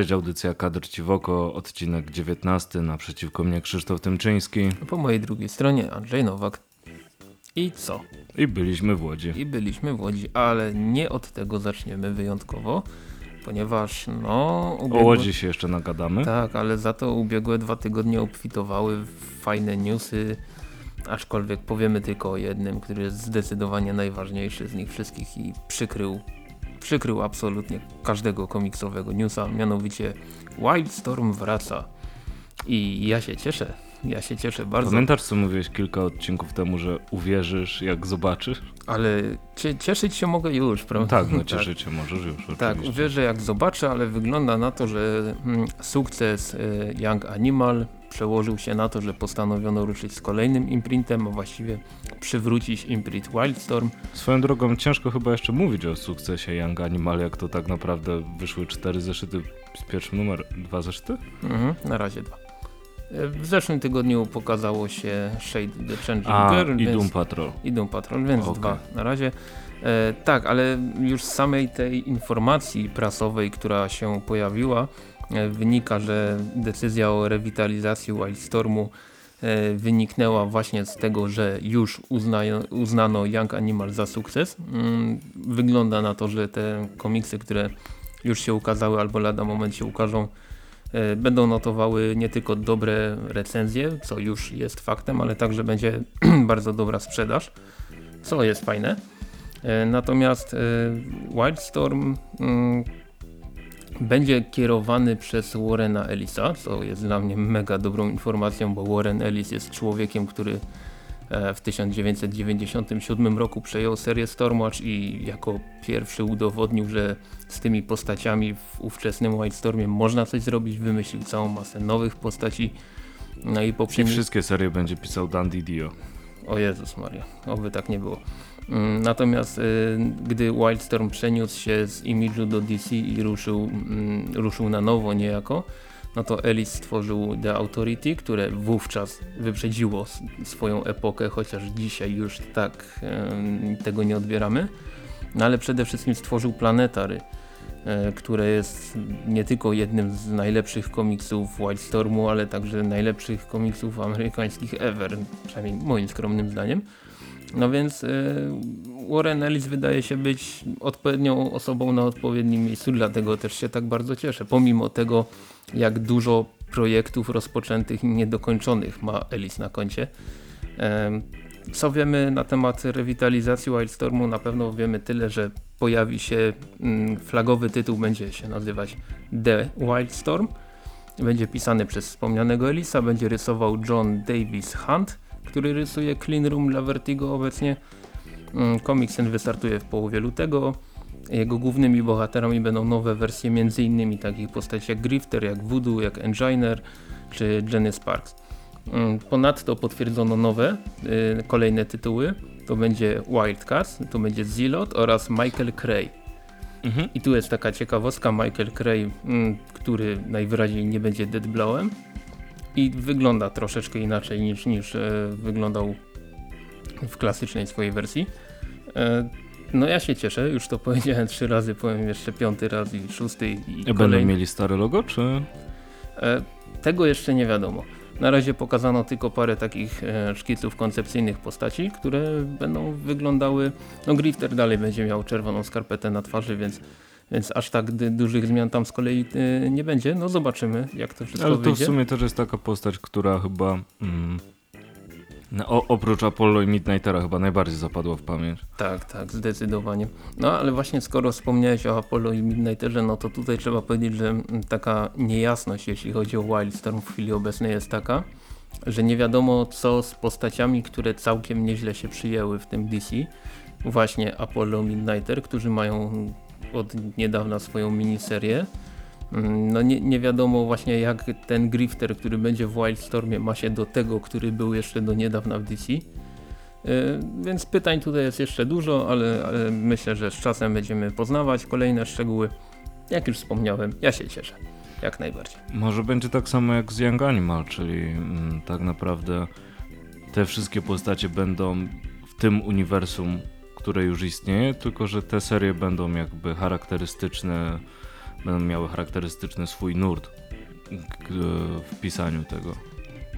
Cześć, audycja Kadr Ci w oko, odcinek 19, naprzeciwko mnie Krzysztof Tymczyński. Po mojej drugiej stronie Andrzej Nowak. I co? I byliśmy w Łodzi. I byliśmy w Łodzi, ale nie od tego zaczniemy wyjątkowo, ponieważ no... Ubiegłe... O Łodzi się jeszcze nagadamy. Tak, ale za to ubiegłe dwa tygodnie obfitowały w fajne newsy, aczkolwiek powiemy tylko o jednym, który jest zdecydowanie najważniejszy z nich wszystkich i przykrył przykrył absolutnie każdego komiksowego newsa, mianowicie Wildstorm wraca. I ja się cieszę, ja się cieszę bardzo. Pamiętasz co mówiłeś kilka odcinków temu, że uwierzysz jak zobaczysz? Ale cieszyć się mogę już, prawda? Tak, no tak. cieszyć tak. się możesz już oczywiście. Tak, uwierzę jak zobaczę, ale wygląda na to, że hmm, sukces y, Young Animal przełożył się na to, że postanowiono ruszyć z kolejnym imprintem, a właściwie przywrócić imprint Wildstorm. Swoją drogą ciężko chyba jeszcze mówić o sukcesie Young Animal, jak to tak naprawdę wyszły cztery zeszyty z pierwszym numer, dwa zeszyty? Mhm, na razie dwa. W zeszłym tygodniu pokazało się Shade the Changing A, Girl. i Doom Patrol. I Doom Patrol, więc okay. dwa na razie. E, tak, ale już z samej tej informacji prasowej, która się pojawiła, e, wynika, że decyzja o rewitalizacji Wildstormu e, wyniknęła właśnie z tego, że już uznajo, uznano Young Animal za sukces. Mm, wygląda na to, że te komiksy, które już się ukazały albo lada moment się ukażą, będą notowały nie tylko dobre recenzje, co już jest faktem, ale także będzie bardzo dobra sprzedaż, co jest fajne. E, natomiast e, Wildstorm mm, będzie kierowany przez Warrena Ellisa, co jest dla mnie mega dobrą informacją, bo Warren Ellis jest człowiekiem, który E, w 1997 roku przejął serię Stormwatch i jako pierwszy udowodnił, że z tymi postaciami w ówczesnym Wildstormie można coś zrobić, wymyślił całą masę nowych postaci. No i, poprzedni... I wszystkie serie będzie pisał Dan Didio. O Jezus Maria, oby tak nie było. Mm, natomiast y, gdy Wildstorm przeniósł się z Image'u do DC i ruszył, y, ruszył na nowo niejako, no to Ellis stworzył The Authority, które wówczas wyprzedziło swoją epokę, chociaż dzisiaj już tak tego nie odbieramy. No ale przede wszystkim stworzył Planetary, które jest nie tylko jednym z najlepszych komiksów Wildstormu, ale także najlepszych komiksów amerykańskich ever, przynajmniej moim skromnym zdaniem. No więc e, Warren Ellis wydaje się być odpowiednią osobą na odpowiednim miejscu, dlatego też się tak bardzo cieszę. Pomimo tego, jak dużo projektów rozpoczętych i niedokończonych ma Ellis na koncie. Co wiemy na temat rewitalizacji Wildstormu? Na pewno wiemy tyle, że pojawi się mm, flagowy tytuł, będzie się nazywać The Wildstorm. Będzie pisany przez wspomnianego Elisa, będzie rysował John Davis Hunt, który rysuje Clean Room dla Vertigo obecnie. Mm, komiks ten wystartuje w połowie lutego. Jego głównymi bohaterami będą nowe wersje m.in. takich postaci jak Grifter, jak Voodoo, jak Enginer czy Jenny Sparks. Mm, ponadto potwierdzono nowe, y, kolejne tytuły. To będzie Wildcats, to będzie Zilot oraz Michael Cray. Mhm. I tu jest taka ciekawostka, Michael Cray, mm, który najwyraźniej nie będzie Deadblowem i wygląda troszeczkę inaczej niż, niż e, wyglądał w klasycznej swojej wersji. E, no ja się cieszę, już to powiedziałem trzy razy, powiem jeszcze piąty raz i szósty i Będą kolejny. mieli stare logo, czy? E, tego jeszcze nie wiadomo. Na razie pokazano tylko parę takich e, szkiców koncepcyjnych postaci, które będą wyglądały... No Grifter dalej będzie miał czerwoną skarpetę na twarzy, więc, więc aż tak dużych zmian tam z kolei e, nie będzie. No zobaczymy, jak to wszystko Ale to wyjdzie. w sumie też jest taka postać, która chyba... Mm no, o, oprócz Apollo i Midnightera chyba najbardziej zapadło w pamięć. Tak, tak, zdecydowanie. No ale właśnie skoro wspomniałeś o Apollo i Midnighterze, no to tutaj trzeba powiedzieć, że taka niejasność jeśli chodzi o Wildstorm w chwili obecnej jest taka, że nie wiadomo co z postaciami, które całkiem nieźle się przyjęły w tym DC. Właśnie Apollo Midnighter, którzy mają od niedawna swoją miniserię no nie, nie wiadomo właśnie jak ten Grifter, który będzie w Wildstormie ma się do tego, który był jeszcze do niedawna w DC. Yy, więc pytań tutaj jest jeszcze dużo, ale, ale myślę, że z czasem będziemy poznawać kolejne szczegóły. Jak już wspomniałem, ja się cieszę. Jak najbardziej. Może będzie tak samo jak z Young Animal, czyli mm, tak naprawdę te wszystkie postacie będą w tym uniwersum, które już istnieje, tylko że te serie będą jakby charakterystyczne będą miały charakterystyczny swój nurt w pisaniu tego.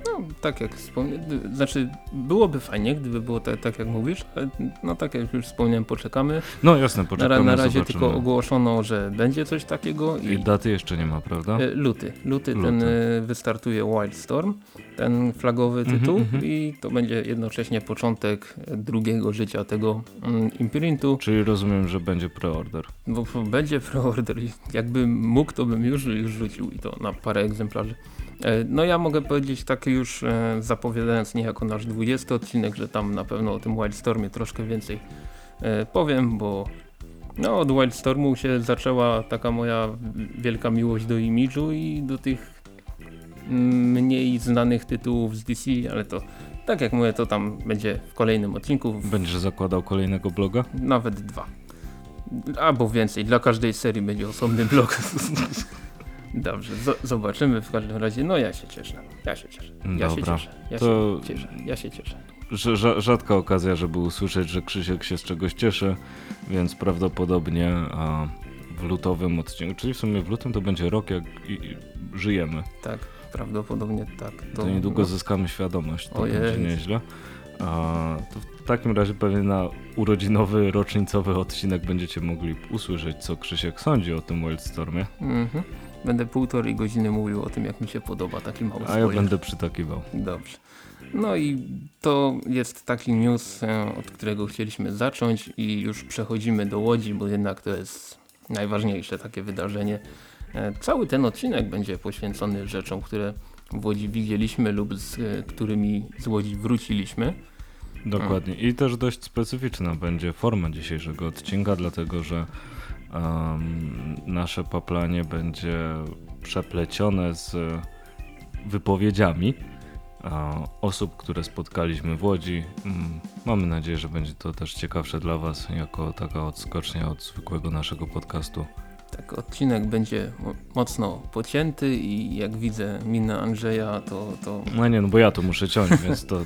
No, tak jak wspomniałem, znaczy byłoby fajnie, gdyby było tak, tak jak mówisz, ale no tak jak już wspomniałem, poczekamy. No jasne, Na, poczekamy, ra- na razie zobaczymy. tylko ogłoszono, że będzie coś takiego i, I daty jeszcze nie ma, prawda? e, luty. Luty ten Luty. e, wystartuje Wildstorm, ten flagowy Mhm, tytuł mhm. i to będzie jednocześnie początek drugiego życia tego mm, imprintu, Czyli rozumiem, że będzie preorder. bo bo będzie preorder i jakbym mógł, to bym już, już rzucił i to na parę egzemplarzy. E, No ja mogę powiedzieć tak już e, zapowiadając niejako nasz 20 odcinek, że tam na pewno o tym Wildstormie troszkę więcej e, powiem, bo no, od Wildstormu się zaczęła taka moja wielka miłość do imidżu i do tych mniej znanych tytułów z DC, ale to tak jak mówię, to tam będzie w kolejnym odcinku, Będziesz zakładał kolejnego bloga? nawet dwa. Albo więcej, dla każdej serii będzie osobny blog. Dobrze, zo- zobaczymy w każdym razie. No ja się cieszę, ja się cieszę, ja się Dobra. cieszę, ja To się cieszę, ja się cieszę. rz- rza- rzadka okazja, żeby usłyszeć, że Krzysiek się z czegoś cieszy, więc prawdopodobnie w lutowym odcinku, czyli w sumie w lutym to będzie rok, jak żyjemy. Tak, prawdopodobnie tak. To niedługo zyskamy świadomość, to Ojej. będzie nieźle. A, to w takim razie pewnie na urodzinowy, rocznicowy odcinek będziecie mogli usłyszeć, co Krzysiek sądzi o tym Wildstormie, Mhm. Będę półtorej godziny mówił o tym, jak mi się podoba taki mały a ja spoiler. będę przytakiwał. Dobrze. No i to jest taki news, e, od którego chcieliśmy zacząć i już przechodzimy do Łodzi, bo jednak to jest najważniejsze takie wydarzenie. E, Cały ten odcinek będzie poświęcony rzeczom, które w Łodzi widzieliśmy lub z e, którymi z Łodzi wróciliśmy. Dokładnie. I też dość specyficzna będzie forma dzisiejszego odcinka, dlatego że em, nasze paplanie będzie przeplecione z wypowiedziami e, osób, które spotkaliśmy w Łodzi. Mm, Mamy nadzieję, że będzie to też ciekawsze dla Was, jako taka odskocznia od zwykłego naszego podcastu. Tak, odcinek będzie mo- mocno pocięty i jak widzę minę Andrzeja, to, to No nie, no bo ja to muszę ciąć, więc to...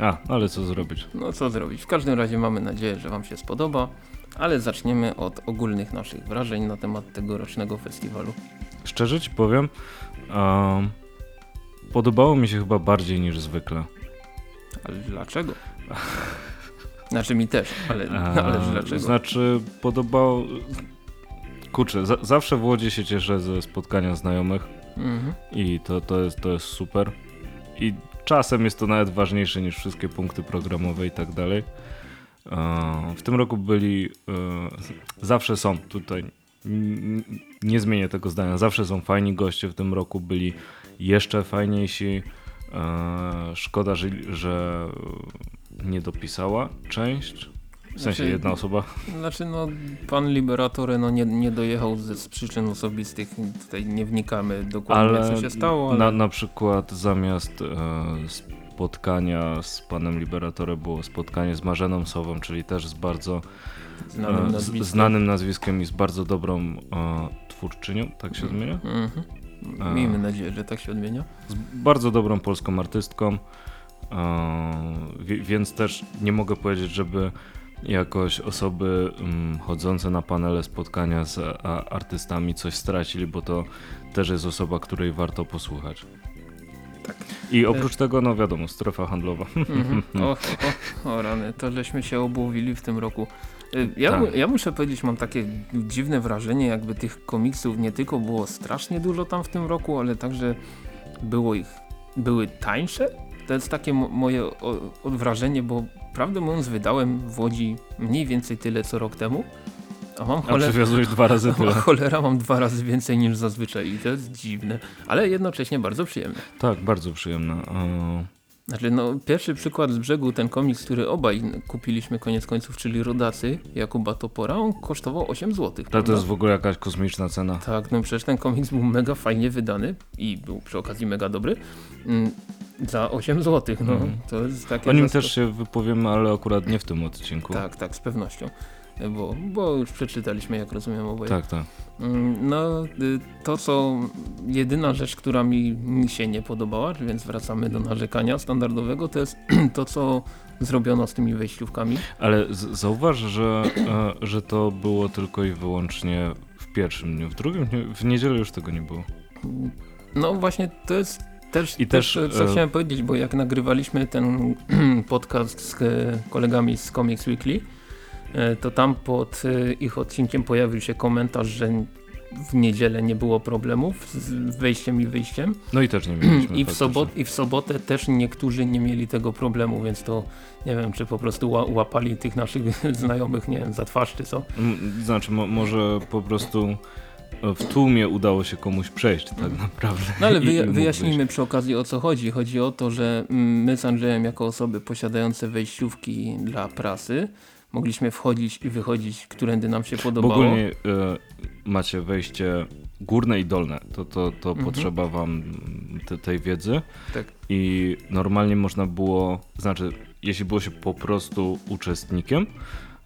A, ale co zrobić? no co zrobić. W każdym razie mamy nadzieję, że Wam się spodoba, ale zaczniemy od ogólnych naszych wrażeń na temat tegorocznego festiwalu. Szczerze ci powiem, em, podobało mi się chyba bardziej niż zwykle. Ale dlaczego? Znaczy mi też, ale, ale dlaczego? Znaczy, podobało. Kurczę, za, zawsze w Łodzi się cieszę ze spotkania znajomych Mhm. i to, to, jest, to jest super. I czasem jest to nawet ważniejsze niż wszystkie punkty programowe i tak dalej. E, W tym roku byli. e, Zawsze są tutaj. Nie zmienię tego zdania. Zawsze są fajni goście. W tym roku byli jeszcze fajniejsi. E, Szkoda, że, że nie dopisała część. W sensie Znaczy- jedna osoba. Znaczy no, pan Liberatore no, nie, nie dojechał ze, z przyczyn osobistych, tutaj nie wnikamy dokładnie Ale co się stało, ale na, na przykład zamiast e, spotkania z panem Liberatorem było spotkanie z Marzeną Sową, czyli też z bardzo znanym e, z, nazwiskiem. znanym nazwiskiem i z bardzo dobrą e, twórczynią, tak się zmienia? Mhm. A. Miejmy nadzieję, że tak się odmienia. Z bardzo dobrą polską artystką, e, więc też nie mogę powiedzieć, żeby jakoś osoby mm, chodzące na panele spotkania z artystami coś stracili, bo to też jest osoba, której warto posłuchać. Tak. I oprócz tego, no wiadomo, strefa handlowa. Mhm. O, o, o rany, to żeśmy się obłowili w tym roku. Y, Ja, Tak. ja muszę powiedzieć, mam takie dziwne wrażenie, jakby tych komiksów nie tylko było strasznie dużo tam w tym roku, ale także było ich, były tańsze. To jest takie mo- moje o, o, wrażenie, bo prawdę mówiąc wydałem w Łodzi mniej więcej tyle co rok temu, a mam A cholerę, przywiozłeś dwa razy tyle. cholera mam dwa razy więcej niż zazwyczaj i to jest dziwne, ale jednocześnie bardzo przyjemne. Tak, bardzo przyjemna. E, Znaczy, no, pierwszy przykład z brzegu, ten komiks, który obaj kupiliśmy koniec końców, czyli Rodacy Jakuba Topora, on kosztował 8 zł. To, to jest w ogóle jakaś kosmiczna cena. Tak, no przecież ten komiks był mega fajnie wydany i był przy okazji mega dobry. Mm, za 8 zł, no Mhm. to jest takie... O nim też się wypowiemy, ale akurat nie w tym odcinku. Tak, tak, z pewnością. Bo, bo już przeczytaliśmy, jak rozumiem, oboje. tak. tak. Mm, No, y, to co jedyna rzecz, która mi, mi się nie podobała, więc wracamy do narzekania standardowego, to jest to, co zrobiono z tymi wejściówkami. Ale zauważ, że, e, że to było tylko i wyłącznie w pierwszym dniu, w drugim dniu, w niedzielę już tego nie było. No właśnie to jest też, I też, też, co e, chciałem powiedzieć, bo jak nagrywaliśmy ten podcast z kolegami z Comics Weekly, to tam pod e, ich odcinkiem pojawił się komentarz, że w niedzielę nie było problemów z wejściem i wyjściem No i też nie mieliśmy. i w, sobot, i w sobotę też niektórzy nie mieli tego problemu, więc to nie wiem, czy po prostu ła, łapali tych naszych znajomych, nie wiem, za twarz czy co. Znaczy, mo, może po prostu e, w tłumie udało się komuś przejść tak naprawdę. No ale wyja wyjaśnijmy przy okazji o co chodzi. Chodzi o to, że mm, my z Andrzejem jako osoby posiadające wejściówki dla prasy mogliśmy wchodzić i wychodzić, którędy nam się Bo podobało. ogólnie e, macie wejście górne i dolne. To, to, to Mhm. potrzeba wam te, tej wiedzy. Tak. I normalnie można było, znaczy, jeśli było się po prostu uczestnikiem,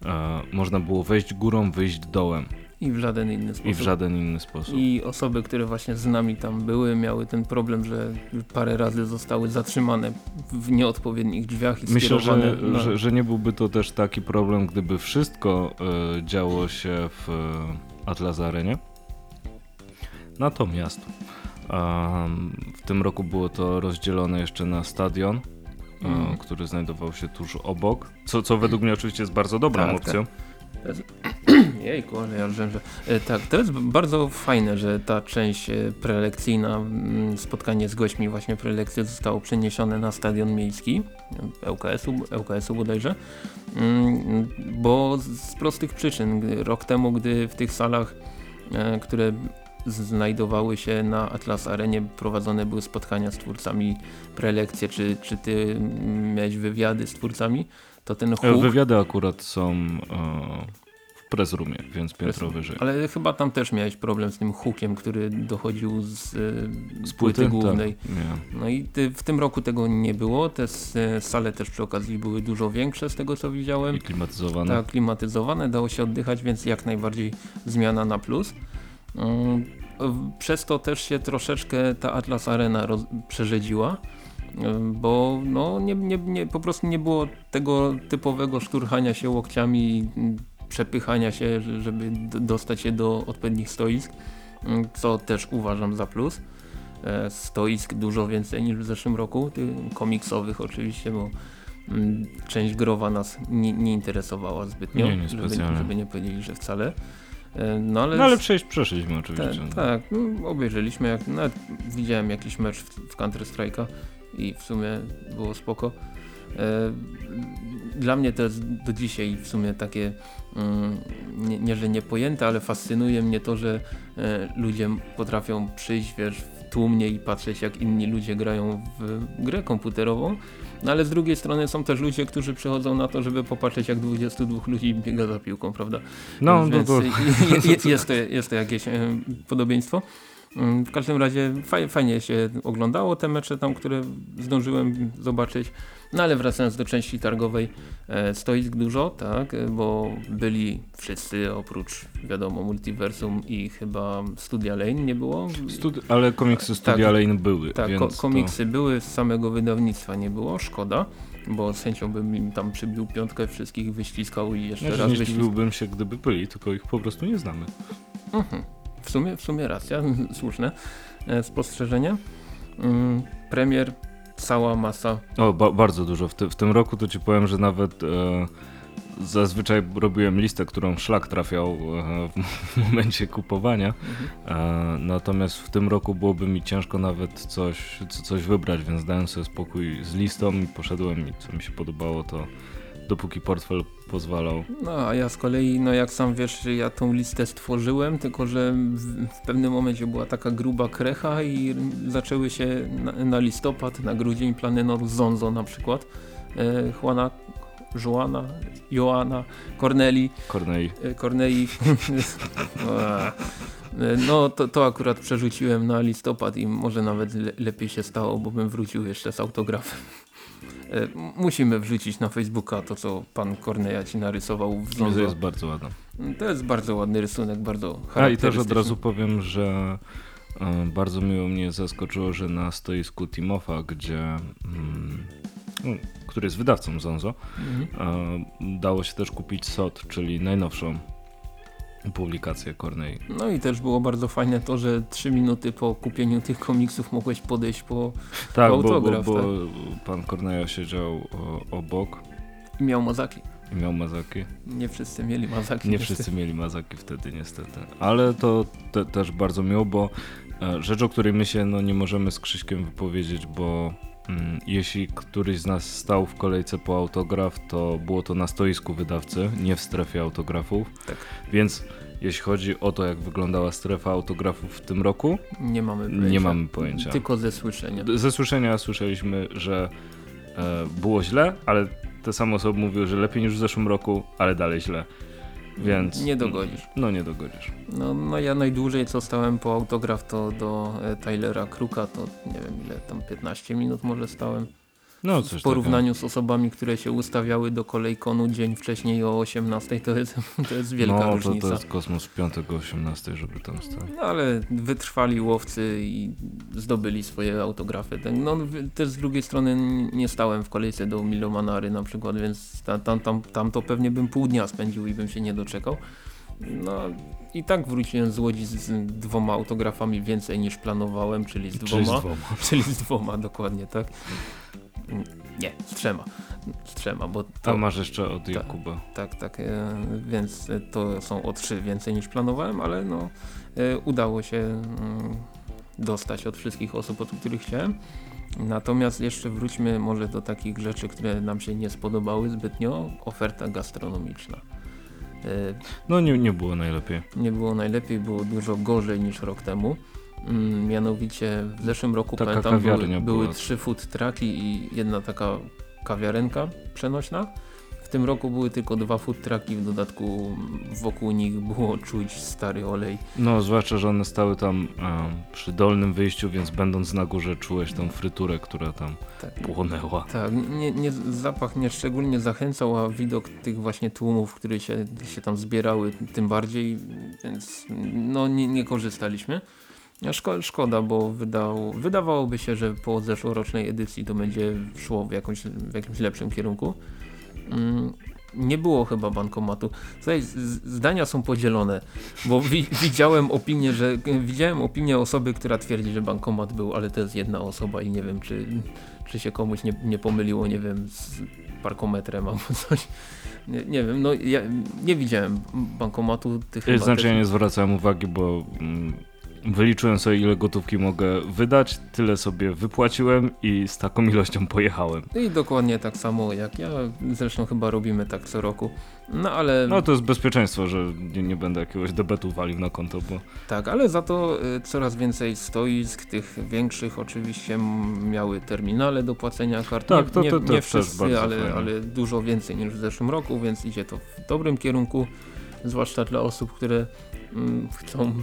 e, można było wejść górą, wyjść dołem I w żaden inny sposób. i w żaden inny sposób. I osoby, które właśnie z nami tam były, miały ten problem, że parę razy zostały zatrzymane w nieodpowiednich drzwiach i Myślę, że, na... że, że nie byłby to też taki problem, gdyby wszystko e, działo się w e, Atlas Arenie. Natomiast w tym roku było to rozdzielone jeszcze na stadion, e, Mhm. który znajdował się tuż obok, co, co według mnie oczywiście jest bardzo dobrą Tak, opcją. Jejku, ale ja że e, Tak, to jest bardzo fajne, że ta część e, prelekcyjna, mm, spotkanie z gośćmi właśnie prelekcje zostało przeniesione na stadion miejski ŁKS-u, ŁKS-u bodajże, Mm, bo z prostych przyczyn. Rok temu, gdy w tych salach, e, które znajdowały się na Atlas Arenie, prowadzone były spotkania z twórcami, prelekcje, czy, czy ty mm, miałeś wywiady z twórcami, to ten huk... Wywiady akurat są e, w press roomie, więc piętro wyżej. Ale chyba tam też miałeś problem z tym hukiem, który dochodził z, e, Z płyty głównej. Tak, nie. No i ty, w tym roku tego nie było. Te e, sale też przy okazji były dużo większe z tego co widziałem. I klimatyzowane. Tak, klimatyzowane, dało się oddychać, więc jak najbardziej zmiana na plus. Mm, Przez to też się troszeczkę ta Atlas Arena przerzedziła, bo no, nie, nie, nie, po prostu nie było tego typowego szturchania się łokciami, przepychania się, że- żeby dostać się do odpowiednich stoisk, co też uważam za plus. E, Stoisk dużo więcej niż w zeszłym roku, tych komiksowych oczywiście, bo mm, część growa nas nie, nie interesowała zbytnio, Nie, nie żeby, żeby nie powiedzieli, że wcale. E, No ale, No ale przejść przeszliśmy tak, oczywiście. no. tak no, obejrzeliśmy, jak, nawet widziałem jakiś mecz w, w Counter Strike'a i w sumie było spoko. E, Dla mnie to jest do dzisiaj w sumie takie, mm, nie, nie że niepojęte, ale fascynuje mnie to, że e, ludzie potrafią przyjść, wiesz, w tłumnie i patrzeć jak inni ludzie grają w grę komputerową, no ale z drugiej strony są też ludzie, którzy przychodzą na to, żeby popatrzeć jak 22 ludzi biega za piłką, prawda? No, Więc jest, to, jest to jakieś e, podobieństwo. Mm, W każdym razie faj, fajnie się oglądało te mecze tam, które zdążyłem zobaczyć. No ale wracając do części targowej, e, stoisk dużo, tak, bo byli wszyscy oprócz wiadomo Multiversum i chyba Studia Lane nie było. Studi- ale komiksy Studia Tak. Lane były, Tak, ko to- komiksy były, z samego wydawnictwa nie było, szkoda, bo z chęcią bym im tam przybił piątkę, wszystkich wyściskał i jeszcze Znaczy, raz nie wyściskał. zdziwiłbym się, gdyby byli, tylko ich po prostu nie znamy. Mhm. W sumie, w sumie racja, słuszne e, spostrzeżenie. Mm, premier, cała masa. O, ba bardzo dużo. W, ty w tym roku to ci powiem, że nawet e, zazwyczaj robiłem listę, którą szlak trafiał e, w momencie kupowania. E, natomiast w tym roku byłoby mi ciężko nawet coś, co- coś wybrać, więc dałem sobie spokój z listą i poszedłem i co mi się podobało, to dopóki portfel pozwalał. No a ja z kolei, no jak sam wiesz, ja tą listę stworzyłem, tylko że w, w pewnym momencie była taka gruba krecha i zaczęły się na, na listopad, na grudzień plany no Zonzo na przykład. E, Juana, Joana, Joana, Corneli, Kornei. E, Kornei. E, no to, to akurat przerzuciłem na listopad i może nawet le lepiej się stało, bo bym wrócił jeszcze z autografem. E, Musimy wrzucić na Facebooka to, co pan Korneja ci narysował w To Zonzo. jest bardzo ładne. To jest bardzo ładny rysunek, bardzo A i też od charakterystyczny. razu powiem, że e, bardzo miło mnie zaskoczyło, że na stoisku Timofa, gdzie mm, no, który jest wydawcą Zonzo, Mhm. e, dało się też kupić SOT, czyli najnowszą publikację Cornei. No i też było bardzo fajne to, że 3 minuty po kupieniu tych komiksów mogłeś podejść po Tak, bo, bo, autograf, bo tak. pan Corneja siedział obok i miał mazaki. i miał mazaki. Nie wszyscy mieli mazaki. Nie niestety. wszyscy mieli mazaki wtedy niestety. Ale to te, też bardzo miło, bo e, rzecz, o której my się no, nie możemy z Krzyśkiem wypowiedzieć, bo jeśli któryś z nas stał w kolejce po autograf, to było to na stoisku wydawcy, nie w strefie autografów. Tak. Więc jeśli chodzi o to, jak wyglądała strefa autografów w tym roku, Nie mamy pojęcia. nie mamy pojęcia. Tylko ze słyszenia. Ze słyszenia słyszeliśmy, że e, było źle, ale te same osoby mówiły, że lepiej niż w zeszłym roku, ale dalej źle. Więc. Nie dogodzisz. No nie dogodzisz. No, no ja najdłużej co stałem po autograf to do e, Tylera Kruka, to nie wiem ile tam 15 minut może stałem. No w porównaniu z osobami, które się ustawiały do kolejkonu dzień wcześniej o 18 to jest, to jest wielka no, różnica. To, to jest kosmos 5-18, żeby tam stać. No ale wytrwali łowcy i zdobyli swoje autografy. Tak, No też z drugiej strony nie stałem w kolejce do Milomanary na przykład, więc ta, tam, tam, tam to pewnie bym pół dnia spędził i bym się nie doczekał. No i tak wróciłem z Łodzi z dwoma autografami więcej niż planowałem, czyli z Czyli dwoma. z dwoma. Czyli z dwoma, dokładnie tak. Nie, z trzema. Z trzema, bo A to, masz jeszcze od Jakuba. tak, tak, e, więc e, to są o trzy więcej niż planowałem, ale no e, udało się mm, dostać od wszystkich osób, od których chciałem. Natomiast jeszcze wróćmy może do takich rzeczy, które nam się nie spodobały zbytnio. Oferta gastronomiczna. E, No nie, nie było najlepiej. nie było najlepiej, było dużo gorzej niż rok temu. Mm, mianowicie w zeszłym roku Taka pamiętam były, były trzy food trucki i jedna taka kawiarenka przenośna. W tym roku były tylko dwa food trucki, w dodatku wokół nich było czuć stary olej. No zwłaszcza, że one stały tam e, przy dolnym wyjściu, więc będąc na górze czułeś tą fryturę, która tam Tak, płonęła. tak nie, nie, zapach nie szczególnie zachęcał, a widok tych właśnie tłumów, które się, się tam zbierały tym bardziej, więc no nie, nie korzystaliśmy. A Szko szkoda, bo wydał, wydawałoby się, że po zeszłorocznej edycji to będzie szło w, jakąś, w jakimś lepszym kierunku. Mm, nie było chyba bankomatu. Z- zdania są podzielone, bo wi widziałem opinię, że widziałem opinię osoby, która twierdzi, że bankomat był, ale to jest jedna osoba i nie wiem, czy, czy się komuś nie, nie pomyliło, nie wiem, z parkometrem albo coś. Nie, nie wiem, no ja nie widziałem bankomatu tych chyba Znaczy też- ja nie zwracałem uwagi, bo mm, wyliczyłem sobie ile gotówki mogę wydać, tyle sobie wypłaciłem i z taką ilością pojechałem. I dokładnie tak samo jak ja, zresztą chyba robimy tak co roku. No ale No to jest bezpieczeństwo, że nie, nie będę jakiegoś debetu walił na konto, bo tak, ale za to y, coraz więcej stoisk, tych większych oczywiście miały terminale do płacenia kart. Tak, nie, to- nie, to- to nie też wszyscy, ale, ale dużo więcej niż w zeszłym roku, więc idzie to w dobrym kierunku, zwłaszcza dla osób, które mm, chcą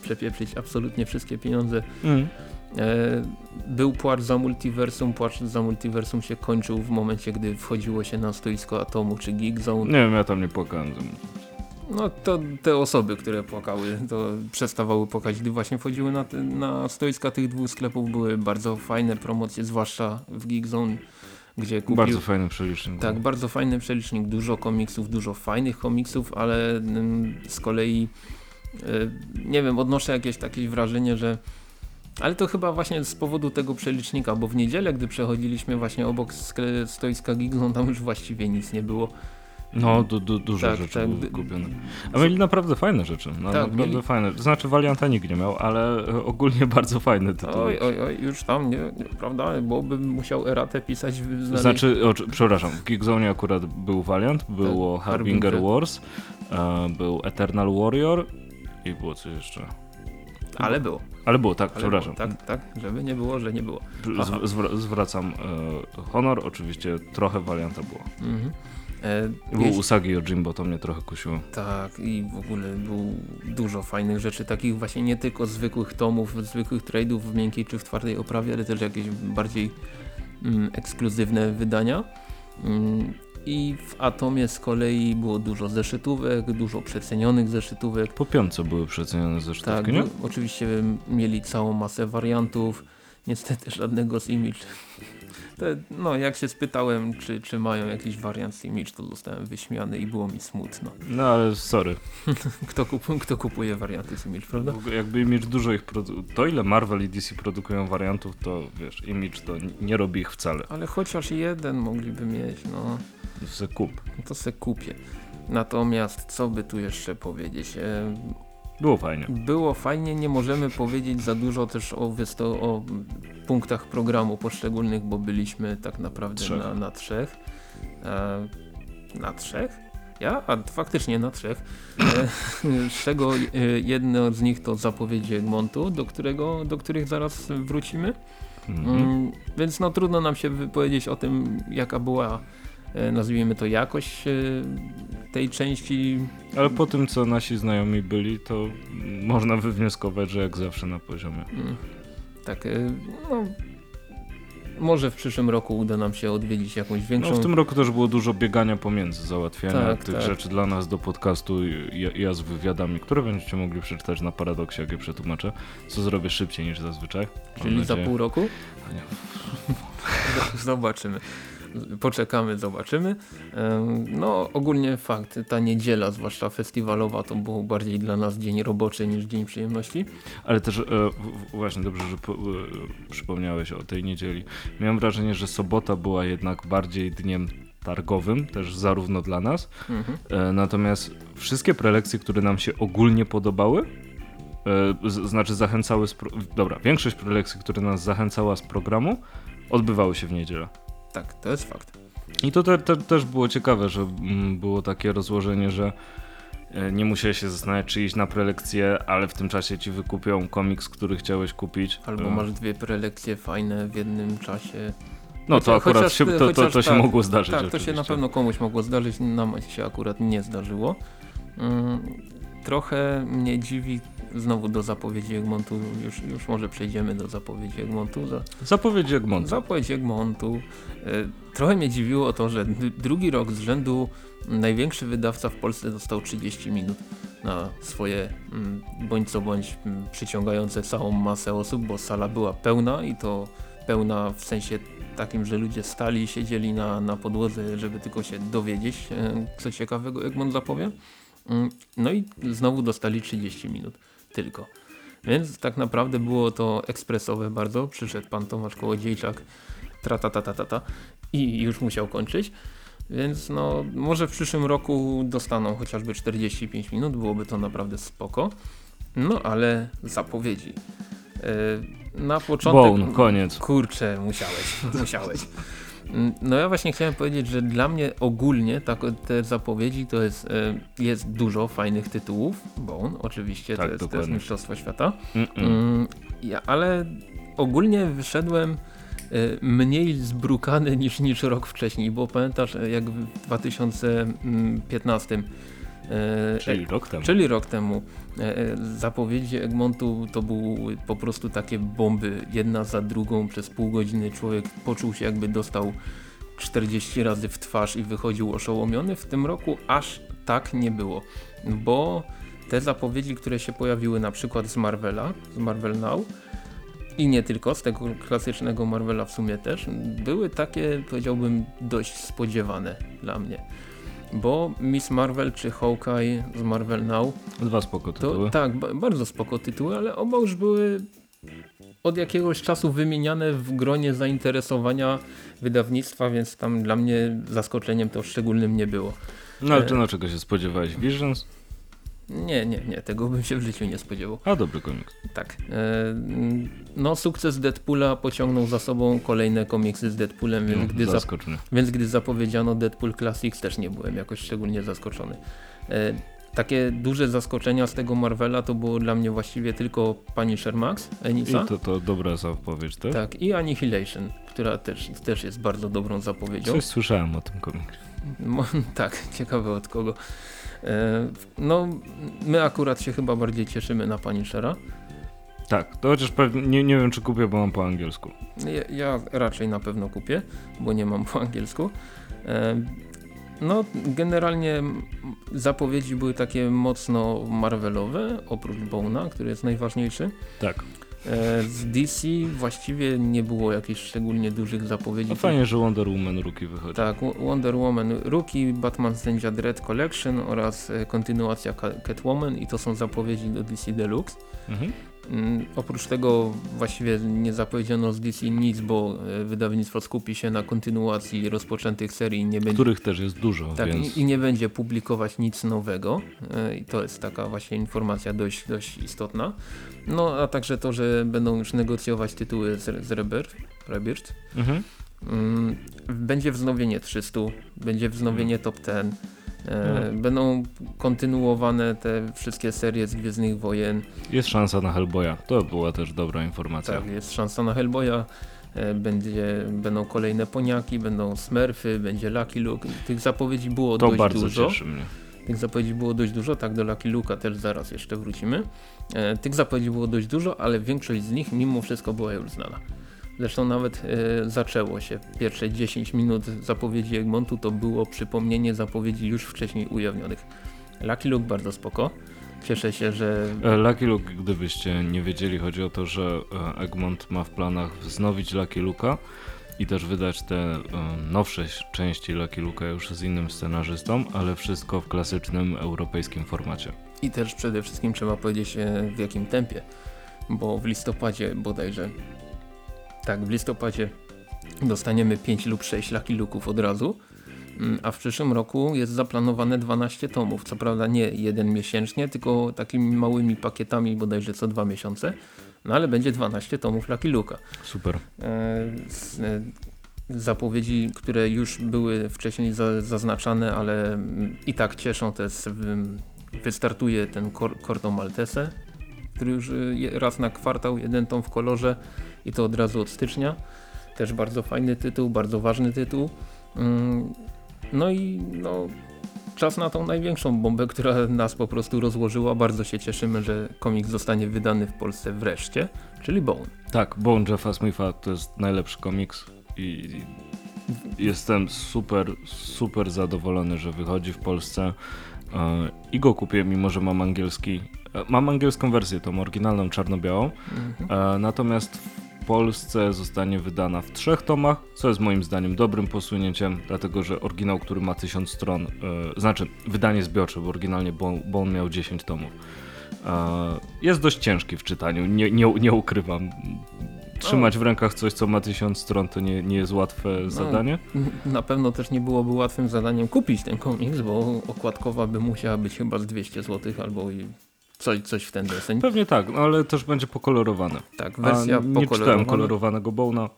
przepieprzyć absolutnie wszystkie pieniądze mm. E, Był płacz za multiversum, płacz za multiversum się kończył w momencie, gdy wchodziło się na stoisko Atomu czy Geek Zone. nie wiem, ja tam nie płakałem. No to te osoby, które płakały, to przestawały płakać, gdy właśnie wchodziły na, te, na stoiska tych dwóch sklepów. Były bardzo fajne promocje, zwłaszcza w Geek Zone, gdzie kupił... Bardzo fajny przelicznik. Tak, bardzo fajny przelicznik, dużo komiksów, dużo fajnych komiksów, ale mm, z kolei nie wiem, odnoszę jakieś takie wrażenie, że ale to chyba właśnie z powodu tego przelicznika, bo w niedzielę, gdy przechodziliśmy właśnie obok stoiska Gigzon, tam już właściwie nic nie było. No, du, du, dużo Tak, rzeczy tak. było kupione. A mieli naprawdę fajne rzeczy. No, Tak, naprawdę mieli- fajne. To znaczy Valianta nikt nie miał, ale e, ogólnie bardzo fajny tytuł. Oj, oj, oj, już tam, nie, nie prawda, bo bym musiał eratę pisać. dalej. Znaczy, o, przepraszam, w Geekzone akurat był Valiant, było Tak, Harbinger Harbinger. Wars, e, był Eternal Warrior i było coś jeszcze. Ale było. Ale było, tak, Ale przepraszam. Było, tak, tak, żeby nie było, że nie było. Zwracam e, honor, oczywiście trochę Valianta było. Mhm. E, Był jeśli- Usagi Yojimbo, to mnie trochę kusiło. Tak, i w ogóle był dużo fajnych rzeczy, takich właśnie nie tylko zwykłych tomów, zwykłych trade'ów w miękkiej czy w twardej oprawie, ale też jakieś bardziej mm, ekskluzywne wydania. Mm, I w Atomie z kolei było dużo zeszytówek, dużo przecenionych zeszytówek. Po piątce były przecenione ze Tak, nie? oczywiście mieli całą masę wariantów, niestety żadnego z Image. Te, no jak się spytałem, czy, czy mają jakiś wariant z Image, to zostałem wyśmiany i było mi smutno. No ale sorry. Kto, kto kupuje warianty z Image, prawda? Jakby Image dużo ich produ- To ile Marvel i DC produkują wariantów, to wiesz, Image to nie robi ich wcale. Ale chociaż jeden mogliby mieć, no Se kup. to se kupię. Natomiast co by tu jeszcze powiedzieć? E, Było fajnie. Było fajnie, nie możemy powiedzieć za dużo też o, o punktach programu poszczególnych, bo byliśmy tak naprawdę Trzech. na, na trzech. E, na trzech? Ja? A faktycznie na trzech. E, z czego e, jedno z nich to zapowiedzi Egmontu, do, którego, do których zaraz wrócimy. Mhm. Mm, więc no trudno nam się wypowiedzieć o tym, jaka była, e, nazwijmy to, jakość e, tej części Ale po tym, co nasi znajomi byli, to można wywnioskować, że jak zawsze na poziomie. Mm, Tak, y, no może w przyszłym roku uda nam się odwiedzić jakąś większą... No, w tym roku też było dużo biegania pomiędzy, załatwiania Tak, tych tak. rzeczy dla nas do podcastu i ja, ja z wywiadami, które będziecie mogli przeczytać na Paradoksie, jak je przetłumaczę, co zrobię szybciej niż zazwyczaj. Czyli za pół roku? Nie. Zobaczymy. Poczekamy, zobaczymy. Ym, No ogólnie fakt, ta niedziela, zwłaszcza festiwalowa, to był bardziej dla nas dzień roboczy niż dzień przyjemności. Ale też e, właśnie dobrze, że po, e, przypomniałeś o tej niedzieli. Miałem wrażenie, że sobota była jednak bardziej dniem targowym, też zarówno dla nas. Mhm. E, natomiast wszystkie prelekcje, które nam się ogólnie podobały, e, z, znaczy zachęcały, dobra, większość prelekcji, które nas zachęcała z programu, odbywały się w niedzielę. Tak, to jest fakt. I to te, te, też było ciekawe, że mm, było takie rozłożenie, że e, nie musiałeś się zastanawiać, czy iść na prelekcję, ale w tym czasie ci wykupią komiks, który chciałeś kupić. Albo E, masz dwie prelekcje fajne w jednym czasie. No to akurat chociaż- się, to, to, to się tak, mogło zdarzyć. Tak, to się oczywiście. na pewno komuś mogło zdarzyć, nam się akurat nie zdarzyło. Trochę mnie dziwi, znowu do zapowiedzi Egmontu, już, już może przejdziemy do zapowiedzi Egmontu. Za, Zapowiedź Egmonta. zapowiedź Egmontu. E, trochę mnie dziwiło to, że drugi rok z rzędu największy wydawca w Polsce dostał 30 minut na swoje mm, bądź co bądź mm, przyciągające całą masę osób, bo sala była pełna i to pełna w sensie takim, że ludzie stali, siedzieli na, na podłodze, żeby tylko się dowiedzieć, e, co ciekawego Egmont zapowie. Mm, No i znowu dostali 30 minut tylko. Więc tak naprawdę było to ekspresowe bardzo. Przyszedł pan Tomasz Kołodziejczak, tra ta ta ta ta ta i już musiał kończyć. Więc no, może w przyszłym roku dostaną chociażby 45 minut, byłoby to naprawdę spoko. No ale zapowiedzi. Yy, na początek... Bone, koniec. Kurczę, musiałeś, musiałeś. Mm, No ja właśnie chciałem powiedzieć, że dla mnie ogólnie tak, te zapowiedzi to jest, e, jest dużo fajnych tytułów. Bone oczywiście, Tak, to, jest, dokładnie. Mistrzostwo Świata. Mm-mm. Mm, ja, ale ogólnie wyszedłem e, mniej zbrukany niż, niż rok wcześniej, bo pamiętasz e, jak w 2015 e, Czyli rok temu. Czyli rok temu zapowiedzi Egmontu to były po prostu takie bomby, jedna za drugą przez pół godziny człowiek poczuł się jakby dostał 40 razy w twarz i wychodził oszołomiony. W tym roku aż tak nie było, bo te zapowiedzi, które się pojawiły na przykład z Marvela, z Marvel Now i nie tylko, z tego klasycznego Marvela w sumie też, były takie powiedziałbym dość spodziewane dla mnie. Bo Miss Marvel czy Hawkeye z Marvel Now Dwa spoko to tytuły. tak, ba bardzo spoko tytuły, ale oba już były od jakiegoś czasu wymieniane w gronie zainteresowania wydawnictwa, więc tam dla mnie zaskoczeniem to szczególnym nie było. No ale to na czego się spodziewałeś? Visions? Nie, nie, nie, tego bym się w życiu nie spodziewał. A dobry komiks. Tak. E, no sukces Deadpoola pociągnął za sobą kolejne komiksy z Deadpoolem, więc, No, gdy, więc gdy zapowiedziano Deadpool Classics też nie byłem jakoś szczególnie zaskoczony. E, takie duże zaskoczenia z tego Marvela to było dla mnie właściwie tylko Punisher Max, Enisa. I to, to dobra zapowiedź, tak? Tak, i Annihilation, która też, też jest bardzo dobrą zapowiedzią. Coś słyszałem o tym komiksie. Mo- tak, ciekawe od kogo. E, no, my akurat się chyba bardziej cieszymy na Punishera. Tak, to chociaż pewnie, nie, nie wiem czy kupię, bo mam po angielsku. Ja, ja raczej na pewno kupię, bo nie mam po angielsku. E, no, generalnie zapowiedzi były takie mocno Marvelowe, oprócz Bona, który jest najważniejszy. Tak. E, z DC właściwie nie było jakichś szczególnie dużych zapowiedzi. No fajnie, że Wonder Woman Rookie wychodzi. Tak, Wonder Woman Rookie, Batman Sędzia Dread Collection oraz e, kontynuacja Catwoman i to są zapowiedzi do DC Deluxe. Mhm. Mm, oprócz tego właściwie nie zapowiedziano z DC nic, bo e, wydawnictwo skupi się na kontynuacji rozpoczętych serii. Nie będzie, których też jest dużo. Tak, więc... i, i, nie będzie publikować nic nowego. E, I to jest taka właśnie informacja dość, dość istotna. No a także to, że będą już negocjować tytuły z, z Rebirth. Rebirth. Mhm. Mm, będzie wznowienie 300, będzie wznowienie top 10 E, no. Będą kontynuowane te wszystkie serie z Gwiezdnych Wojen. Jest szansa na Hellboya. To była też dobra informacja. Tak, jest szansa na Hellboya. E, będzie, będą kolejne poniaki, będą Smurfy, będzie Lucky Luke. Tych zapowiedzi było to dość bardzo dużo. Cieszy mnie. Tych zapowiedzi było dość dużo, tak do Lucky Luke'a też zaraz jeszcze wrócimy. E, tych zapowiedzi było dość dużo, ale większość z nich mimo wszystko była już znana. Zresztą nawet e, zaczęło się. Pierwsze 10 minut zapowiedzi Egmontu to było przypomnienie zapowiedzi już wcześniej ujawnionych. Lucky Luke bardzo spoko. Cieszę się, że... E, Lucky Luke, gdybyście nie wiedzieli, chodzi o to, że e, Egmont ma w planach wznowić Lucky Luke'a i też wydać te nowsze części Lucky Luke'a już z innym scenarzystą, ale wszystko w klasycznym europejskim formacie. I też przede wszystkim trzeba powiedzieć w jakim tempie, bo w listopadzie bodajże tak, w listopadzie dostaniemy 5 lub 6 Lucky Luków od razu, mm, a w przyszłym roku jest zaplanowane 12 tomów. Co prawda nie jeden miesięcznie, tylko takimi małymi pakietami bodajże co dwa miesiące, no ale będzie 12 tomów Lucky Luka. Super. E, e, zapowiedzi, które już były wcześniej za, zaznaczane, ale mm, i tak cieszą, to jest, wystartuje ten Corto Maltese, który już y, raz na kwartał, jeden tom w kolorze i to od razu od stycznia. Też bardzo fajny tytuł, bardzo ważny tytuł. Mm, no i no, czas na tą największą bombę, która nas po prostu rozłożyła. Bardzo się cieszymy, że komiks zostanie wydany w Polsce wreszcie, czyli Bone. Tak, Bone Jeffa Smitha to jest najlepszy komiks i jestem super, super zadowolony, że wychodzi w Polsce e, i go kupię, mimo że mam angielski. E, mam angielską wersję, tą oryginalną czarno-białą, mhm. E, natomiast Polsce zostanie wydana w trzech tomach, co jest moim zdaniem dobrym posunięciem, dlatego że oryginał, który ma 1000 stron, yy, znaczy wydanie zbiorcze, bo oryginalnie bo on miał 10 tomów, jest dość ciężki w czytaniu, nie, nie, nie ukrywam. Trzymać w rękach coś, co ma 1000 stron, to nie, nie jest łatwe no, zadanie. Na pewno też nie byłoby łatwym zadaniem kupić ten komiks, bo okładkowa by musiała być chyba z 200 zł albo i Coś, coś w ten deseń. Pewnie tak, no ale też będzie pokolorowane. Tak, wersja A nie czytałem kolorowanego Bona.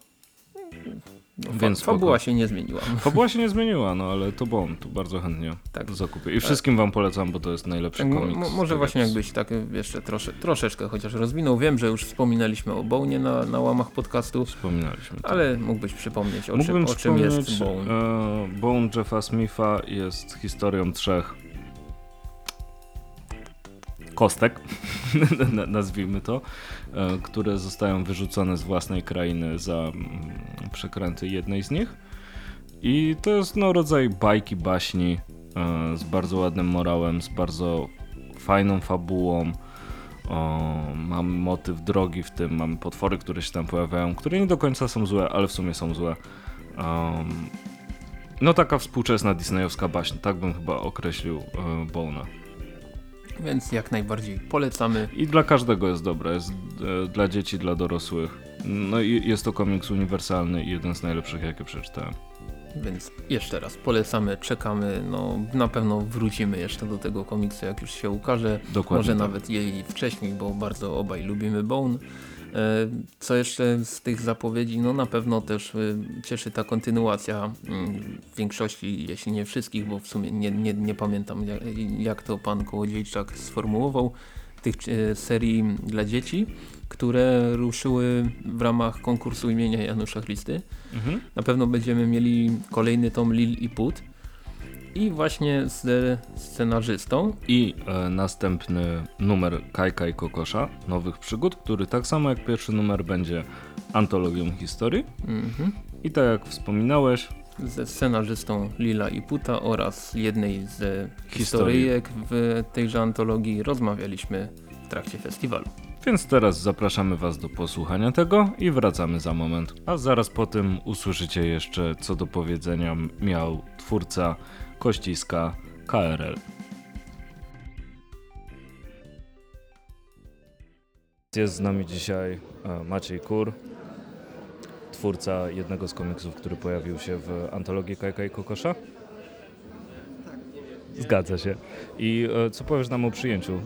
No, więc fabuła się nie zmieniła. Fabuła się nie zmieniła, no ale to Bone, to bardzo chętnie tak. zakupię. I wszystkim wam polecam, bo to jest najlepszy tak, komiks. może właśnie jakbyś tak jeszcze trosze, troszeczkę chociaż rozwinął. Wiem, że już wspominaliśmy o Bone na, na łamach podcastu. Wspominaliśmy. Tak. Ale mógłbyś przypomnieć o, czym, o czym jest Bone. E, Bone Jeffa Smitha jest historią trzech kostek, nazwijmy to, e, które zostają wyrzucone z własnej krainy za mm, przekręty jednej z nich. I to jest no, rodzaj bajki, baśni e, z bardzo ładnym morałem, z bardzo fajną fabułą. O, mam motyw drogi w tym, mam potwory, które się tam pojawiają, które nie do końca są złe, ale w sumie są złe. Um, no taka współczesna disneyowska baśń, tak bym chyba określił e, Bona więc jak najbardziej polecamy. I dla każdego jest dobre, jest e, dla dzieci, dla dorosłych. No i jest to komiks uniwersalny i jeden z najlepszych, jakie przeczytałem. Więc jeszcze raz polecamy, czekamy, no na pewno wrócimy jeszcze do tego komiksu, jak już się ukaże. Dokładnie Może tak. nawet jej wcześniej, bo bardzo obaj lubimy Bone. E, co jeszcze z tych zapowiedzi? No na pewno też e, cieszy ta kontynuacja mm, większości, jeśli nie wszystkich, bo w sumie nie, nie, nie pamiętam jak to pan Kołodziejczak sformułował, tych e, serii dla dzieci, które ruszyły w ramach konkursu imienia Janusza Chlisty. Mhm. Na pewno będziemy mieli kolejny tom Lil i Put i właśnie z scenarzystą. I e, następny numer Kajka i Kokosza, Nowych Przygód, który tak samo jak pierwszy numer będzie antologią historii. Mhm. I tak jak wspominałeś, ze scenarzystą Lila i Puta oraz jednej z historyjek w tejże antologii rozmawialiśmy w trakcie festiwalu. Więc teraz zapraszamy Was do posłuchania tego i wracamy za moment. A zaraz po tym usłyszycie jeszcze, co do powiedzenia miał twórca kościska KRL. Jest z nami dzisiaj e, Maciej Kur, twórca jednego z komiksów, który pojawił się w antologii Kajka i Kokosza. Zgadza się. I e, co powiesz nam o przyjęciu e,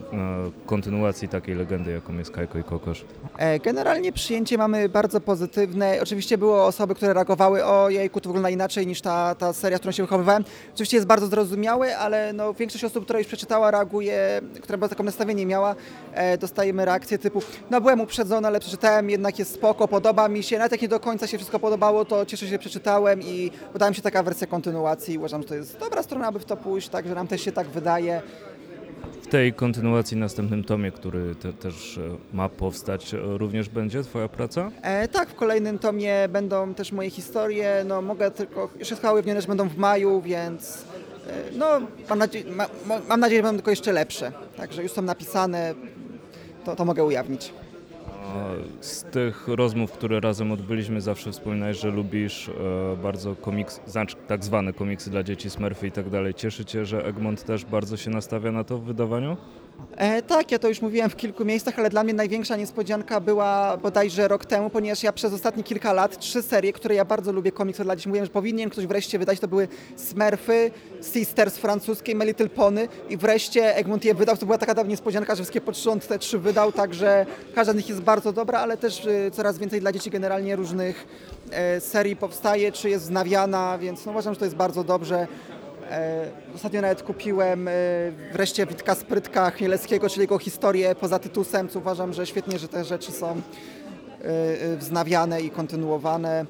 kontynuacji takiej legendy, jaką jest Kajko i Kokosz? E, Generalnie przyjęcie mamy bardzo pozytywne. Oczywiście były osoby, które reagowały, o jejku, to wygląda inaczej niż ta, ta seria, którą się wychowywałem. Oczywiście jest bardzo zrozumiałe, ale no, większość osób, która już przeczytała, reaguje, która bardzo taką nastawienie miała, dostajemy reakcje typu, no byłem uprzedzony, ale przeczytałem, jednak jest spoko, podoba mi się. Nawet jak nie do końca się wszystko podobało, to cieszę się, że przeczytałem i mi się taka wersja kontynuacji. Uważam, że to jest dobra strona, aby w to pójść, także nam też się tak wydaje. W tej kontynuacji, następnym tomie, który te, też e, ma powstać, e, również będzie Twoja praca? E, tak, w kolejnym tomie będą też moje historie. No, mogę tylko, chyba ujawnione, że będą w maju, więc e, no, mam, nadzie- ma, mam nadzieję, że będą tylko jeszcze lepsze. Także już są napisane, to, to mogę ujawnić. A Z tych rozmów, które razem odbyliśmy, zawsze wspominałeś, że lubisz e, bardzo komiks, znaczy tak zwane komiksy dla dzieci, Smurfy i tak dalej. Cieszy Cię, że Egmont też bardzo się nastawia na to w wydawaniu? E, tak, ja to już mówiłem w kilku miejscach, ale dla mnie największa niespodzianka była bodajże rok temu, ponieważ ja przez ostatnie kilka lat, trzy serie, które ja bardzo lubię, komiksy dla dzieci, mówiłem, że powinien ktoś wreszcie wydać, to były Smurfy, Sisters francuskie, My Little Pony i wreszcie Egmont je wydał, to była taka dawna niespodzianka, że wszystkie pod rząd te trzy wydał, także każda z nich jest bardzo dobra, ale też e, coraz więcej dla dzieci generalnie różnych e, serii powstaje, czy jest wznawiana, więc no, uważam, że to jest bardzo dobrze. E, Ostatnio nawet kupiłem e, wreszcie Witka Sprytka Chmielewskiego, czyli jego historię poza Tytusem, co uważam, że świetnie, że te rzeczy są wznawiane i kontynuowane.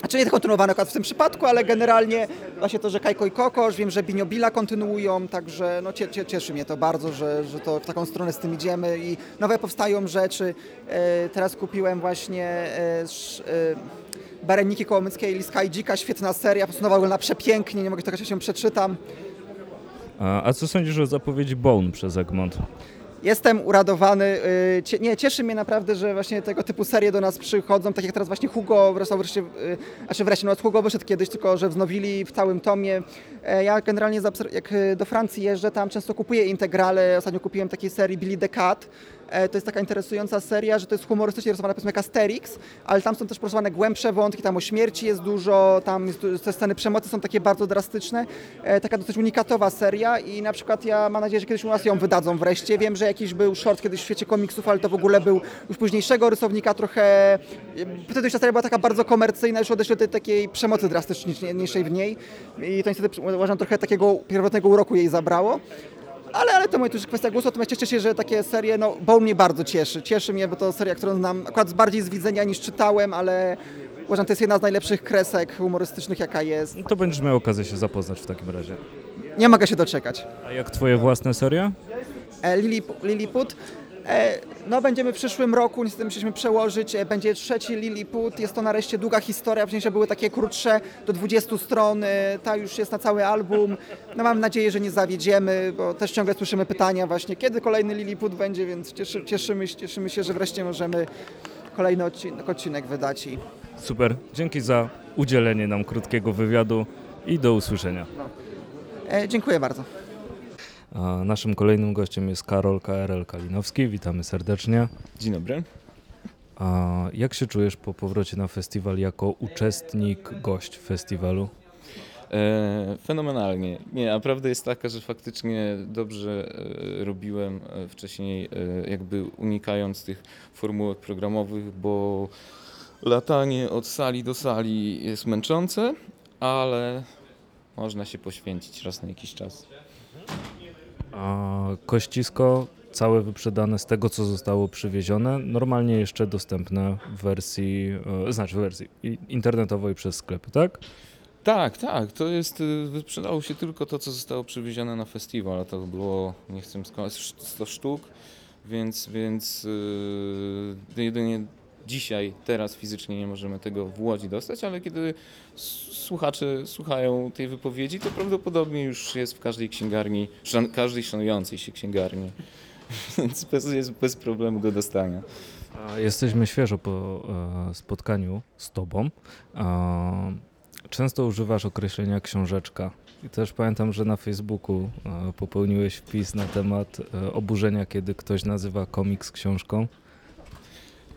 Znaczy nie kontynuowane akurat w tym przypadku, ale generalnie właśnie to, że Kajko i Kokosz, wiem, że Biniobila kontynuują, także no, cie, cie, cieszy mnie to bardzo, że, że to w taką stronę z tym idziemy i nowe powstają rzeczy. E, Teraz kupiłem właśnie e, sz- e, Kołomyckiej i Liska i Dzika, świetna seria, po prostu wygląda przepięknie, nie mogę aż się przeczytam. A, a co sądzisz o zapowiedzi Bone przez Egmont? Jestem uradowany. y, nie, cieszy mnie naprawdę, że właśnie tego typu serie do nas przychodzą, tak jak teraz właśnie Hugo, wreszcie, wreszcie, y, znaczy wreszcie, no Hugo wyszedł kiedyś, tylko że wznowili w całym tomie. E, Ja generalnie jak y, do Francji jeżdżę, tam często kupuję integrale. Ostatnio kupiłem takiej serii Billy the Cat. E, To jest taka interesująca seria, że to jest humorystycznie rysowana powiedzmy jak Asterix, ale tam są też poruszowane głębsze wątki, tam o śmierci jest dużo, tam jest, te sceny przemocy są takie bardzo drastyczne. E, Taka dosyć unikatowa seria i na przykład ja mam nadzieję, że kiedyś u nas ją wydadzą wreszcie. Wiem, że jakiś był short kiedyś w świecie komiksów, ale to w ogóle był już późniejszego rysownika, trochę... e, Wtedy już ta seria była taka bardzo komercyjna, już odeszli do tej takiej przemocy drastyczniejszej w niej i to niestety uważam trochę takiego pierwotnego uroku jej zabrało. Ale, ale to moja też kwestia głosu, natomiast cieszę się, że takie serie, no Bone mnie bardzo cieszy. Cieszy mnie, bo to seria, którą znam akurat bardziej z widzenia niż czytałem, ale uważam, że to jest jedna z najlepszych kresek humorystycznych, jaka jest. To będziesz miał okazję się zapoznać w takim razie. Nie mogę się doczekać. A jak Twoje własne serie? E, Lillip- Lilliput. E, No, będziemy w przyszłym roku, niestety musieliśmy przełożyć, e, będzie trzeci Lilliput, jest to nareszcie długa historia, wcześniej były takie krótsze, do 20 stron, e, ta już jest na cały album. No mam nadzieję, że nie zawiedziemy, bo też ciągle słyszymy pytania właśnie, kiedy kolejny Lilliput będzie, więc cieszy, cieszymy, się- cieszymy się, że wreszcie możemy kolejny odcinek, odcinek wydać i Super. Dzięki za udzielenie nam krótkiego wywiadu i do usłyszenia. e, dziękuję bardzo. A naszym kolejnym gościem jest Karol KRL Kalinowski. Witamy serdecznie. Dzień dobry. A jak się czujesz po powrocie na festiwal jako uczestnik, gość festiwalu? E, fenomenalnie. Nie, a prawda jest taka, że faktycznie dobrze e, robiłem e, wcześniej, e, jakby unikając tych formułek programowych, bo latanie od sali do sali jest męczące, ale można się poświęcić raz na jakiś czas. A kościsko całe wyprzedane z tego, co zostało przywiezione, normalnie jeszcze dostępne w wersji, e, znaczy w wersji internetowej przez sklepy, tak? Tak, tak, to jest, y, wyprzedało się tylko to, co zostało przywiezione na festiwal, a to było, nie chcę skłamać, 100 sztuk, więc, więc yy, jedynie dzisiaj, teraz fizycznie nie możemy tego w Łodzi dostać, ale kiedy słuchacze słuchają tej wypowiedzi, to prawdopodobnie już jest w każdej księgarni, szan, każdej szanującej się księgarni więc bez, jest bez problemu do dostania. Jesteśmy świeżo po e, spotkaniu z Tobą. Często używasz określenia książeczka. I też pamiętam, że na Facebooku e, popełniłeś wpis na temat e, oburzenia, kiedy ktoś nazywa komiks książką.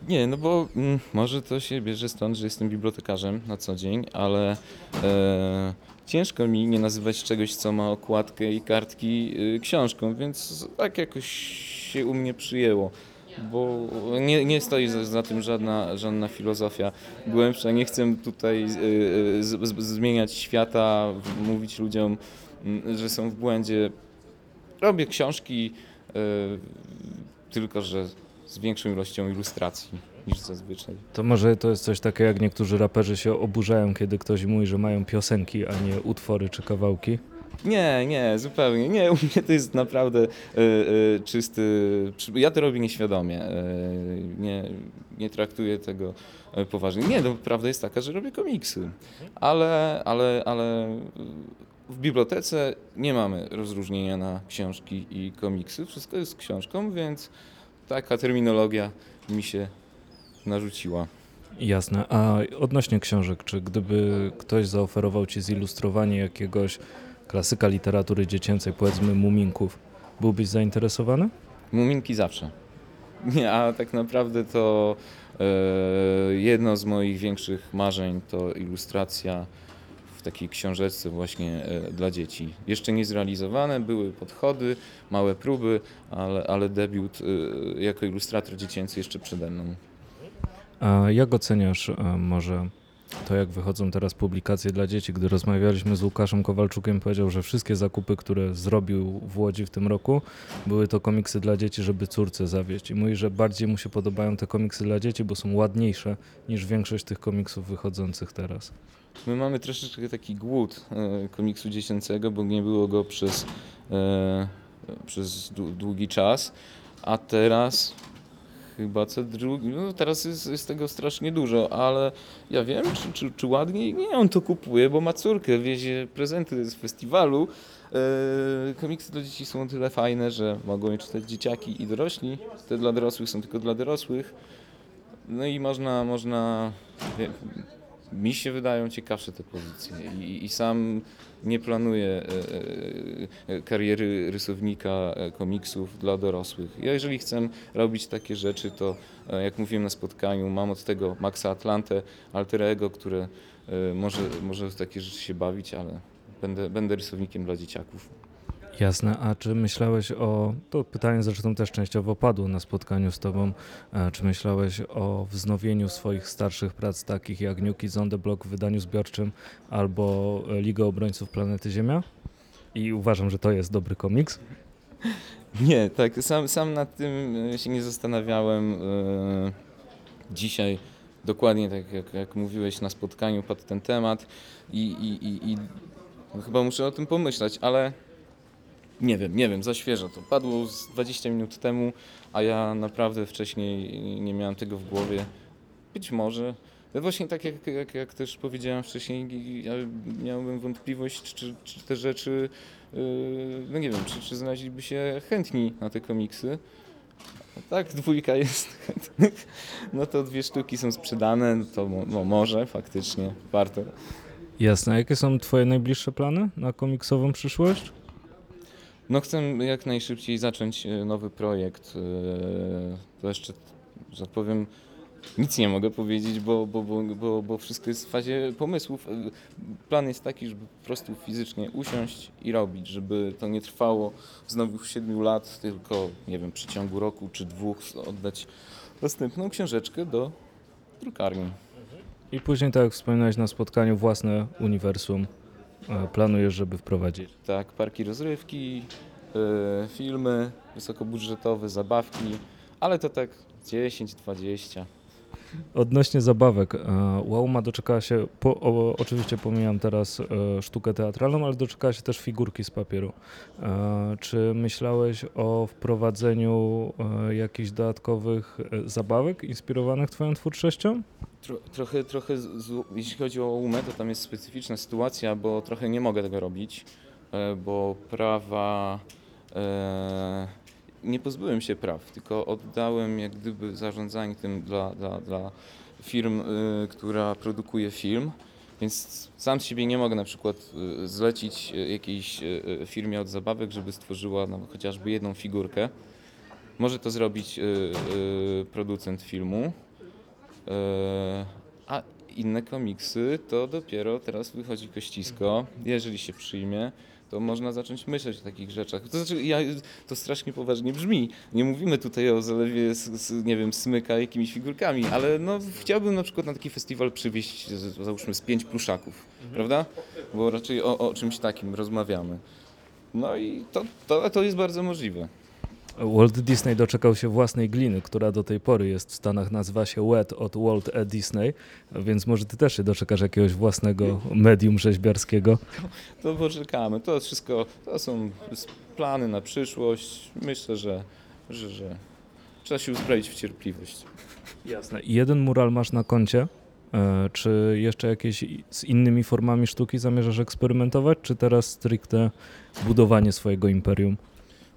Nie, no bo mm, może to się bierze stąd, że jestem bibliotekarzem na co dzień, ale e, ciężko mi nie nazywać czegoś, co ma okładkę i kartki y, książką, więc tak jakoś się u mnie przyjęło. Bo nie, nie stoi za, za tym żadna, żadna filozofia głębsza. Nie chcę tutaj y, y, z, z, zmieniać świata, mówić ludziom, mm, że są w błędzie. Robię książki, y, tylko że z większą ilością ilustracji niż zazwyczaj. To może to jest coś takiego, jak niektórzy raperzy się oburzają, kiedy ktoś mówi, że mają piosenki, a nie utwory czy kawałki. Nie, nie, zupełnie. Nie, u mnie to jest naprawdę y, y, czysty. Ja to robię nieświadomie. y, nie, nie traktuję tego y, poważnie. Nie, no, prawda jest taka, że robię komiksy, ale, ale, ale w bibliotece nie mamy rozróżnienia na książki i komiksy. Wszystko jest książką, więc taka terminologia mi się narzuciła. Jasne. A odnośnie książek, czy gdyby ktoś zaoferował ci zilustrowanie jakiegoś klasyka literatury dziecięcej, powiedzmy Muminków, byłbyś zainteresowany? Muminki zawsze. Nie, a tak naprawdę to e, jedno z moich większych marzeń to ilustracja takiej książeczce właśnie e, dla dzieci. Jeszcze nie zrealizowane, były podchody, małe próby, ale, ale debiut e, jako ilustrator dziecięcy jeszcze przede mną. A jak oceniasz e, może to, jak wychodzą teraz publikacje dla dzieci? Gdy rozmawialiśmy z Łukaszem Kowalczukiem, powiedział, że wszystkie zakupy, które zrobił w Łodzi w tym roku, były to komiksy dla dzieci, żeby córce zawieść. I mówi, że bardziej mu się podobają te komiksy dla dzieci, bo są ładniejsze niż większość tych komiksów wychodzących teraz. My mamy troszeczkę taki głód e, komiksu dziecięcego, bo nie było go przez, e, przez dłu- długi czas, a teraz chyba co drugi, no teraz jest, jest tego strasznie dużo, ale ja wiem, czy, czy, czy ładniej? Nie, on to kupuje, bo ma córkę, wiezie prezenty z festiwalu. E, komiksy dla dzieci są tyle fajne, że mogą je czytać dzieciaki i dorośli, te dla dorosłych są tylko dla dorosłych. No i można, można wie, mi się wydają ciekawsze te pozycje i, i sam nie planuję e, e, e, kariery rysownika komiksów dla dorosłych. Ja jeżeli chcę robić takie rzeczy, to jak mówiłem na spotkaniu, mam od tego Maxa Atlantę, Alterego, które może, może w takie rzeczy się bawić, ale będę, będę rysownikiem dla dzieciaków. Jasne, a czy myślałeś o, to pytanie zresztą też częściowo padło na spotkaniu z tobą, e, czy myślałeś o wznowieniu swoich starszych prac takich jak New Kids on the Block w wydaniu zbiorczym albo Liga Obrońców Planety Ziemia? I uważam, że to jest dobry komiks. Nie, tak, sam, sam nad tym e, się nie zastanawiałem. e, Dzisiaj dokładnie tak jak, jak mówiłeś na spotkaniu padł ten temat i, i, i, i chyba muszę o tym pomyśleć, ale nie wiem, nie wiem, za świeżo to padło z 20 minut temu, a ja naprawdę wcześniej nie miałem tego w głowie. Być może. No właśnie tak jak, jak, jak też powiedziałem wcześniej, ja miałbym wątpliwość, czy, czy te rzeczy Yy, no nie wiem, czy, czy znaleźliby się chętni na te komiksy. Tak, dwójka jest chętnych, no to dwie sztuki są sprzedane, no to no może faktycznie warto. Jasne, jakie są twoje najbliższe plany na komiksową przyszłość? No chcę jak najszybciej zacząć e, nowy projekt. e, To jeszcze, że tak powiem, nic nie mogę powiedzieć, bo, bo, bo, bo, bo wszystko jest w fazie pomysłów. E, Plan jest taki, żeby po prostu fizycznie usiąść i robić, żeby to nie trwało znowu 7 lat, tylko nie wiem, w przeciągu roku czy dwóch oddać następną książeczkę do drukarni. I później, tak jak wspominałeś na spotkaniu, własne uniwersum e, planujesz, żeby wprowadzić. Tak, parki rozrywki, e, filmy wysokobudżetowe, zabawki, ale to tak 10-20. Odnośnie zabawek, e, Łauma doczekała się, po, o, oczywiście pomijam teraz e, sztukę teatralną, ale doczekała się też figurki z papieru. E, Czy myślałeś o wprowadzeniu e, jakichś dodatkowych e, zabawek inspirowanych twoją twórczością? Tro, trochę, trochę z, jeśli chodzi o umę, to tam jest specyficzna sytuacja, bo trochę nie mogę tego robić, e, bo prawa, e, nie pozbyłem się praw, tylko oddałem jak gdyby zarządzanie tym dla, dla, dla firm, y, która produkuje film. Więc sam z siebie nie mogę na przykład y, zlecić y, jakiejś firmie od zabawek, żeby stworzyła no, chociażby jedną figurkę. Może to zrobić producent filmu, a inne komiksy to dopiero teraz wychodzi kościsko. Jeżeli się przyjmie, to można zacząć myśleć o takich rzeczach. To znaczy, ja, to strasznie poważnie brzmi. Nie mówimy tutaj o zalewie, z, z, nie wiem, smyka jakimiś figurkami, ale no, chciałbym na przykład na taki festiwal przywieźć, załóżmy, z pięć pluszaków, prawda? Bo raczej o, o czymś takim rozmawiamy. No i to, to, to jest bardzo możliwe. Walt Disney doczekał się własnej gliny, która do tej pory jest w Stanach, nazywa się WET od Walt E. Disney, więc może ty też się doczekasz jakiegoś własnego medium rzeźbiarskiego. To poczekamy. To wszystko, to są plany na przyszłość. Myślę, że, że, że trzeba się uzbroić w cierpliwość. Jasne. Jeden mural masz na koncie. E, Czy jeszcze jakieś z innymi formami sztuki zamierzasz eksperymentować, czy teraz stricte budowanie swojego imperium?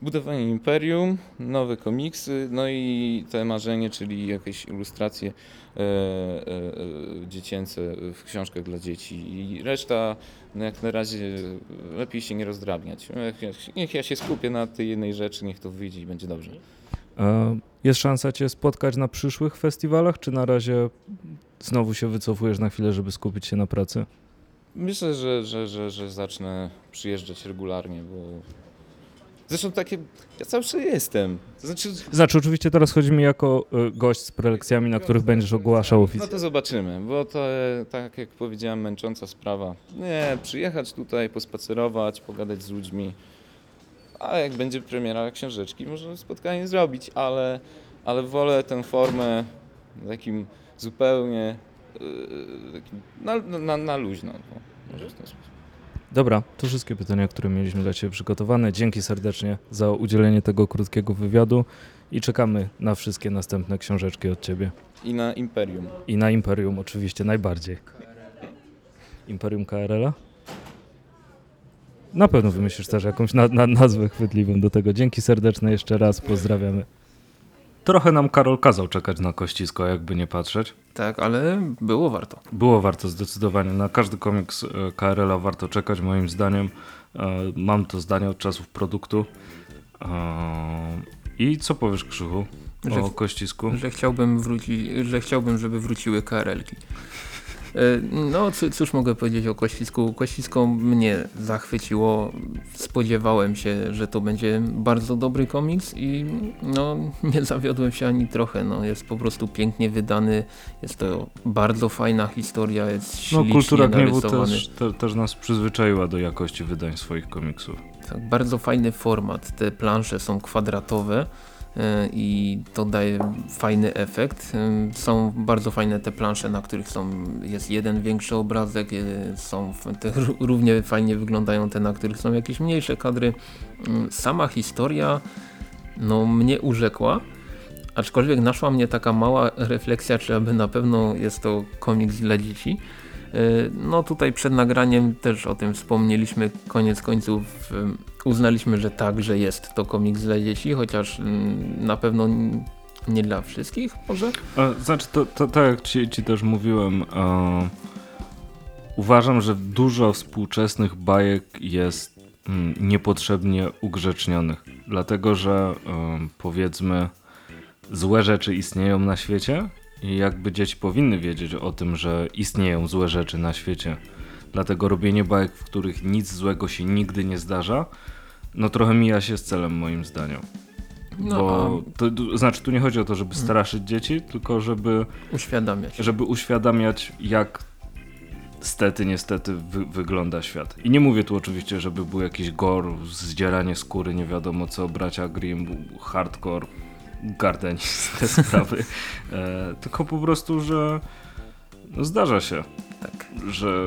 Budowanie imperium, nowe komiksy, no i te marzenie, czyli jakieś ilustracje e, e, e, dziecięce w książkach dla dzieci. I reszta, no jak na razie, lepiej się nie rozdrabniać. Niech, ja- się skupię na tej jednej rzeczy, niech to wyjdzie i będzie dobrze. E, Jest szansa cię spotkać na przyszłych festiwalach, czy na razie znowu się wycofujesz na chwilę, żeby skupić się na pracy? Myślę, że, że, że, że zacznę przyjeżdżać regularnie, bo zresztą takie, ja zawsze jestem. To znaczy, Znaczy, oczywiście teraz chodzi mi jako e, gość z prelekcjami, na których będziesz ogłaszał no oficjalnie. to zobaczymy, bo to e, tak jak powiedziałem, męcząca sprawa. Nie, przyjechać tutaj, pospacerować, pogadać z ludźmi, a jak będzie premiera książeczki, możemy spotkanie zrobić, ale, ale wolę tę formę takim zupełnie yy, takim na, na, na luźno. No, może w ten sposób. Dobra, to wszystkie pytania, które mieliśmy dla Ciebie przygotowane. Dzięki serdecznie za udzielenie tego krótkiego wywiadu i czekamy na wszystkie następne książeczki od Ciebie. I na Imperium. I na Imperium oczywiście najbardziej. Imperium KRL-a? Na pewno wymyślisz też jakąś na, na, nazwę chwytliwą do tego. Dzięki serdeczne jeszcze raz, pozdrawiamy. Trochę nam Karol kazał czekać na kościsko, jakby nie patrzeć. Tak, ale było warto. Było warto zdecydowanie. Na każdy komiks e, KRL-a warto czekać, moim zdaniem. E, Mam to zdanie od czasów produktu. E, I co powiesz, Krzychu, Że- o kościsku? Że chciałbym, wróci, że chciałbym, żeby wróciły KRL-ki. E, No, cóż mogę powiedzieć o Kościsku? Kościsko mnie zachwyciło. Spodziewałem się, że to będzie bardzo dobry komiks i no, nie zawiodłem się ani trochę. No, jest po prostu pięknie wydany. Jest to bardzo fajna historia, jest No, kultura gniewu też, te, też nas przyzwyczaiła do jakości wydań swoich komiksów. Tak, bardzo fajny format. Te plansze są kwadratowe i to daje fajny efekt. E, Są bardzo fajne te plansze, na których są, jest jeden większy obrazek, e, są te, ró- równie fajnie wyglądają te, na których są jakieś mniejsze kadry. Mm, Sama historia no, mnie urzekła. Aczkolwiek naszła mnie taka mała refleksja, czy aby na pewno jest to komiks dla dzieci. E, No tutaj przed nagraniem też o tym wspomnieliśmy, koniec końców uznaliśmy, że tak, że jest to komiks dla dzieci, chociaż mm, na pewno nie dla wszystkich może. Znaczy, to, tak jak ci, ci też mówiłem, e, uważam, że dużo współczesnych bajek jest mm, niepotrzebnie ugrzecznionych, dlatego że e, powiedzmy złe rzeczy istnieją na świecie i jakby dzieci powinny wiedzieć o tym, że istnieją złe rzeczy na świecie. Dlatego robienie bajek, w których nic złego się nigdy nie zdarza, no trochę mija się z celem moim zdaniem. No Bo to, to znaczy tu nie chodzi o to, żeby straszyć dzieci, tylko żeby, uświadamiać. żeby uświadamiać, jak stety, niestety wy, wygląda świat. I nie mówię tu oczywiście, żeby był jakiś gore, zdzieranie skóry, nie wiadomo co, bracia Grimm, hardcore, gardeniste sprawy. E, tylko po prostu, że no zdarza się, Tak. że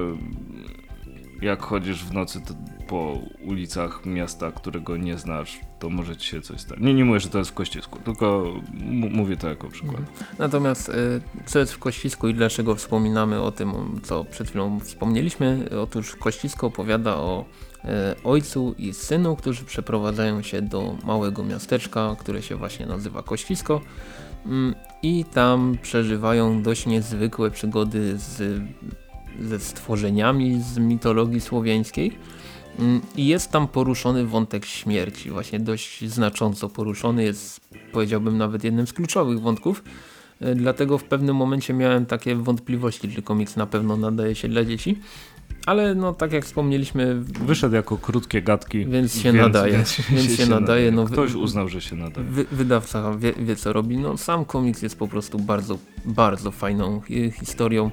jak chodzisz w nocy, po ulicach miasta, którego nie znasz, to może ci się coś stać. Nie, nie mówię, że to jest w Kościsku, tylko mówię to jako przykład. Natomiast y, co jest w Kościsku i dlaczego wspominamy o tym, co przed chwilą wspomnieliśmy? Otóż Kościsko opowiada o ojcu i synu, którzy przeprowadzają się do małego miasteczka, które się właśnie nazywa Kościsko mm, i tam przeżywają dość niezwykłe przygody z, ze stworzeniami z mitologii słowiańskiej. Mm, I jest tam poruszony wątek śmierci, właśnie dość znacząco poruszony, jest powiedziałbym nawet jednym z kluczowych wątków. E, dlatego w pewnym momencie miałem takie wątpliwości, czy komiks na pewno nadaje się dla dzieci. Ale no tak jak wspomnieliśmy... Wyszedł jako krótkie gadki. Więc się więc, nadaje. Więc, więc się, się nadaje. No, Ktoś uznał, że się nadaje. Wy, wydawca wie, wie, co robi. No sam komiks jest po prostu bardzo, bardzo fajną historią.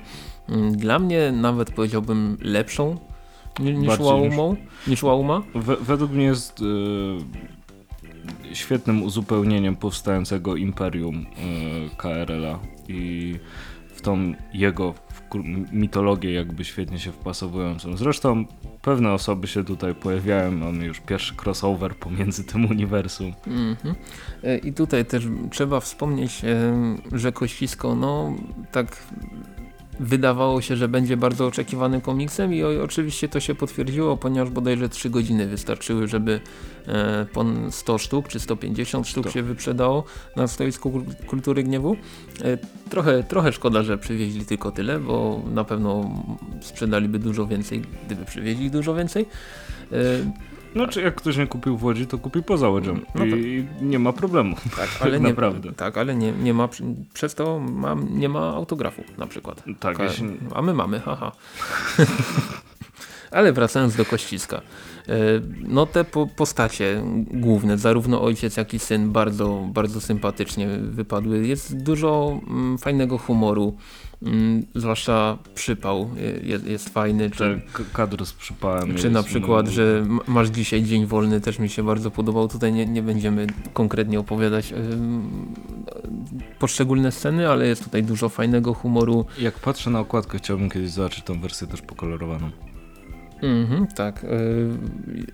Mm, dla mnie nawet powiedziałbym lepszą niż Waumą, niż Wauma? według mnie jest y, świetnym uzupełnieniem powstającego imperium y, KRL-a i w tą jego mitologię jakby świetnie się wpasowującą. Zresztą pewne osoby się tutaj pojawiają, mamy już pierwszy crossover pomiędzy tym uniwersum. Mm -hmm. I tutaj też trzeba wspomnieć, że Kościsko, no tak wydawało się, że będzie bardzo oczekiwanym komiksem i oczywiście to się potwierdziło, ponieważ bodajże 3 godziny wystarczyły, żeby e, pon 100 sztuk czy 150 sztuk to. się wyprzedało na stoisku Kultury Gniewu. E, trochę, trochę szkoda, że przywieźli tylko tyle, bo na pewno sprzedaliby dużo więcej, gdyby przywieźli dużo więcej. E, znaczy jak ktoś nie kupił w Łodzi, to kupi poza Łodzią no i tak. nie ma problemu. Tak, ale naprawdę. Nie, tak, ale nie, nie ma, przez to ma, nie ma autografu na przykład. Tak, jeśli... A my mamy, haha. ale wracając do Kościska. E, no te po, postacie główne, zarówno ojciec jak i syn bardzo, bardzo sympatycznie wypadły. Jest dużo mm, fajnego humoru. Mm, zwłaszcza przypał jest, jest fajny. Czy, kadr z przypałem. Czy na przykład, no... że masz dzisiaj dzień wolny też mi się bardzo podobał. Tutaj nie, nie będziemy konkretnie opowiadać yy, poszczególne sceny, ale jest tutaj dużo fajnego humoru. Jak patrzę na okładkę, chciałbym kiedyś zobaczyć tą wersję też pokolorowaną. Mhm, tak. Y,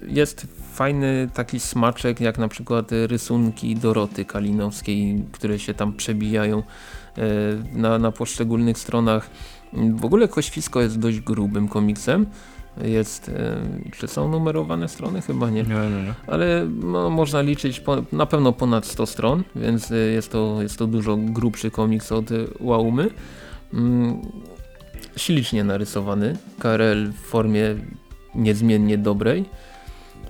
jest fajny taki smaczek, jak na przykład rysunki Doroty Kalinowskiej, które się tam przebijają E, na, na poszczególnych stronach. W ogóle Koświsko jest dość grubym komiksem. Jest, e, czy są numerowane strony? Chyba nie. Nie, nie, nie. Ale no, można liczyć po, na pewno ponad 100 stron, więc jest to, jest to dużo grubszy komiks od Łaumy. Ślicznie narysowany. KRL w formie niezmiennie dobrej.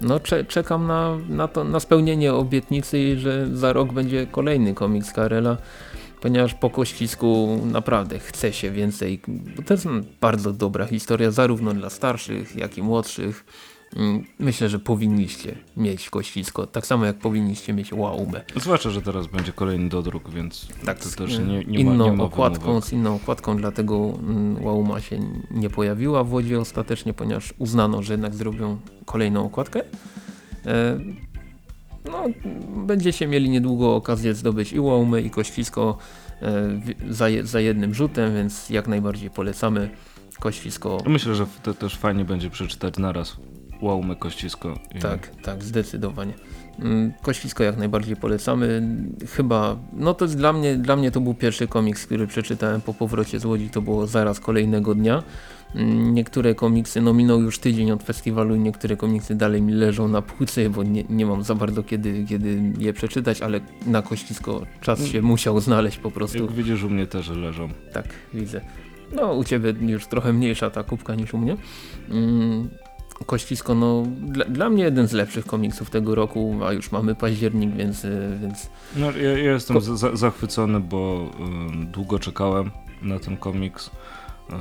No cze czekam na, na, to, na spełnienie obietnicy, że za rok będzie kolejny komiks KRL-a ponieważ po Kościsku naprawdę chce się więcej, bo to jest bardzo dobra historia zarówno dla starszych, jak i młodszych. Mm, myślę, że powinniście mieć Kościsko, tak samo jak powinniście mieć Łaumę. Zwłaszcza, że teraz będzie kolejny dodruk, więc tak, to też nie, nie inną ma, nie ma okładką, Z inną okładką, dlatego mm, Łauma się nie pojawiła w Łodzi ostatecznie, ponieważ uznano, że jednak zrobią kolejną okładkę. E, no, będziecie mieli niedługo okazję zdobyć i Łomy i Kościsko e, za, za jednym rzutem, więc jak najbardziej polecamy Kościsko. Myślę, że to też fajnie będzie przeczytać naraz Łaumy, Kościsko. I... Tak, tak, zdecydowanie. Mm, Kościsko jak najbardziej polecamy. Chyba, no to jest dla mnie, dla mnie to był pierwszy komiks, który przeczytałem po powrocie z Łodzi, to było zaraz kolejnego dnia. Mm, niektóre komiksy, no minął już tydzień od festiwalu i niektóre komiksy dalej mi leżą na półce, bo nie, nie mam za bardzo kiedy, kiedy je przeczytać, ale na Kościsko czas się musiał znaleźć po prostu. Jak widzisz u mnie też leżą. Tak, widzę. No u Ciebie już trochę mniejsza ta kubka niż u mnie. Kościsko, no dla, dla, mnie jeden z lepszych komiksów tego roku, a już mamy październik, więc... Y, więc... No, ja, ja jestem za, zachwycony, bo y, długo czekałem na ten komiks.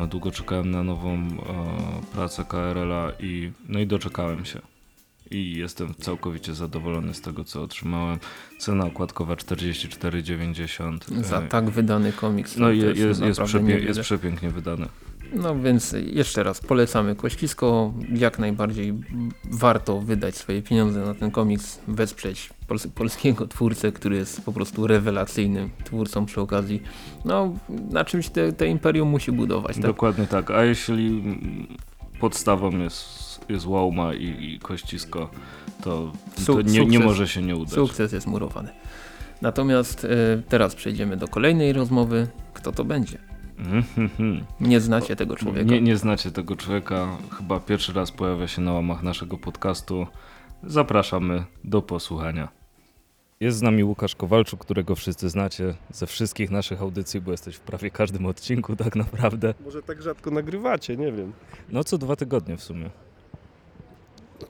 Y, długo czekałem na nową y, pracę KRL-a i no i doczekałem się. I jestem całkowicie zadowolony z tego, co otrzymałem. Cena okładkowa 44,90. Za tak wydany komiks. No jest, jest, jest, przepię jest przepięknie wydany. No więc jeszcze raz polecamy Kościsko. Jak najbardziej warto wydać swoje pieniądze na ten komiks, wesprzeć pols polskiego twórcę, który jest po prostu rewelacyjnym twórcą przy okazji. No na czymś te, te imperium musi budować. Tak? Dokładnie tak. A jeśli podstawą jest jest, i, i Kościsko, to, to nie, nie może się nie udać. Sukces jest murowany. Natomiast e, teraz przejdziemy do kolejnej rozmowy. Kto to będzie? Nie znacie tego człowieka. Nie, nie znacie tego człowieka, chyba pierwszy raz pojawia się na łamach naszego podcastu. Zapraszamy do posłuchania. Jest z nami Łukasz Kowalczuk, którego wszyscy znacie ze wszystkich naszych audycji, bo jesteś w prawie każdym odcinku tak naprawdę. Może tak rzadko nagrywacie, nie wiem. No co dwa tygodnie w sumie. To,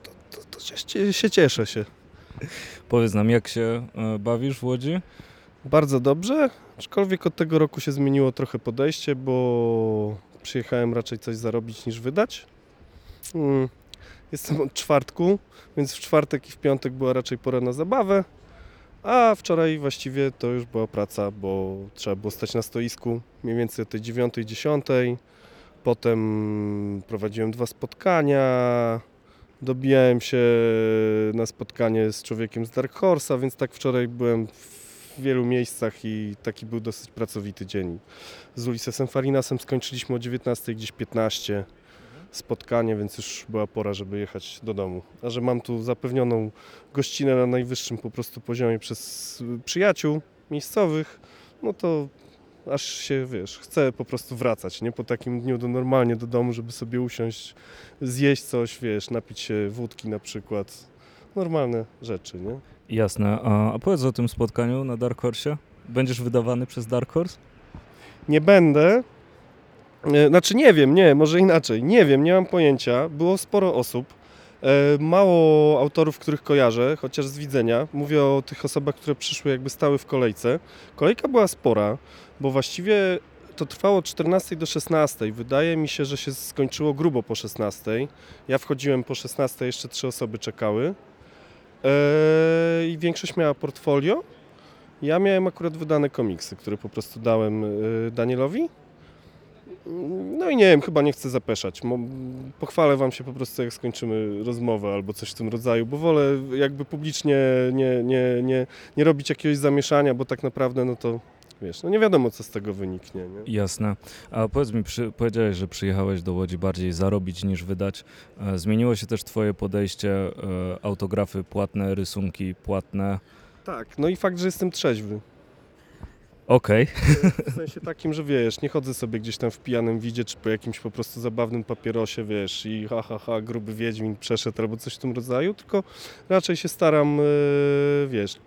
to się, się cieszę się. Powiedz nam, jak się e, bawisz w Łodzi? Bardzo dobrze, aczkolwiek od tego roku się zmieniło trochę podejście, bo przyjechałem raczej coś zarobić niż wydać. Mm, Jestem od czwartku, więc w czwartek i w piątek była raczej pora na zabawę, a wczoraj właściwie to już była praca, bo trzeba było stać na stoisku mniej więcej o tej 9-10. Potem prowadziłem dwa spotkania, dobijałem się na spotkanie z człowiekiem z Dark Horse'a, więc tak wczoraj byłem w wielu miejscach i taki był dosyć pracowity dzień. Z Ulisesem Farinasem skończyliśmy o 19, gdzieś 15 spotkanie, więc już była pora, żeby jechać do domu. A że mam tu zapewnioną gościnę na najwyższym po prostu poziomie przez y, przyjaciół miejscowych, no to aż się, wiesz, chcę po prostu wracać, nie? Po takim dniu do normalnie do domu, żeby sobie usiąść, zjeść coś, wiesz, napić się wódki na przykład. Normalne rzeczy, nie? Jasne. A, a powiedz o tym spotkaniu na Dark Horse. Będziesz wydawany przez Dark Horse? Nie będę. E, Znaczy nie wiem, nie, może inaczej. Nie wiem, nie mam pojęcia. Było sporo osób. E, Mało autorów, których kojarzę, chociaż z widzenia. Mówię o tych osobach, które przyszły, jakby stały w kolejce. Kolejka była spora, bo właściwie to trwało od 14 do 16. Wydaje mi się, że się skończyło grubo po 16. Ja wchodziłem po 16, jeszcze trzy osoby czekały. E, I większość miała portfolio. Ja miałem akurat wydane komiksy, które po prostu dałem y, Danielowi. No i nie wiem, chyba nie chcę zapeszać. Pochwalę wam się po prostu, jak skończymy rozmowę albo coś w tym rodzaju, bo wolę jakby publicznie nie, nie, nie, nie robić jakiegoś zamieszania, bo tak naprawdę no to wiesz, no nie wiadomo co z tego wyniknie. Nie? Jasne. A powiedz mi, przy, powiedziałeś, że przyjechałeś do Łodzi bardziej zarobić niż wydać. E, zmieniło się też twoje podejście, e, autografy płatne, rysunki płatne. Tak, no i fakt, że jestem trzeźwy. Okej. W sensie takim, że wiesz, nie chodzę sobie gdzieś tam w pijanym widzie, czy po jakimś po prostu zabawnym papierosie, wiesz, i ha, ha, ha, gruby wiedźmin przeszedł albo coś w tym rodzaju, tylko raczej się staram, yy, wiesz,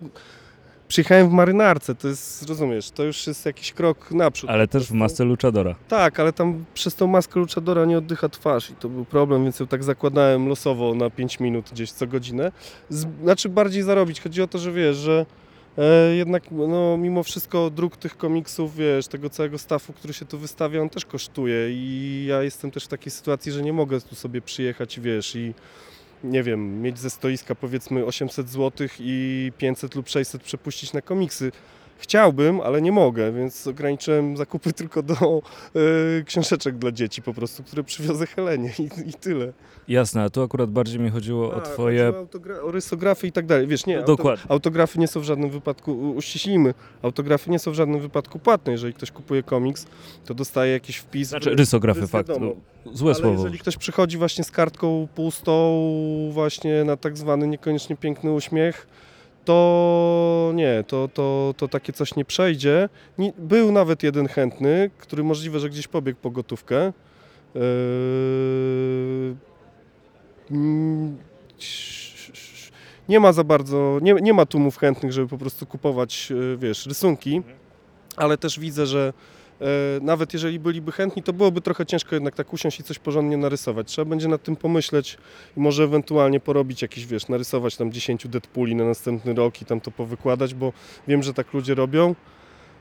przyjechałem w marynarce, to jest, rozumiesz, to już jest jakiś krok naprzód. Ale też w masce luchadora. Tak, ale tam przez tą maskę luchadora nie oddycha twarz i to był problem, więc ją tak zakładałem losowo na 5 minut gdzieś co godzinę. Znaczy bardziej zarobić, chodzi o to, że wiesz, że e, jednak no, mimo wszystko druk tych komiksów, wiesz, tego całego staffu, który się tu wystawia, on też kosztuje i ja jestem też w takiej sytuacji, że nie mogę tu sobie przyjechać, wiesz, i nie wiem, mieć ze stoiska powiedzmy 800 zł i 500 lub 600 przepuścić na komiksy. Chciałbym, ale nie mogę, więc ograniczyłem zakupy tylko do e, książeczek dla dzieci po prostu, które przywiozę Helenie i, i tyle. Jasne, a tu akurat bardziej mi chodziło o Tak, twoje... chodzi O, autogra- o rysografy i tak dalej. Wiesz, nie, No auto- dokładnie. autografy nie są w żadnym wypadku, u- uściślimy, autografy nie są w żadnym wypadku płatne. Jeżeli ktoś kupuje komiks, to dostaje jakiś wpis. Znaczy w- rysografy, fakt. wiadomo. Złe Ale słowo. jeżeli ktoś przychodzi właśnie z kartką pustą, właśnie na tak zwany niekoniecznie piękny uśmiech, to nie, to, to, to takie coś nie przejdzie. Był nawet jeden chętny, który możliwe, że gdzieś pobiegł po gotówkę. Yy, mm, Nie ma za bardzo, nie, nie ma tłumów chętnych, żeby po prostu kupować, yy, wiesz, rysunki, ale też widzę, że nawet jeżeli byliby chętni, to byłoby trochę ciężko jednak tak usiąść i coś porządnie narysować. Trzeba będzie nad tym pomyśleć i może ewentualnie porobić jakieś, wiesz, narysować tam 10 Deadpooli na następny rok i tam to powykładać, bo wiem, że tak ludzie robią.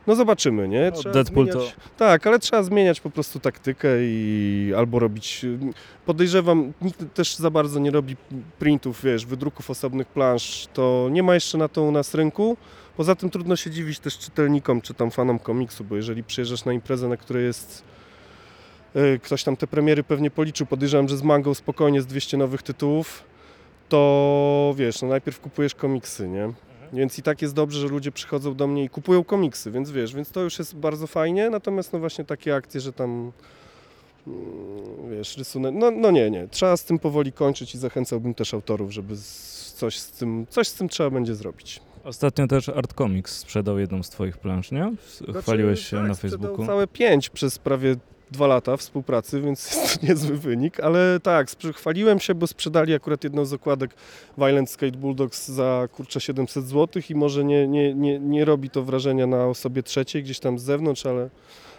No zobaczymy, nie? No, Deadpool to- Tak, ale trzeba zmieniać po prostu taktykę i albo robić... Podejrzewam, nikt też za bardzo nie robi printów, wiesz, wydruków osobnych plansz. To nie ma jeszcze na to u nas rynku. Poza tym trudno się dziwić też czytelnikom czy tam fanom komiksu, bo jeżeli przyjeżdżasz na imprezę, na której jest e, ktoś tam te premiery pewnie policzył, podejrzewam, że z mangą spokojnie z 200 nowych tytułów, to wiesz, no najpierw kupujesz komiksy, nie? Więc i tak jest dobrze, że ludzie przychodzą do mnie i kupują komiksy, więc wiesz, więc to już jest bardzo fajnie, natomiast no właśnie takie akcje, że tam mm, wiesz, rysunek. No, no nie, nie. Trzeba z tym powoli kończyć i zachęcałbym też autorów, żeby coś, z tym, coś z tym trzeba będzie zrobić. Ostatnio też Art Comics sprzedał jedną z twoich plansz, nie? Chwaliłeś się tak, na Facebooku. całe pięć przez prawie dwa lata współpracy, więc jest to niezły wynik, ale tak, chwaliłem się, bo sprzedali akurat jedną z okładek Violent Skate Bulldogs za kurczę 700 zł i może nie, nie, nie, nie robi to wrażenia na osobie trzeciej gdzieś tam z zewnątrz, ale,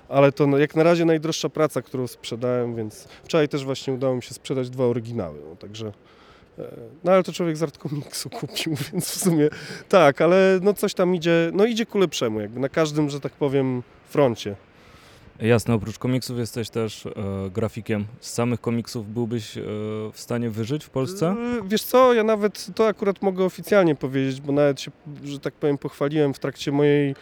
ale to jak na razie najdroższa praca, którą sprzedałem, więc wczoraj też właśnie udało mi się sprzedać dwa oryginały, no, także no ale to człowiek z Art Comicsu kupił, więc w sumie tak, ale no coś tam idzie, no idzie ku lepszemu, jakby na każdym, że tak powiem, froncie. Jasne, oprócz komiksów jesteś też e, grafikiem. Z samych komiksów byłbyś e, w stanie wyżyć w Polsce? Yy, Wiesz co, ja nawet to akurat mogę oficjalnie powiedzieć, bo nawet się, że tak powiem, pochwaliłem w trakcie mojej e,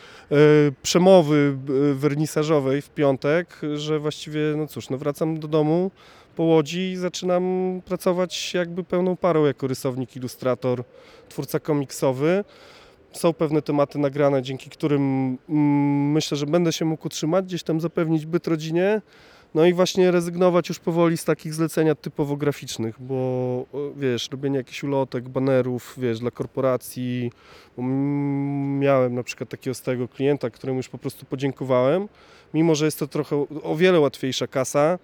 przemowy e, wernisażowej w piątek, że właściwie, no cóż, no wracam do domu po Łodzi zaczynam pracować jakby pełną parą jako rysownik, ilustrator, twórca komiksowy. Są pewne tematy nagrane, dzięki którym mm, myślę, że będę się mógł utrzymać, gdzieś tam zapewnić byt rodzinie. No i właśnie rezygnować już powoli z takich zlecenia typowo graficznych, bo wiesz, robienie jakichś ulotek, banerów, wiesz, dla korporacji. bo m- Miałem na przykład takiego stałego klienta, któremu już po prostu podziękowałem. Mimo, że jest to trochę o wiele łatwiejsza kasa,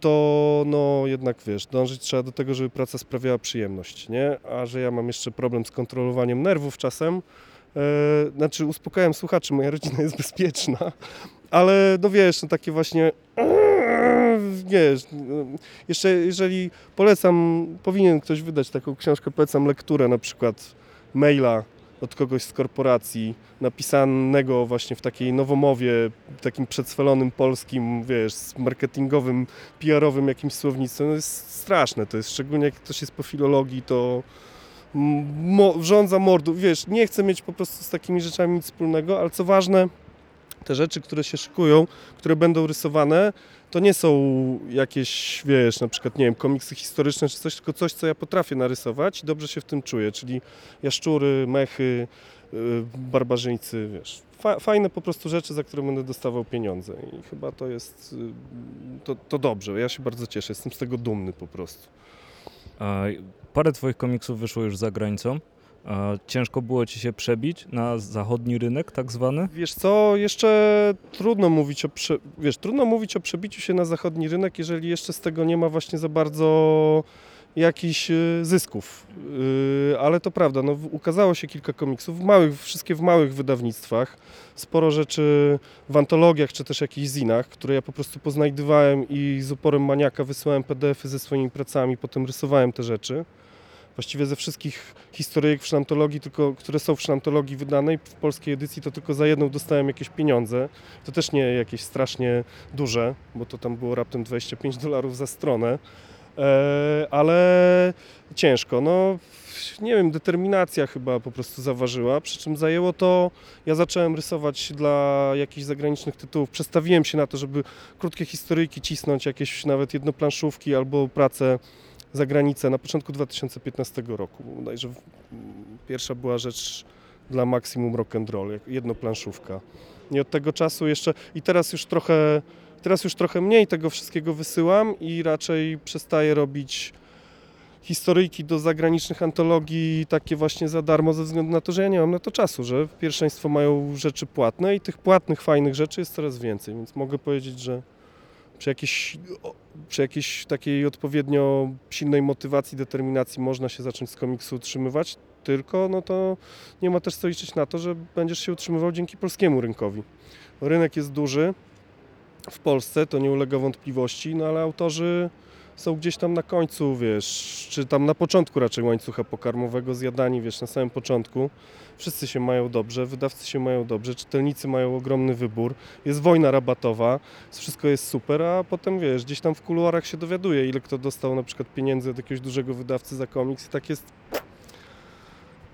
to no jednak wiesz, dążyć trzeba do tego, żeby praca sprawiała przyjemność, nie? A że ja mam jeszcze problem z kontrolowaniem nerwów czasem, e, znaczy uspokajam słuchaczy, moja rodzina jest bezpieczna, ale no wiesz, no takie właśnie wiesz, jeszcze jeżeli polecam, powinien ktoś wydać taką książkę, polecam lekturę na przykład maila od kogoś z korporacji, napisanego właśnie w takiej nowomowie, takim przedswelonym polskim, wiesz, marketingowym, PR-owym jakimś słownictwem, no jest straszne to jest, szczególnie jak ktoś jest po filologii, to wrządza mordu, wiesz, nie chcę mieć po prostu z takimi rzeczami nic wspólnego, ale co ważne, te rzeczy, które się szykują, które będą rysowane, to nie są jakieś, wiesz, na przykład, nie wiem, komiksy historyczne czy coś, tylko coś, co ja potrafię narysować i dobrze się w tym czuję, czyli jaszczury, mechy, yy, barbarzyńcy, wiesz. Fa- fajne po prostu rzeczy, za które będę dostawał pieniądze i chyba to jest, yy, to, to dobrze, ja się bardzo cieszę, jestem z tego dumny po prostu. A Parę twoich komiksów wyszło już za granicą. Ciężko było ci się przebić na zachodni rynek, tak zwany? Wiesz co, jeszcze trudno mówić o, prze, wiesz, trudno mówić o przebiciu się na zachodni rynek, jeżeli jeszcze z tego nie ma właśnie za bardzo jakichś y, zysków. Y, Ale to prawda, no, ukazało się kilka komiksów, małych, wszystkie w małych wydawnictwach, sporo rzeczy w antologiach czy też jakichś zinach, które ja po prostu poznajdywałem i z uporem maniaka wysyłałem PDF-y ze swoimi pracami, potem rysowałem te rzeczy. Właściwie ze wszystkich historyjek w szlamtologii, tylko, które są w szlamtologii wydanej w polskiej edycji, to tylko za jedną dostałem jakieś pieniądze. To też nie jakieś strasznie duże, bo to tam było raptem 25 dolarów za stronę. E, ale ciężko. No, nie wiem, determinacja chyba po prostu zaważyła, przy czym zajęło to, ja zacząłem rysować dla jakichś zagranicznych tytułów, przestawiłem się na to, żeby krótkie historyjki cisnąć, jakieś nawet jednoplanszówki albo prace za granicę na początku 2015 roku. Bodajże pierwsza była rzecz dla Maximum jak- jednoplanszówka. I od tego czasu jeszcze, i teraz już trochę, teraz już trochę mniej tego wszystkiego wysyłam i raczej przestaję robić historyjki do zagranicznych antologii takie właśnie za darmo ze względu na to, że ja nie mam na to czasu, że pierwszeństwo mają rzeczy płatne i tych płatnych, fajnych rzeczy jest coraz więcej, więc mogę powiedzieć, że przy jakiejś, przy jakiejś takiej odpowiednio silnej motywacji, determinacji można się zacząć z komiksu utrzymywać, tylko no to nie ma też co liczyć na to, że będziesz się utrzymywał dzięki polskiemu rynkowi. Rynek jest duży w Polsce, to nie ulega wątpliwości, no ale autorzy są gdzieś tam na końcu, wiesz, czy tam na początku raczej łańcucha pokarmowego zjadani, wiesz, na samym początku. Wszyscy się mają dobrze, wydawcy się mają dobrze, czytelnicy mają ogromny wybór, jest wojna rabatowa, wszystko jest super, a potem wiesz, gdzieś tam w kuluarach się dowiaduje, ile kto dostał na przykład pieniędzy od jakiegoś dużego wydawcy za komiks i tak jest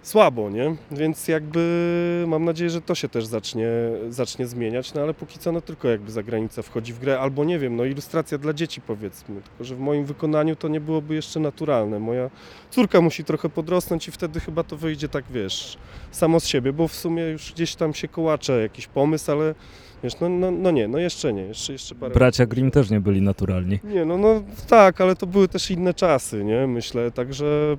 słabo, nie? Więc jakby mam nadzieję, że to się też zacznie, zacznie zmieniać, no ale póki co no tylko jakby zagranica wchodzi w grę, albo nie wiem, no ilustracja dla dzieci powiedzmy, tylko że w moim wykonaniu to nie byłoby jeszcze naturalne. Moja córka musi trochę podrosnąć i wtedy chyba to wyjdzie tak, wiesz, samo z siebie, bo w sumie już gdzieś tam się kołacze jakiś pomysł, ale wiesz, no, no, no nie, no jeszcze nie, jeszcze, jeszcze parę Bracia Grimm też nie byli naturalni. nie, no, no tak, ale to były też inne czasy, nie? Myślę, także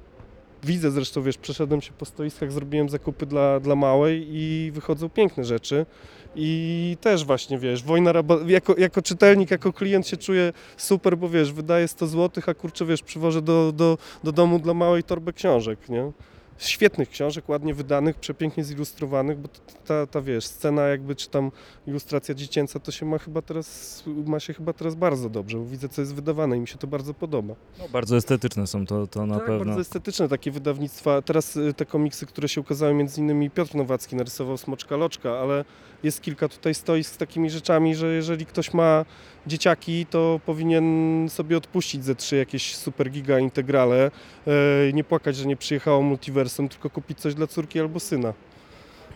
widzę zresztą, wiesz, przeszedłem się po stoiskach, zrobiłem zakupy dla, dla małej i wychodzą piękne rzeczy. I też właśnie, wiesz, wojna jako, jako czytelnik, jako klient się czuję super, bo wiesz, wydaję 100 zł, a kurczę, wiesz, przywożę do, do, do domu dla małej torbę książek, nie? Świetnych książek, ładnie wydanych, przepięknie zilustrowanych, bo ta, ta, wiesz, scena jakby, czy tam ilustracja dziecięca, to się ma chyba teraz, ma się chyba teraz bardzo dobrze, bo widzę, co jest wydawane i mi się to bardzo podoba. No, bardzo estetyczne są to, to na tak, pewno. bardzo estetyczne takie wydawnictwa. Teraz y, te komiksy, które się ukazały, między innymi Piotr Nowacki narysował Smoczka Loczka, ale jest kilka tutaj stoisk z takimi rzeczami, że jeżeli ktoś ma dzieciaki, to powinien sobie odpuścić ze trzy jakieś super giga integrale, e, nie płakać, że nie przyjechało multiversum, tylko kupić coś dla córki albo syna.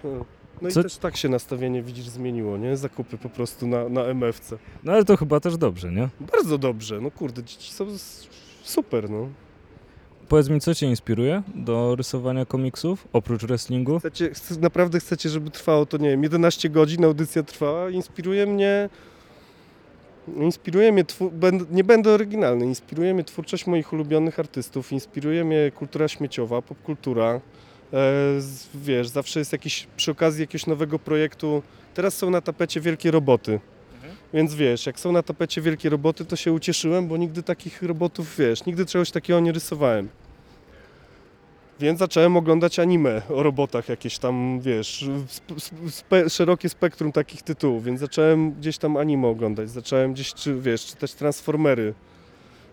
No. No Co- i też tak się nastawienie, widzisz, zmieniło, nie? Zakupy po prostu na, na MFC. No ale to chyba też dobrze, nie? Bardzo dobrze, no kurde, dzieci są super, no. Powiedz mi, co cię inspiruje do rysowania komiksów, oprócz wrestlingu? Chcecie, chce- naprawdę chcecie, żeby trwało to, nie wiem, 11 godzin audycja trwała, inspiruje mnie, inspiruje mnie, nie będę oryginalny, inspiruje mnie twórczość moich ulubionych artystów, inspiruje mnie kultura śmieciowa, popkultura, e, wiesz, zawsze jest jakiś, przy okazji jakiegoś nowego projektu, teraz są na tapecie wielkie roboty, więc wiesz, jak są na tapecie wielkie roboty, to się ucieszyłem, bo nigdy takich robotów, wiesz, nigdy czegoś takiego nie rysowałem. Więc zacząłem oglądać anime o robotach, jakieś tam, wiesz, szerokie spektrum takich tytułów, więc zacząłem gdzieś tam anime oglądać, zacząłem gdzieś, czy, wiesz, czytać Transformery.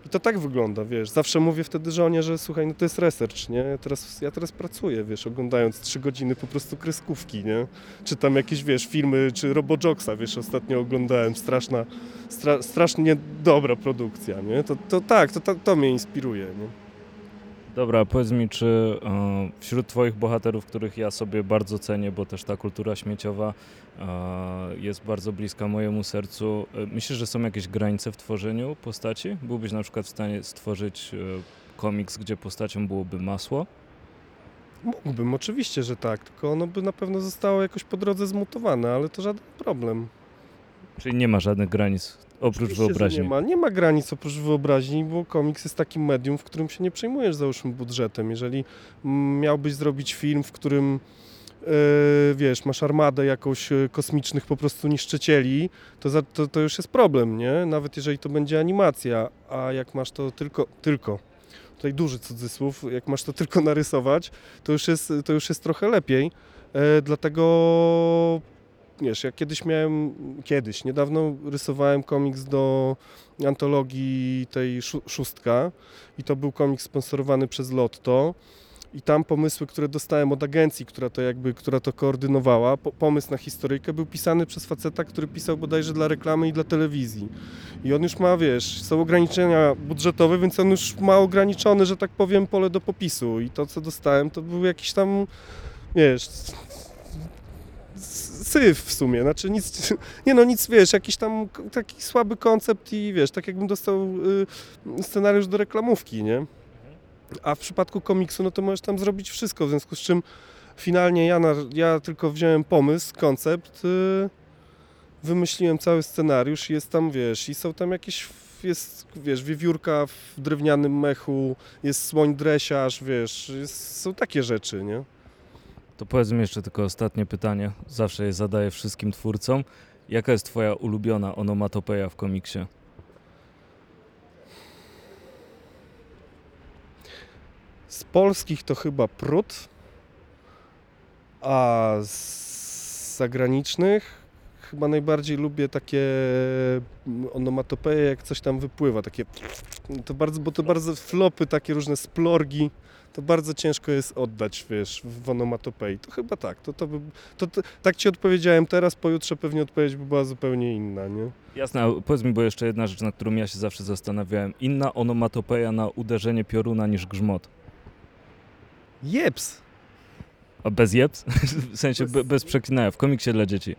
I to tak wygląda, wiesz, zawsze mówię wtedy żonie, że słuchaj, no to jest research, nie? Ja teraz, ja teraz pracuję, wiesz, oglądając trzy godziny po prostu kreskówki, nie? Czy tam jakieś, wiesz, filmy, czy Robojoxa, wiesz, ostatnio oglądałem, straszna, stra, strasznie dobra produkcja, nie? To, to tak, to, to, to mnie inspiruje, nie? Dobra, powiedz mi, czy e, wśród twoich bohaterów, których ja sobie bardzo cenię, bo też ta kultura śmieciowa e, jest bardzo bliska mojemu sercu, e, myślisz, że są jakieś granice w tworzeniu postaci? Byłbyś na przykład w stanie stworzyć komiks, gdzie postacią byłoby masło? Mógłbym, oczywiście, że tak, tylko ono by na pewno zostało jakoś po drodze zmutowane, ale to żaden problem. Czyli nie ma żadnych granic oprócz Oczywiście, wyobraźni. Nie ma, nie ma granic oprócz wyobraźni, bo komiks jest takim medium, w którym się nie przejmujesz załóżmy budżetem. Jeżeli mm, miałbyś zrobić film, w którym e, wiesz, masz armadę jakąś e, kosmicznych po prostu niszczycieli, to, za, to, to już jest problem, nie? Nawet jeżeli to będzie animacja, a jak masz to tylko, tylko, tutaj duży cudzysłów, jak masz to tylko narysować, to już jest, to już jest trochę lepiej, e, dlatego wiesz, ja kiedyś miałem, kiedyś, niedawno rysowałem komiks do antologii tej szó- szóstka i to był komiks sponsorowany przez Lotto i tam pomysły, które dostałem od agencji, która to jakby, która to koordynowała, po, pomysł na historyjkę był pisany przez faceta, który pisał bodajże dla reklamy i dla telewizji. I on już ma, wiesz, są ograniczenia budżetowe, więc on już ma ograniczone, że tak powiem, pole do popisu i to, co dostałem, to był jakiś tam, wiesz, syf w sumie, znaczy nic, nie no nic, wiesz, jakiś tam taki słaby koncept i wiesz, tak jakbym dostał y, scenariusz do reklamówki, nie? A w przypadku komiksu, no to możesz tam zrobić wszystko, w związku z czym finalnie ja, na, ja tylko wziąłem pomysł, koncept, y, wymyśliłem cały scenariusz jest tam, wiesz, i są tam jakieś, jest, wiesz, wiewiórka w drewnianym mechu, jest słoń dresiarz, wiesz, jest, są takie rzeczy, nie? To powiedz mi jeszcze tylko ostatnie pytanie. Zawsze je zadaję wszystkim twórcom. Jaka jest twoja ulubiona onomatopeja w komiksie? Z polskich to chyba Prut, a z zagranicznych chyba najbardziej lubię takie mm, onomatopeje, jak coś tam wypływa, takie to bardzo, bo to bardzo flopy, takie różne splorgi, to bardzo ciężko jest oddać, wiesz, w onomatopei. To chyba tak, to, to, by, to, to tak ci odpowiedziałem teraz, pojutrze pewnie odpowiedź by była zupełnie inna, nie? Jasne, a powiedz mi, bo jeszcze jedna rzecz, nad którą ja się zawsze zastanawiałem. Inna onomatopeja na uderzenie pioruna niż grzmot. Jeps! A bez jeps? W sensie be, bez przeklinania, w komiksie dla dzieci.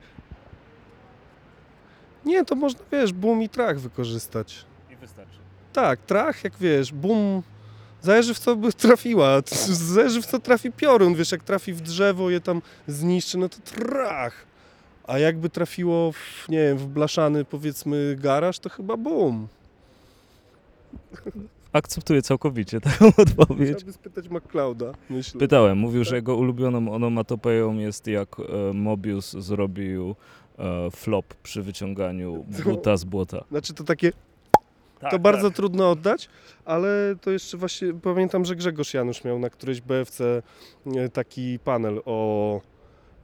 Nie, to można, wiesz, boom i trach wykorzystać. I wystarczy. Tak, trach, jak wiesz, boom, zależy w co by trafiła, zależy w co trafi piorun, wiesz, jak trafi w drzewo, je tam zniszczy, no to trach. A jakby trafiło w, nie wiem, w blaszany, powiedzmy, garaż, to chyba boom. Akceptuję całkowicie taką odpowiedź. By spytać McClouda, myślę. Pytałem, mówił, że jego ulubioną onomatopeją jest jak e, Mobius zrobił e, flop przy wyciąganiu buta z błota. Znaczy to takie, Tak, to bardzo trudno oddać, ale to jeszcze właśnie, pamiętam, że Grzegorz Janusz miał na którejś BFC e, taki panel o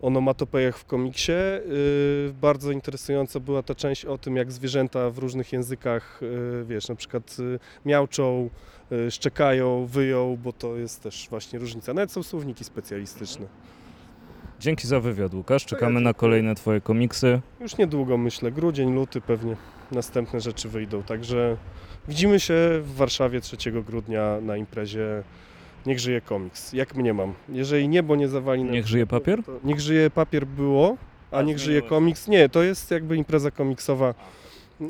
onomatopejach w komiksie. Yy, Bardzo interesująca była ta część o tym, jak zwierzęta w różnych językach, yy, wiesz, na przykład yy, miauczą, yy, szczekają, wyją, bo to jest też właśnie różnica. Nawet są słowniki specjalistyczne. Dzięki za wywiad, Łukasz. Czekamy na kolejne twoje komiksy. Już niedługo myślę, grudzień, luty pewnie następne rzeczy wyjdą, także widzimy się w Warszawie 3 grudnia na imprezie Niech żyje komiks, jak mnie mam. Jeżeli niebo nie zawali... na- Niech żyje papier? To niech żyje papier było, a A, niech żyje zmieniło się. komiks. Nie, to jest jakby impreza komiksowa,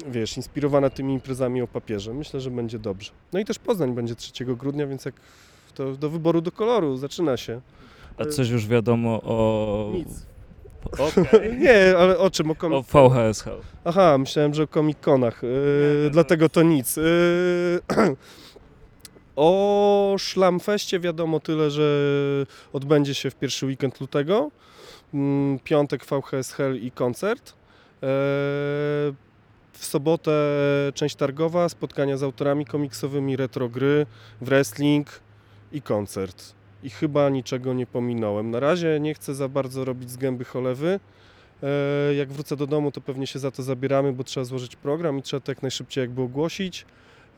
wiesz, inspirowana tymi imprezami o papierze. Myślę, że będzie dobrze. No i też Poznań będzie 3 grudnia, więc jak to do wyboru do koloru zaczyna się. A coś już wiadomo o... Nic. Okej. Nie, ale o czym? O, komik- O VHS Hell. Aha, myślałem, że o Comic-Conach, yy, dlatego to nic. Yy, o Szlamfeście wiadomo tyle, że odbędzie się w pierwszy weekend lutego. Mm, Piątek VHS Hell i koncert. Yy, W sobotę część targowa, spotkania z autorami komiksowymi, retro gry, wrestling i koncert. I chyba niczego nie pominąłem. Na razie nie chcę za bardzo robić z gęby cholewy. E, Jak wrócę do domu, to pewnie się za to zabieramy, bo trzeba złożyć program i trzeba to jak najszybciej jakby ogłosić.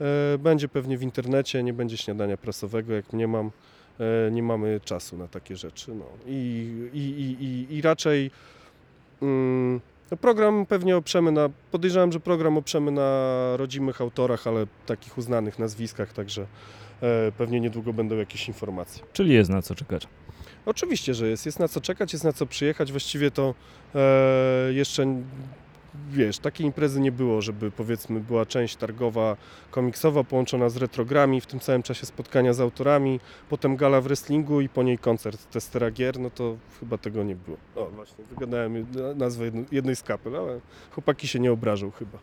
E, Będzie pewnie w internecie, nie będzie śniadania prasowego, jak nie mam, e, nie mamy czasu na takie rzeczy. No. I, i, i, i, I raczej mm, no program pewnie oprzemy na, podejrzewam, że program oprzemy na rodzimych autorach, ale takich uznanych nazwiskach, także pewnie niedługo będą jakieś informacje. Czyli jest na co czekać. Oczywiście, że jest. Jest na co czekać, jest na co przyjechać. Właściwie to e, jeszcze, wiesz, takiej imprezy nie było, żeby powiedzmy była część targowa, komiksowa połączona z retrogrami, w tym samym czasie spotkania z autorami, potem gala w wrestlingu i po niej koncert testera gier, no to chyba tego nie było. O, właśnie, wygadałem nazwę jednej z kapel, ale chłopaki się nie obrażą chyba.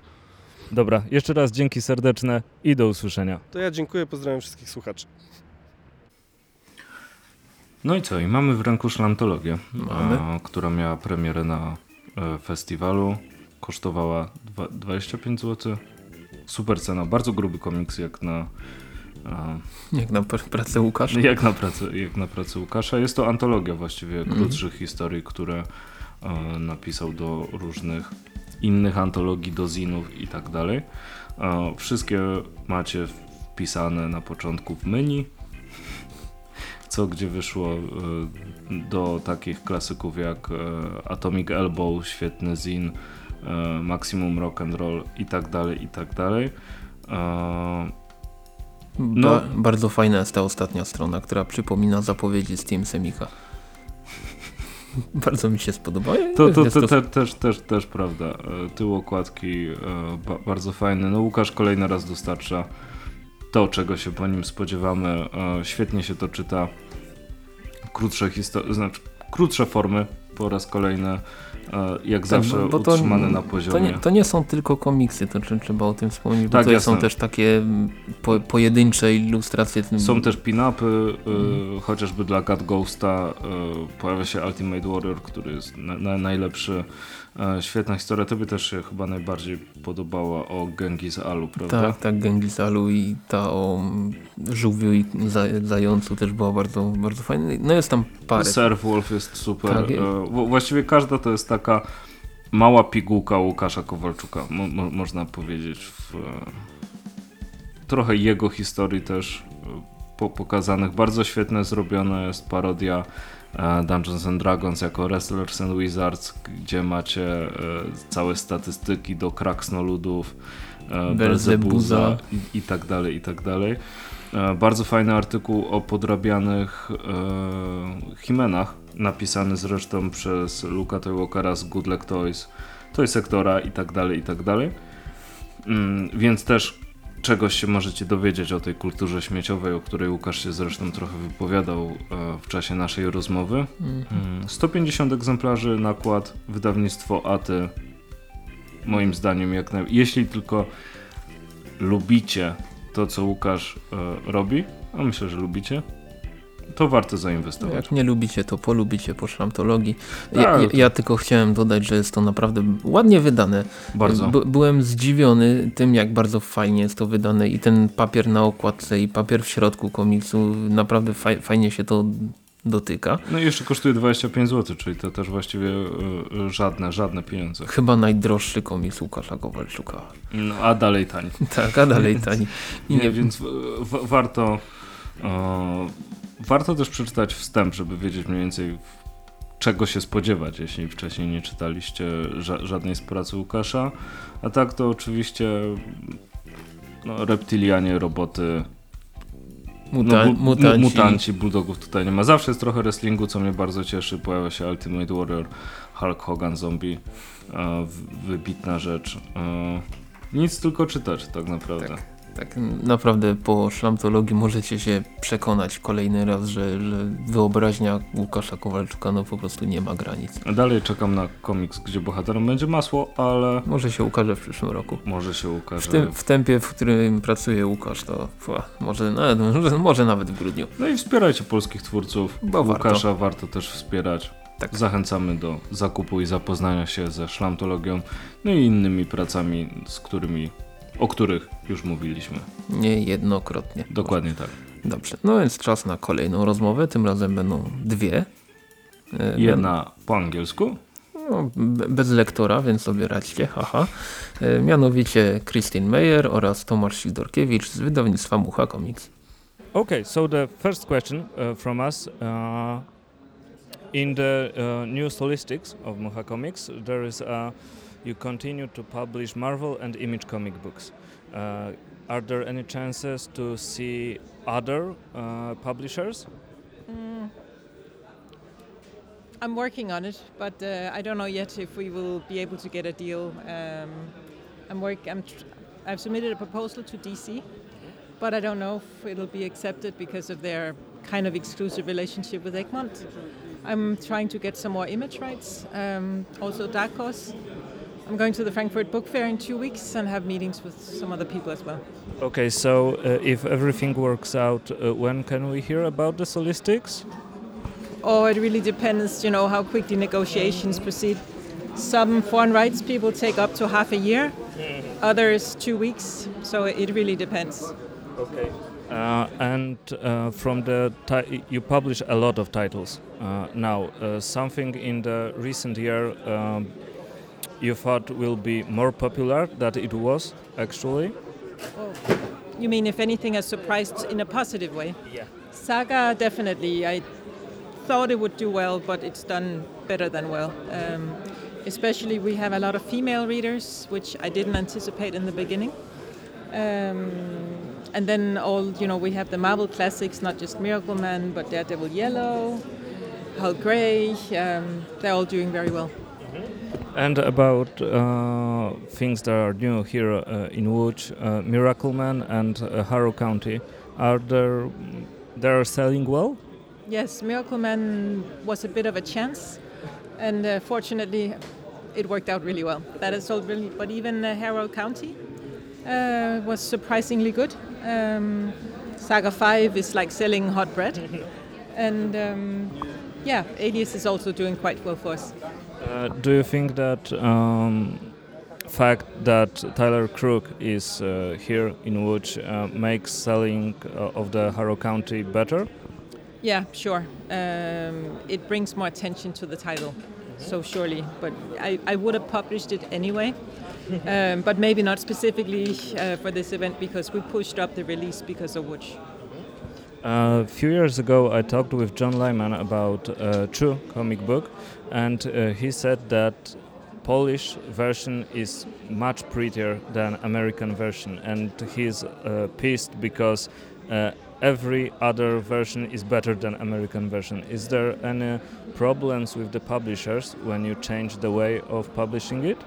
Dobra, jeszcze raz dzięki serdeczne i do usłyszenia. To ja dziękuję, pozdrawiam wszystkich słuchaczy. No i co? I mamy w ręku szlantologię, Mamy. e, która miała premierę na e, festiwalu. Kosztowała dwa, 25 zł. Super cena, bardzo gruby komiks jak na, e, Jak na pr- pracę Łukasza. jak na, pracę, jak na pracę Łukasza. Jest to antologia właściwie Mhm. krótszych historii, które e, napisał do różnych innych antologii, do zinów i tak dalej. E, Wszystkie macie wpisane na początku w menu. Co gdzie wyszło e, do takich klasyków jak e, Atomic Elbow, świetny zin, Maximum Rock and Roll i tak dalej, i tak dalej. No. Ba- bardzo fajna jest ta ostatnia strona, która przypomina zapowiedzi Steam Semika. bardzo mi się spodoba. To, to, to, te, też, też, też prawda. E, Tył okładki e, ba, bardzo fajny. No Łukasz kolejny raz dostarcza to, czego się po nim spodziewamy. E, Świetnie się to czyta. Krótsze historie, znaczy krótsze formy po raz kolejny. E, Jak zawsze bo- bo to- utrzymane na To poziomie. nie, to nie są tylko komiksy, to tr- trzeba o tym wspomnieć, bo Tak, to jasne. są też takie mm, po, pojedyncze ilustracje. Są też pin-upy, Mhm. chociażby dla Cat Ghosta e, pojawia się Ultimate Warrior, który jest na, na, najlepszy. E, Świetna historia. Tobie też się chyba najbardziej podobała o Genghis Alu, prawda? Tak, tak, Genghis Alu i ta o żółwiu i za, zającu też była bardzo, bardzo fajna. No jest tam parę. Surfwolf jest super. Tak. E, Właściwie każda to jest taka mała pigułka Łukasza Kowalczuka, mo, mo, można powiedzieć. W, e, trochę jego historii też po, pokazanych. Bardzo świetne zrobiona jest parodia Dungeons and Dragons jako Wrestlers and Wizards, gdzie macie e, całe statystyki do kraksnoludów, e, Belzebuza. I, i tak dalej, i tak dalej. e, bardzo fajny artykuł o podrabianych e, Himenach, napisany zresztą przez Luka Toywalkera z Good Luck Toys, Toy Sektora i tak dalej, i tak dalej. Mm, więc też czegoś się możecie dowiedzieć o tej kulturze śmieciowej, o której Łukasz się zresztą trochę wypowiadał e, w czasie naszej rozmowy. Mhm. Mm, 150 egzemplarzy nakład, wydawnictwo Aty. Moim zdaniem, jak naj... jeśli tylko lubicie to, co Łukasz e, robi, a myślę, że lubicie, to warto zainwestować. Jak nie lubicie, to polubicie po szlamtologii. Ja, Tak, ja, ja tylko chciałem dodać, że jest to naprawdę ładnie wydane. Bardzo. By, byłem zdziwiony tym, jak bardzo fajnie jest to wydane i ten papier na okładce i papier w środku komiksu, naprawdę faj, fajnie się to dotyka. No i jeszcze kosztuje 25 zł, czyli to też właściwie e, e, żadne, żadne pieniądze. Chyba najdroższy komiks Łukasza Kowalczuka. No, a dalej tani. Tak, a dalej tani. I Nie, nie, więc w, warto e, warto też przeczytać wstęp, żeby wiedzieć mniej więcej czego się spodziewać, jeśli wcześniej nie czytaliście ża żadnej z pracy Łukasza. A tak to oczywiście no, reptilianie, roboty, muta, no, bu- mutanci. mu- mutanci, bulldogów tutaj nie ma. Zawsze jest trochę wrestlingu, co mnie bardzo cieszy. Pojawia się Ultimate Warrior, Hulk Hogan, Zombie. E, wybitna rzecz. E, nic tylko czytać tak naprawdę. Tak. Tak, naprawdę po szlamtologii możecie się przekonać kolejny raz, że, że wyobraźnia Łukasza Kowalczuka no po prostu nie ma granic. Dalej czekam na komiks, gdzie bohaterem będzie masło, ale Może się ukaże w przyszłym roku. może się ukaże. W tym w tempie, w którym pracuje Łukasz, to pła, może, nawet, może, może nawet w grudniu. No i wspierajcie polskich twórców. Bo warto. Łukasza warto też wspierać. Tak. Zachęcamy do zakupu i zapoznania się ze szlamtologią, no i innymi pracami, z którymi, o których już mówiliśmy. Niejednokrotnie. Dokładnie tak. Dobrze, no więc czas na kolejną rozmowę. Tym razem będą dwie. E, Jedna po angielsku, No, be- bez lektora, więc sobie radźcie, haha. E, Mianowicie Christine Meyer oraz Tomasz Sidorkiewicz z wydawnictwa Mucha Comics. Okay, so the first question uh, from us uh, in the uh, new solistics of Muha Comics, there is uh, you continue to publish Marvel and Image comic books. Uh, are there any chances to see other uh, publishers? Mm. I'm working on it, but uh, I don't know yet if we will be able to get a deal. Um, I'm work. I'm. I've submitted a proposal to DC, but I don't know if it'll be accepted because of their kind of exclusive relationship with Egmont. I'm trying to get some more image rights. Um, also, Dark Horse. I'm going to the Frankfurt Book Fair in two weeks and have meetings with some other people as well. Okay, so uh, if everything works out, uh, when can we hear about the solistics? Oh, it really depends, you know, how quickly negotiations proceed. Some foreign rights people take up to half a year, others two weeks. So it really depends. Okay. Uh, and uh, from the you publish a lot of titles uh, now. Uh, something in the recent year um, you thought will be more popular than it was actually. You mean if anything has surprised in a positive way? Yeah. Saga, definitely. I thought it would do well, but it's done better than well. Um, especially, we have a lot of female readers, which I didn't anticipate in the beginning. Um, and then all, you know, we have the Marvel classics, not just Miracle Man, but Daredevil Yellow, Hulk Grey. Um, they're all doing very well. And about uh, things that are new here uh, in Łódź, uh, Miracle Man and uh, Harrow County, are there they are selling well? Yes, Miracle Man was a bit of a chance, and uh, fortunately, it worked out really well. That is sold really, but even uh, Harrow County uh, was surprisingly good. Um, Saga 5 is like selling hot bread, and um, yeah, Alias is also doing quite well for us. Uh, do you think that um, fact that Tyler Crook is uh, here in Łódź uh, makes selling uh, of the Harrow County better? Yeah, sure. Um, it brings more attention to the title, so surely. But I, I would have published it anyway, um, but maybe not specifically uh, for this event because we pushed up the release because of which. A few years ago, I talked with John Lyman about uh, True comic book, and uh, he said that Polish version is much prettier than American version, and he's uh, pissed because uh, every other version is better than American version. Is there any problems with the publishers when you change the way of publishing it?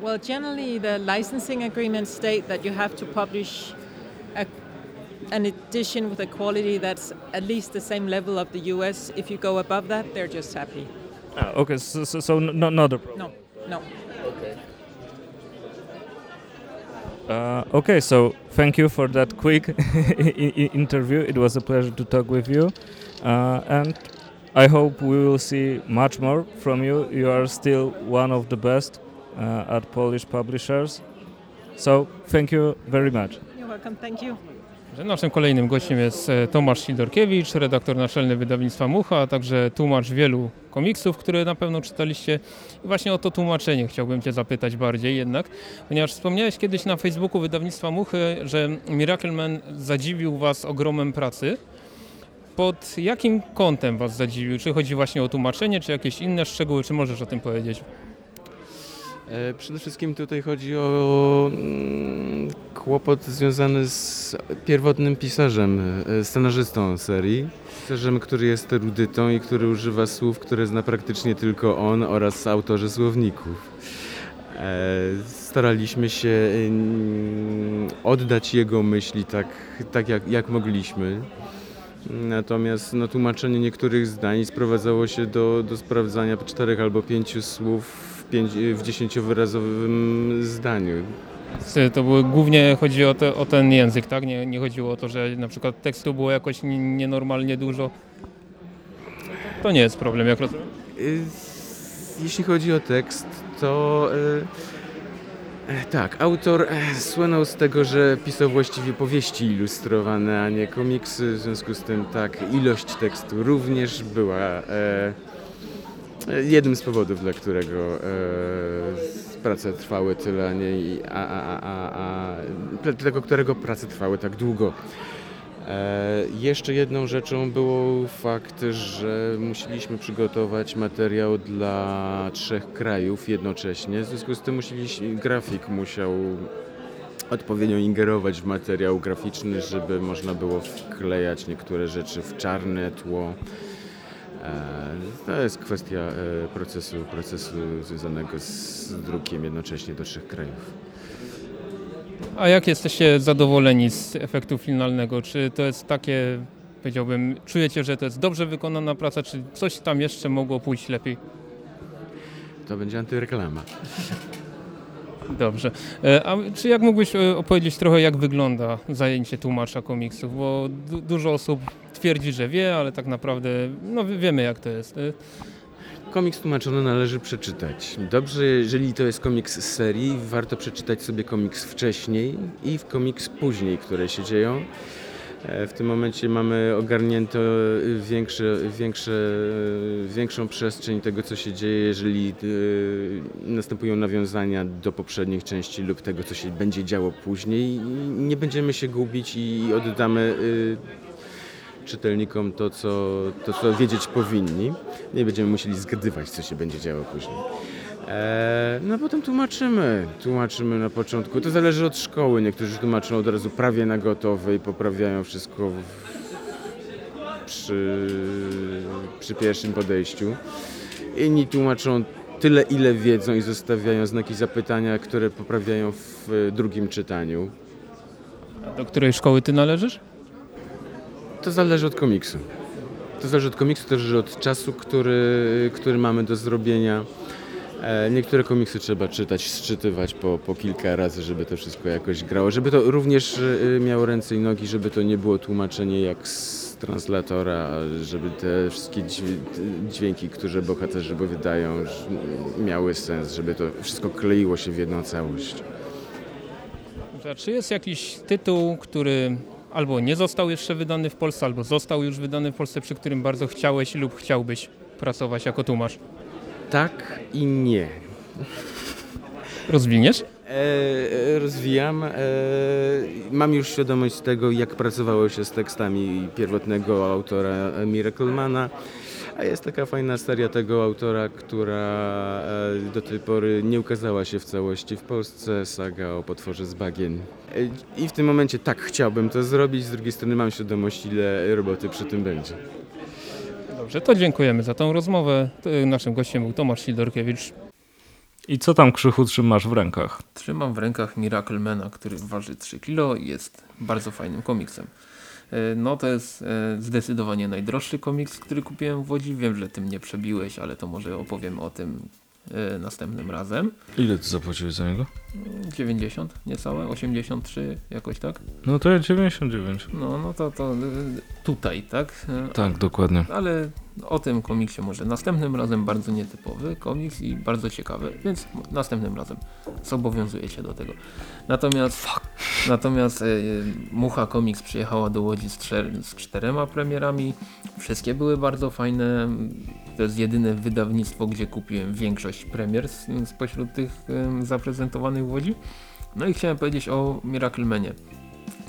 Well, generally, the licensing agreements state that you have to publish a, an edition with a quality that's at least the same level of the US. If you go above that, they're just happy. Ah, okay, so, so, so no, not a problem. No, no. Uh, okay, so thank you for that quick interview. It was a pleasure to talk with you, uh, and I hope we will see much more from you. You are still one of the best uh, at Polish publishers. So thank you very much. You're welcome. Thank you. Naszym kolejnym gościem jest e, Tomasz Sidorkiewicz, redaktor naczelny wydawnictwa Mucha, a także tłumacz wielu komiksów, które na pewno czytaliście. I właśnie o to tłumaczenie chciałbym Cię zapytać bardziej jednak, ponieważ wspomniałeś kiedyś na Facebooku wydawnictwa Muchy, że Miracle Man zadziwił Was ogromem pracy. Pod jakim kątem Was zadziwił? Czy chodzi właśnie o tłumaczenie, czy jakieś inne szczegóły? Czy możesz o tym powiedzieć? E, Przede wszystkim tutaj chodzi o mm, kłopot związany z pierwotnym pisarzem, e, scenarzystą serii. Pisarzem, który jest erudytą i który używa słów, które zna praktycznie tylko on oraz autorzy słowników. E, Staraliśmy się mm, oddać jego myśli tak, tak jak, jak mogliśmy. Natomiast no, tłumaczenie niektórych zdań sprowadzało się do, do sprawdzania czterech albo pięciu słów pięć, w dziesięciowyrazowym zdaniu. To były, głównie chodzi o, te, o ten język, tak? Nie, nie chodziło o to, że na przykład tekstu było jakoś nie- nienormalnie dużo. To nie jest problem, jak rozumiem. Y, Jeśli chodzi o tekst, to e, tak, autor e, słynął z tego, że pisał właściwie powieści ilustrowane, a nie komiksy. W związku z tym tak, ilość tekstu również była e, jednym z powodów, dla którego e, prace trwały tyle, a nie a, a, a, a, dla którego prace trwały tak długo. E, jeszcze jedną rzeczą był fakt, że musieliśmy przygotować materiał dla trzech krajów jednocześnie. W związku z tym musieliśmy, grafik musiał odpowiednio ingerować w materiał graficzny, żeby można było wklejać niektóre rzeczy w czarne tło. E, To jest kwestia e, procesu, procesu związanego z drukiem jednocześnie do trzech krajów. A jak jesteście zadowoleni z efektu finalnego? Czy to jest takie, powiedziałbym, czujecie, że to jest dobrze wykonana praca, czy coś tam jeszcze mogło pójść lepiej? To będzie antyreklama. Dobrze. E, A czy jak mógłbyś opowiedzieć trochę, jak wygląda zajęcie tłumacza komiksów? Bo du- dużo osób twierdzi, że wie, ale tak naprawdę no, wie- wiemy, jak to jest. E, Komiks tłumaczony należy przeczytać. Dobrze, jeżeli to jest komiks z serii, warto przeczytać sobie komiks wcześniej i komiks później, które się dzieją. E, W tym momencie mamy ogarnięto y, większe, większe, większą przestrzeń tego, co się dzieje, jeżeli y, następują nawiązania do poprzednich części lub tego, co się będzie działo później. Nie będziemy się gubić i oddamy y, czytelnikom to co, to, co wiedzieć powinni. Nie będziemy musieli zgadywać, co się będzie działo później. Eee, no potem tłumaczymy, tłumaczymy na początku. To zależy od szkoły. Niektórzy tłumaczą od razu prawie na gotowe i poprawiają wszystko w, przy, przy pierwszym podejściu. Inni tłumaczą tyle, ile wiedzą i zostawiają znaki zapytania, które poprawiają w drugim czytaniu. a Do której szkoły ty należysz? To zależy od komiksu. To zależy od komiksu, zależy od czasu, który, który mamy do zrobienia. E, Niektóre komiksy trzeba czytać, sczytywać po, po kilka razy, żeby to wszystko jakoś grało. Żeby to również e, miało ręce i nogi, żeby to nie było tłumaczenie jak z translatora, żeby te wszystkie dźwię- dźwięki, które bohaterzy wydają, miały sens, żeby to wszystko kleiło się w jedną całość. Czy jest jakiś tytuł, który albo nie został jeszcze wydany w Polsce, albo został już wydany w Polsce, przy którym bardzo chciałeś lub chciałbyś pracować jako tłumacz? Tak i nie. Rozwiniesz? E, rozwijam. E, mam już świadomość tego, jak pracowało się z tekstami pierwotnego autora Miraclemana. A jest taka fajna seria tego autora, która e, do tej pory nie ukazała się w całości w Polsce, saga o potworze z bagien. E, I w tym momencie tak chciałbym to zrobić, z drugiej strony mam świadomość, ile roboty przy tym będzie. Dobrze, to dziękujemy za tą rozmowę. To Naszym gościem był Tomasz Sidorkiewicz. I co tam Krzychu trzymasz w rękach? Trzymam w rękach Miraclemana, który waży 3 kg i jest bardzo fajnym komiksem. E, No to jest e, zdecydowanie najdroższy komiks, który kupiłem w Łodzi. Wiem, że ty mnie przebiłeś, ale to może opowiem o tym następnym razem. Ile ty zapłaciłeś za niego? 90 niecałe, 83 jakoś tak. No to ja 99. No, no to, to e, tutaj, tak? E, Tak, dokładnie. Ale o tym komiksie może następnym razem bardzo nietypowy komiks i bardzo ciekawy, więc następnym razem zobowiązuję się do tego. Natomiast, natomiast e, Mucha Comics przyjechała do Łodzi z, z czterema premierami. Wszystkie były bardzo fajne. To jest jedyne wydawnictwo, gdzie kupiłem większość premier spośród tych zaprezentowanych w Łodzi. No i chciałem powiedzieć o Miraclemanie,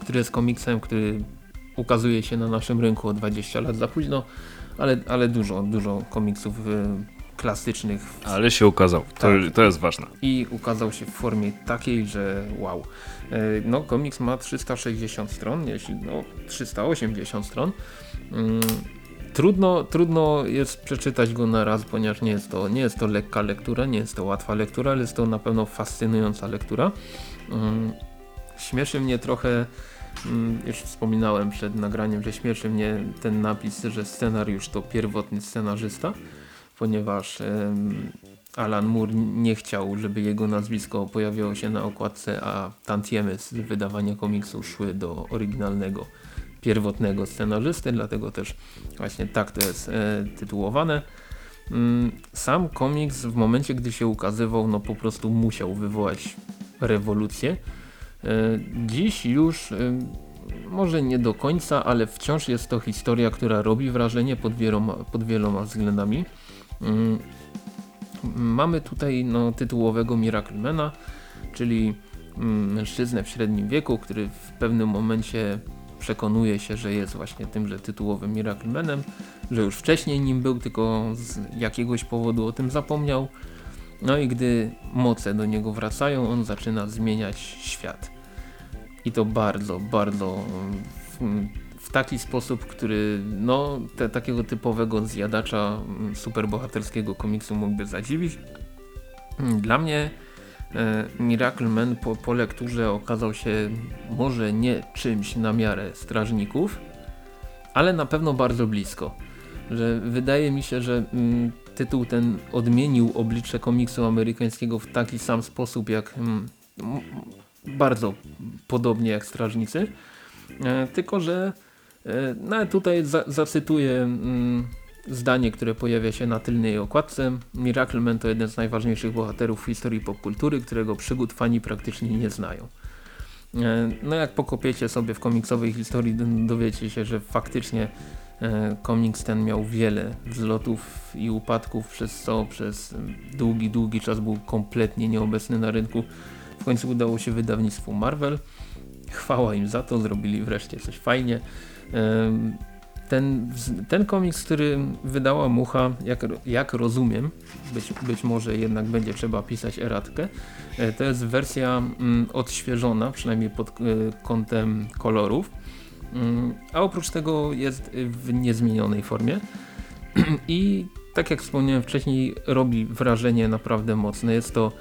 który jest komiksem, który ukazuje się na naszym rynku o 20 lat za późno, ale, ale dużo, dużo komiksów y, klasycznych Ale się ukazał. To, Tak. to jest ważne. i ukazał się w formie takiej, że wow. E, No komiks ma 360 stron, jeśli no 380 stron. Trudno, trudno jest przeczytać go na raz, ponieważ nie jest, to, nie jest to lekka lektura, nie jest to łatwa lektura, ale jest to na pewno fascynująca lektura. Mm, Śmieszy mnie trochę, mm, już wspominałem przed nagraniem, że śmieszy mnie ten napis, że scenariusz to pierwotny scenarzysta, ponieważ Alan Moore nie chciał, żeby jego nazwisko pojawiało się na okładce, a tantiemy z wydawania komiksu szły do oryginalnego, pierwotnego scenarzysty, dlatego też właśnie tak to jest e, tytułowane. Mm, Sam komiks w momencie, gdy się ukazywał, no po prostu musiał wywołać rewolucję. E, Dziś już e, może nie do końca, ale wciąż jest to historia, która robi wrażenie pod wieloma, pod wieloma względami. Mm, Mamy tutaj no, tytułowego Miraclemana, czyli mm, mężczyznę w średnim wieku, który w pewnym momencie przekonuje się, że jest właśnie tymże tytułowym Miraclemanem, że już wcześniej nim był, tylko z jakiegoś powodu o tym zapomniał. No i gdy moce do niego wracają, on zaczyna zmieniać świat. I to bardzo, bardzo mm, w, w taki sposób, który no, te, takiego typowego zjadacza mm, superbohaterskiego komiksu mógłby zadziwić. Mm, Dla mnie Miracle Man po, po lekturze okazał się może nie czymś na miarę strażników, ale na pewno bardzo blisko. Że wydaje mi się, że mm, tytuł ten odmienił oblicze komiksu amerykańskiego w taki sam sposób jak mm, bardzo podobnie jak Strażnicy. E, tylko, że e, no, tutaj za, zacytuję mm, zdanie, które pojawia się na tylnej okładce. Miracleman to jeden z najważniejszych bohaterów w historii popkultury, którego przygód fani praktycznie nie znają. E, No jak pokopiecie sobie w komiksowej historii, dowiecie się, że faktycznie e, komiks ten miał wiele wzlotów i upadków, przez co przez długi, długi czas był kompletnie nieobecny na rynku. W końcu udało się wydawnictwu Marvel. Chwała im za to, zrobili wreszcie coś fajnie. Ten, ten komiks, który wydała Mucha, jak, jak rozumiem, być, być może jednak będzie trzeba pisać eratkę, e, to jest wersja mm, odświeżona, przynajmniej pod e, kątem kolorów, Mm, a oprócz tego jest w niezmienionej formie i tak jak wspomniałem wcześniej robi wrażenie naprawdę mocne. Jest to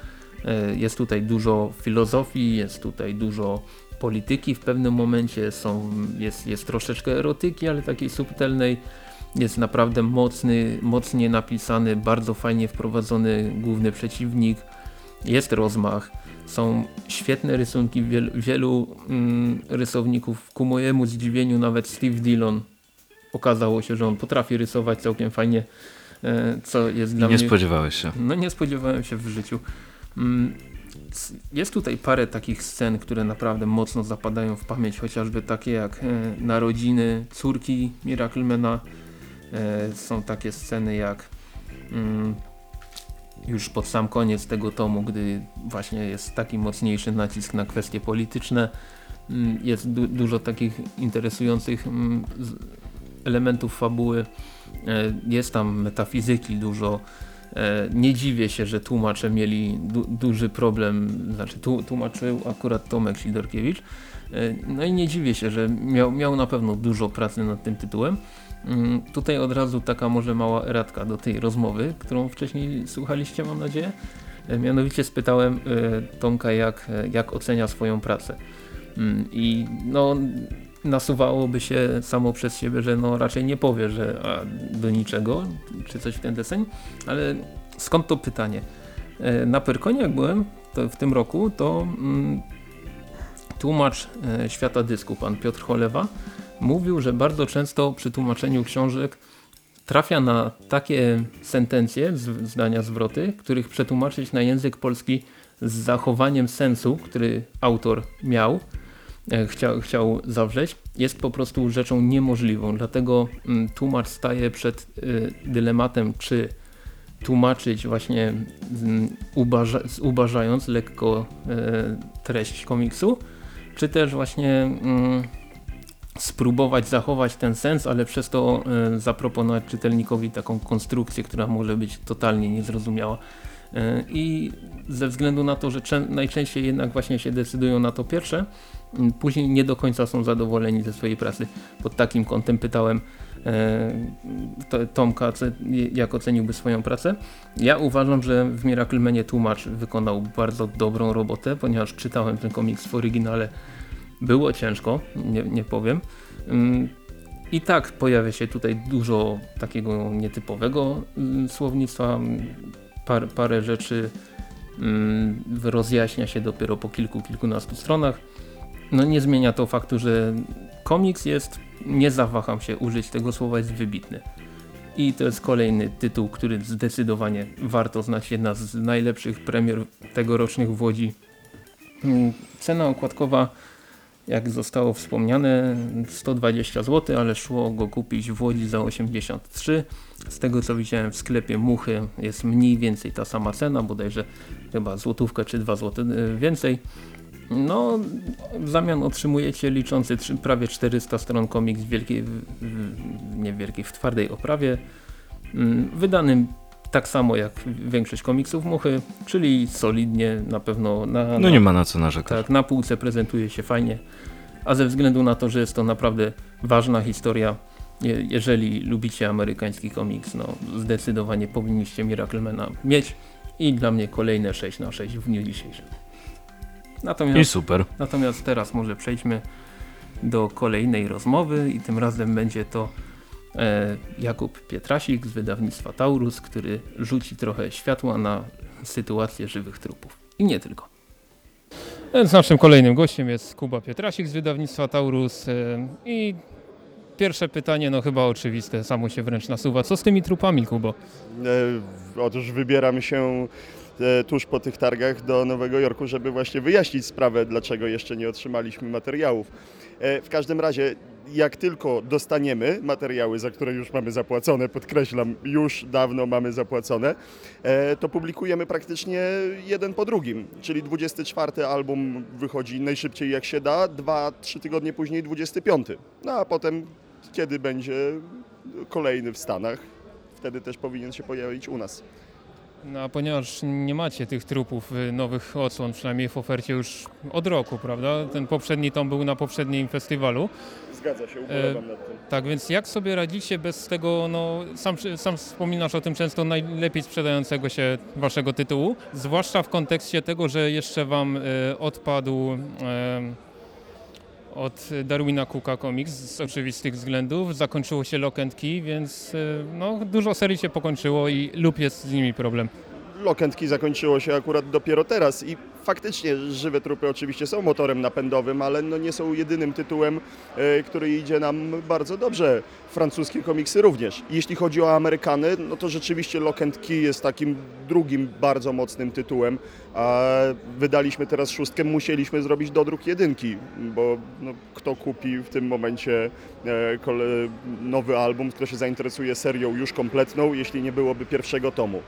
e, jest tutaj dużo filozofii, jest tutaj dużo polityki w pewnym momencie, są, jest, jest troszeczkę erotyki, ale takiej subtelnej. Jest naprawdę mocny, mocnie napisany, bardzo fajnie wprowadzony główny przeciwnik. Jest rozmach, są świetne rysunki wielu, wielu mm, rysowników. Ku mojemu zdziwieniu nawet Steve Dillon okazało się, że on potrafi rysować całkiem fajnie, e, co jest dla Nie mnie... spodziewałeś się. No nie spodziewałem się w życiu. Mm, Jest tutaj parę takich scen, które naprawdę mocno zapadają w pamięć, chociażby takie jak e, narodziny córki Miraclemana. E, są takie sceny jak mm, już pod sam koniec tego tomu, gdy właśnie jest taki mocniejszy nacisk na kwestie polityczne. Mm, Jest du dużo takich interesujących mm, elementów fabuły. E, Jest tam metafizyki dużo. E, Nie dziwię się, że tłumacze mieli du duży problem, znaczy tłumaczył akurat Tomek Sidorkiewicz. E, No i nie dziwię się, że miał, miał na pewno dużo pracy nad tym tytułem. Mm, Tutaj od razu taka może mała eradka do tej rozmowy, którą wcześniej słuchaliście, mam nadzieję. E, Mianowicie spytałem Tomka, jak, jak ocenia swoją pracę. Mm, I no, nasuwałoby się samo przez siebie, że no raczej nie powie, że do niczego, czy coś w ten deseń, ale skąd to pytanie? E, Na Pyrkonie jak byłem w tym roku, to mm, tłumacz e, świata dysku, pan Piotr Cholewa, mówił, że bardzo często przy tłumaczeniu książek trafia na takie sentencje, zdania, zwroty, których przetłumaczyć na język polski z zachowaniem sensu, który autor miał, chciał, chciał zawrzeć, jest po prostu rzeczą niemożliwą. Dlatego mm, tłumacz staje przed y, dylematem, czy tłumaczyć właśnie mm, ubaża, zubażając lekko e, treść komiksu, czy też właśnie mm, spróbować zachować ten sens, ale przez to e, zaproponować czytelnikowi taką konstrukcję, która może być totalnie niezrozumiała. E, I ze względu na to, że czę- najczęściej jednak właśnie się decydują na to pierwsze, później nie do końca są zadowoleni ze swojej pracy. Pod takim kątem pytałem e, to- Tomka, jak oceniłby swoją pracę. Ja uważam, że w Miracle Manie tłumacz wykonał bardzo dobrą robotę, ponieważ czytałem ten komiks w oryginale. Było ciężko, nie, nie powiem. Ym, I tak pojawia się tutaj dużo takiego nietypowego ym, słownictwa. Par, parę rzeczy ym, rozjaśnia się dopiero po kilku, kilkunastu stronach. No nie zmienia to faktu, że komiks jest, nie zawaham się użyć tego słowa, jest wybitny. I to jest kolejny tytuł, który zdecydowanie warto znać. Jedna z najlepszych premier tegorocznych w Łodzi. Mm, Cena okładkowa, jak zostało wspomniane, 120 zł, ale szło go kupić w Łodzi za 83. Z tego co widziałem w sklepie Muchy jest mniej więcej ta sama cena, bodajże chyba złotówkę czy 2 zł więcej. No, w zamian otrzymujecie liczący trzy- prawie 400 stron komiks w wielkiej, w, nie wielkiej, w twardej oprawie, mm, wydanym tak samo jak większość komiksów Muchy, czyli solidnie, na pewno na, No na, nie ma na co narzekać. tak, na półce prezentuje się fajnie, a ze względu na to, że jest to naprawdę ważna historia, je, jeżeli lubicie amerykański komiks, no zdecydowanie powinniście Miraclemana mieć i dla mnie kolejne 6 na 6 w dniu dzisiejszym. I Natomiast, super. natomiast teraz może przejdźmy do kolejnej rozmowy i tym razem będzie to Jakub Pietrasik z wydawnictwa Taurus, który rzuci trochę światła na sytuację żywych trupów. I nie tylko. Więc naszym kolejnym gościem jest Kuba Pietrasik z wydawnictwa Taurus e, i pierwsze pytanie, no chyba oczywiste, samo się wręcz nasuwa. Co z tymi trupami, Kubo? E, Otóż wybieram się e, tuż po tych targach do Nowego Jorku, żeby właśnie wyjaśnić sprawę, dlaczego jeszcze nie otrzymaliśmy materiałów. E, W każdym razie, jak tylko dostaniemy materiały, za które już mamy zapłacone, podkreślam, już dawno mamy zapłacone, e, to publikujemy praktycznie jeden po drugim. Czyli 24 album wychodzi najszybciej jak się da, 2-3 tygodnie później 25. No a potem, kiedy będzie kolejny w Stanach, wtedy też powinien się pojawić u nas. No, a ponieważ nie macie tych trupów y, nowych odsłon, przynajmniej w ofercie już od roku, prawda? Ten poprzedni tom był na poprzednim festiwalu. Zgadza się, ubolewam nad tym. Tak więc jak sobie radzicie bez tego, no sam, sam wspominasz o tym często najlepiej sprzedającego się waszego tytułu, zwłaszcza w kontekście tego, że jeszcze wam e, odpadł e, od Darwina Cooka Comics z oczywistych względów, zakończyło się Lock Key, więc e, no, dużo serii się pokończyło i lub jest z nimi problem. Lokentki zakończyło się akurat dopiero teraz i faktycznie żywe trupy oczywiście są motorem napędowym, ale no nie są jedynym tytułem, e, który idzie nam bardzo dobrze. Francuskie komiksy również. Jeśli chodzi o Amerykany, no to rzeczywiście Lock and Key jest takim drugim bardzo mocnym tytułem. A wydaliśmy teraz szóstkę, musieliśmy zrobić dodruk jedynki, bo no, kto kupi w tym momencie e, nowy album, kto się zainteresuje serią już kompletną, jeśli nie byłoby pierwszego tomu.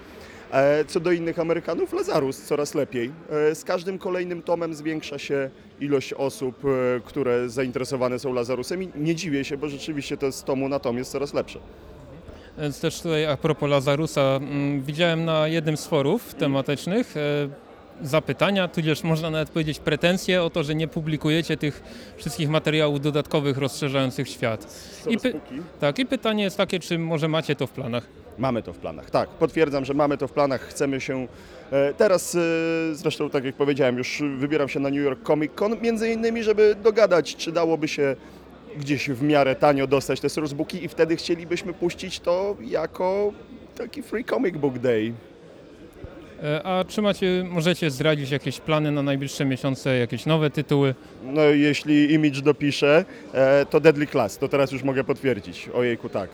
E, Co do innych Amerykanów, Lazarus coraz lepiej. E, Z każdym kolejnym tomem zwiększa się ilość osób, e, które zainteresowane są Lazarusem i nie dziwię się, bo rzeczywiście to z tomu na tom jest coraz lepsze. Więc też tutaj a propos Lazarusa, mm, widziałem na jednym z forów tematycznych zapytania, tudzież można nawet powiedzieć pretensje o to, że nie publikujecie tych wszystkich materiałów dodatkowych rozszerzających świat. I tak, i pytanie jest takie, czy może macie to w planach? Mamy to w planach, tak. Potwierdzam, że mamy to w planach. Chcemy się. e, Teraz, e, zresztą, tak jak powiedziałem, już wybieram się na New York Comic Con, między innymi, żeby dogadać, czy dałoby się gdzieś w miarę tanio dostać te sourcebooki i wtedy chcielibyśmy puścić to jako taki free comic book day. E, A czy macie, możecie zdradzić jakieś plany na najbliższe miesiące, jakieś nowe tytuły? No jeśli Image dopisze, to Deadly Class, to teraz już mogę potwierdzić. Ojejku, tak.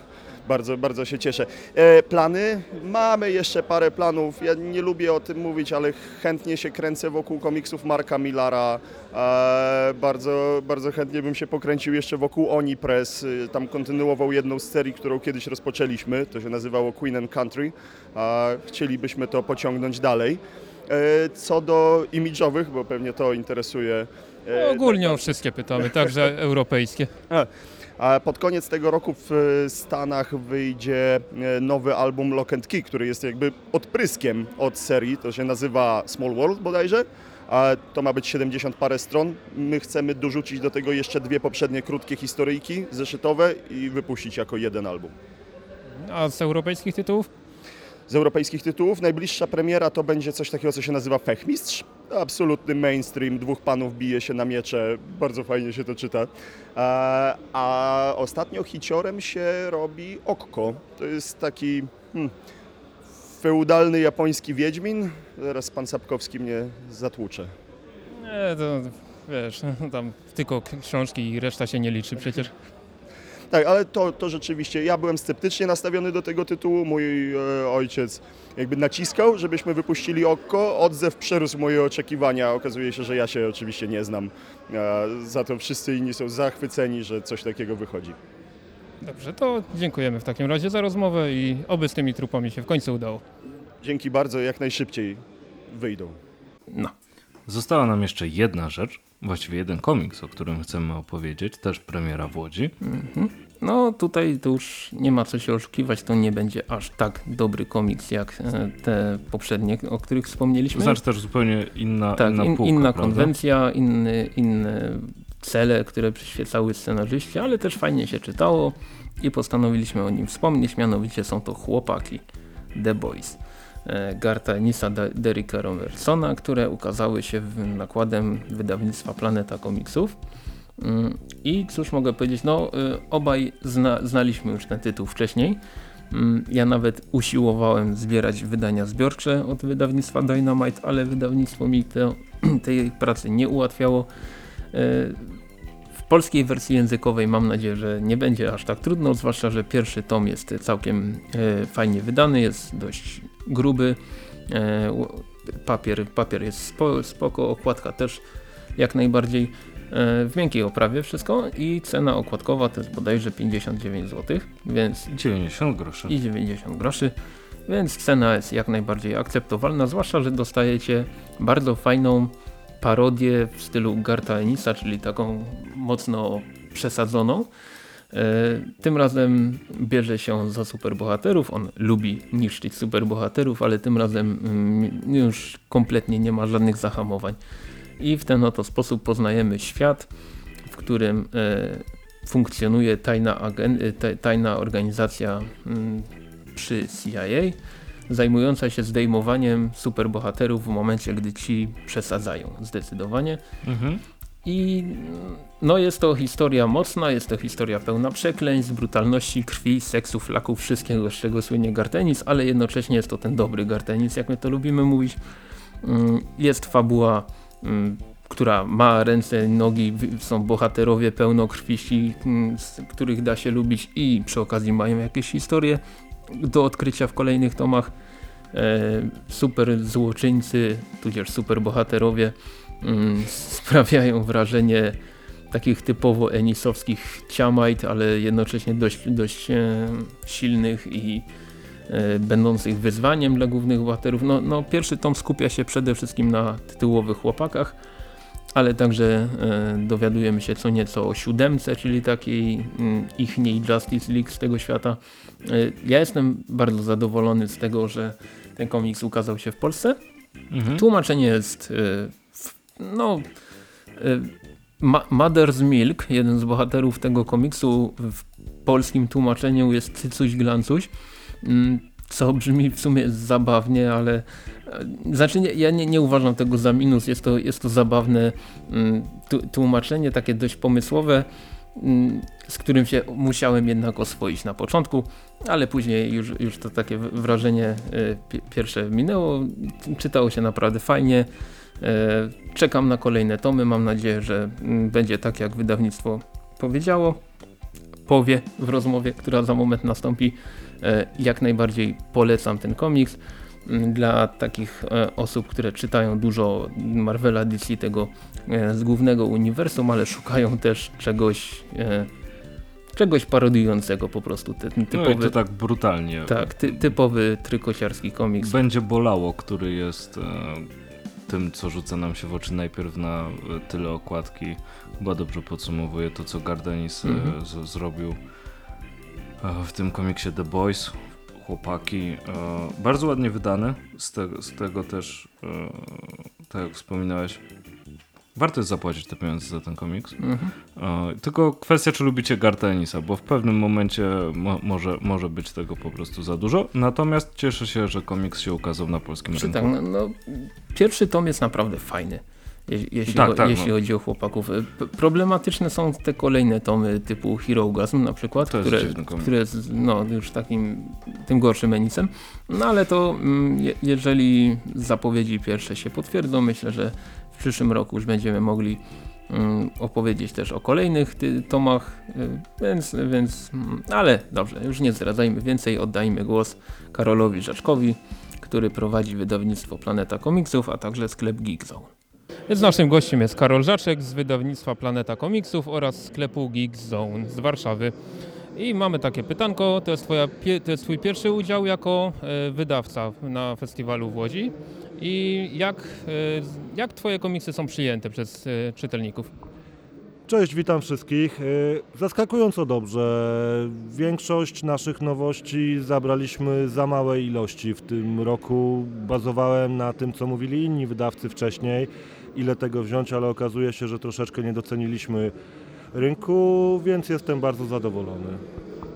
Bardzo, bardzo się cieszę. E, plany? Mamy jeszcze parę planów. Ja nie lubię o tym mówić, ale chętnie się kręcę wokół komiksów Marka Millara. E, bardzo, bardzo chętnie bym się pokręcił jeszcze wokół Oni Press. E, Tam kontynuował jedną z serii, którą kiedyś rozpoczęliśmy. To się nazywało Queen and Country. E, chcielibyśmy to pociągnąć dalej. E, Co do imidżowych, bo pewnie to interesuje e, No, ogólnie o wszystkie pytamy, także europejskie. a pod koniec tego roku w Stanach wyjdzie e, nowy album Lock and Key, który jest jakby odpryskiem od serii. To się nazywa Small World bodajże. To ma być 70 parę stron. My chcemy dorzucić do tego jeszcze dwie poprzednie krótkie historyjki zeszytowe i wypuścić jako jeden album. A z europejskich tytułów? Z europejskich tytułów najbliższa premiera to będzie coś takiego, co się nazywa Fechmistrz. Absolutny mainstream, dwóch panów bije się na miecze, bardzo fajnie się to czyta. A, a ostatnio hiciorem się robi Okko. To jest taki hmm, feudalny japoński wiedźmin. Zaraz pan Sapkowski mnie zatłucze. Nie, to wiesz, tam tylko książki i reszta się nie liczy przecież. Tak, ale to, to rzeczywiście, ja byłem sceptycznie nastawiony do tego tytułu. Mój e, ojciec jakby naciskał, żebyśmy wypuścili oko. Odzew przerósł moje oczekiwania. Okazuje się, że ja się oczywiście nie znam. E, za to wszyscy inni są zachwyceni, że coś takiego wychodzi. Dobrze, to dziękujemy w takim razie za rozmowę i oby z tymi trupami się w końcu udało. Dzięki bardzo, jak najszybciej wyjdą. No. Została nam jeszcze jedna rzecz, właściwie jeden komiks, o którym chcemy opowiedzieć, też premiera w Łodzi. Mhm. No tutaj to już nie ma co się oszukiwać, to nie będzie aż tak dobry komiks jak e, te poprzednie, o których To wspomnieliśmy. znaczy też zupełnie inna, tak, inna in, półka, inna konwencja, inny, inne cele, które przyświecały scenarzyści, ale też fajnie się czytało i postanowiliśmy o nim wspomnieć, mianowicie są to chłopaki The Boys. E, Garta Enisa, De- Derricka Robertsona, które ukazały się nakładem wydawnictwa Planeta Komiksów. Mm, I cóż mogę powiedzieć, no y, obaj zna, znaliśmy już ten tytuł wcześniej. Mm, Ja nawet usiłowałem zbierać wydania zbiorcze od wydawnictwa Dynamite, ale wydawnictwo mi tej pracy nie ułatwiało. W polskiej wersji językowej mam nadzieję, że nie będzie aż tak trudno, zwłaszcza, że pierwszy tom jest całkiem y, fajnie wydany, jest dość gruby. E, Papier, papier jest spo, spoko, okładka też jak najbardziej e, w miękkiej oprawie wszystko i cena okładkowa to jest bodajże 59 zł, więc 90 groszy. i 90 groszy, więc cena jest jak najbardziej akceptowalna, zwłaszcza, że dostajecie bardzo fajną parodię w stylu Garta Enisa, czyli taką mocno przesadzoną. E, Tym razem bierze się za superbohaterów, on lubi niszczyć superbohaterów, ale tym razem mm, już kompletnie nie ma żadnych zahamowań. I w ten oto sposób poznajemy świat, w którym e, funkcjonuje tajna, e, ta- tajna organizacja mm, przy CIA, zajmująca się zdejmowaniem superbohaterów w momencie, gdy ci przesadzają zdecydowanie. Mhm. I no jest to historia mocna, jest to historia pełna przekleństw, brutalności, krwi, seksu, flaków, wszystkiego z czego słynie Gartenis, ale jednocześnie jest to ten dobry Gartenis, jak my to lubimy mówić. Mm, Jest fabuła, mm, która ma ręce, nogi, są bohaterowie pełnokrwiści, mm, z których da się lubić i przy okazji mają jakieś historie do odkrycia w kolejnych tomach. E, super złoczyńcy, tudzież super bohaterowie mm, sprawiają wrażenie takich typowo enisowskich ciamajt, ale jednocześnie dość, dość e, silnych i e, będących wyzwaniem dla głównych bohaterów. No, no, pierwszy tom skupia się przede wszystkim na tytułowych chłopakach, ale także dowiadujemy się co nieco o siódemce, czyli takiej mm, ich niej Justice League z tego świata. E, ja jestem bardzo zadowolony z tego, że ten komiks ukazał się w Polsce. Mhm. Tłumaczenie jest w, no Ma Mother's Milk, jeden z bohaterów tego komiksu w polskim tłumaczeniu jest Cycuś Glancuś, mm, co brzmi w sumie zabawnie, ale znaczy nie, ja nie, nie uważam tego za minus, jest to, jest to zabawne mm, tłumaczenie, takie dość pomysłowe, mm, z którym się musiałem jednak oswoić na początku, ale później już, już to takie wrażenie e, pi- pierwsze minęło, czytało się naprawdę fajnie, E, Czekam na kolejne tomy. Mam nadzieję, że mm, będzie tak, jak wydawnictwo powiedziało. Powie w rozmowie, która za moment nastąpi. E, Jak najbardziej polecam ten komiks. Mm, Dla takich osób, które czytają dużo Marvela, DC, tego z głównego uniwersum, ale szukają też czegoś, czegoś parodiującego po prostu. Ten No i typowy, to tak brutalnie. tak, ty, typowy trykosiarski komiks. Będzie bolało, który jest e, tym, co rzuca nam się w oczy najpierw na e, tyle okładki. Chyba dobrze podsumowuje to, co Gardenis e, Mhm. z, zrobił e, w tym komiksie The Boys. Chłopaki. E, bardzo ładnie wydane. Z, te, z tego też, e, tak jak wspominałeś, warto jest zapłacić te pieniądze za ten komiks. Mhm. E, Tylko kwestia, czy lubicie Gartenisa, bo w pewnym momencie mo może, może być tego po prostu za dużo. Natomiast cieszę się, że komiks się ukazał na polskim Czy rynku. tak, no, no, pierwszy tom jest naprawdę fajny, je, jeśli, Tak, tak, jeśli no. chodzi o chłopaków. E, P problematyczne są te kolejne tomy typu Herogasm na przykład, które, które no, już takim tym gorszym enisem. No ale to mm, je, jeżeli zapowiedzi pierwsze się potwierdzą, myślę, że w przyszłym roku już będziemy mogli mm, opowiedzieć też o kolejnych tomach, y, więc, więc mm, ale dobrze, już nie zdradzajmy więcej, oddajmy głos Karolowi Rzeczkowi, który prowadzi wydawnictwo Planeta Komiksów, a także sklep Geek Zone. Więc naszym gościem jest Karol Żaczek z wydawnictwa Planeta Komiksów oraz sklepu Geek Zone z Warszawy. I mamy takie pytanko, to jest, twoja, to jest twój pierwszy udział jako e, wydawca na festiwalu w Łodzi. I jak, e, jak twoje komiksy są przyjęte przez e, czytelników? Cześć, witam wszystkich. Y, Zaskakująco dobrze. Większość naszych nowości zabraliśmy za małe ilości w tym roku. Bazowałem na tym, co mówili inni wydawcy wcześniej, ile tego wziąć, ale okazuje się, że troszeczkę nie doceniliśmy rynku, więc jestem bardzo zadowolony.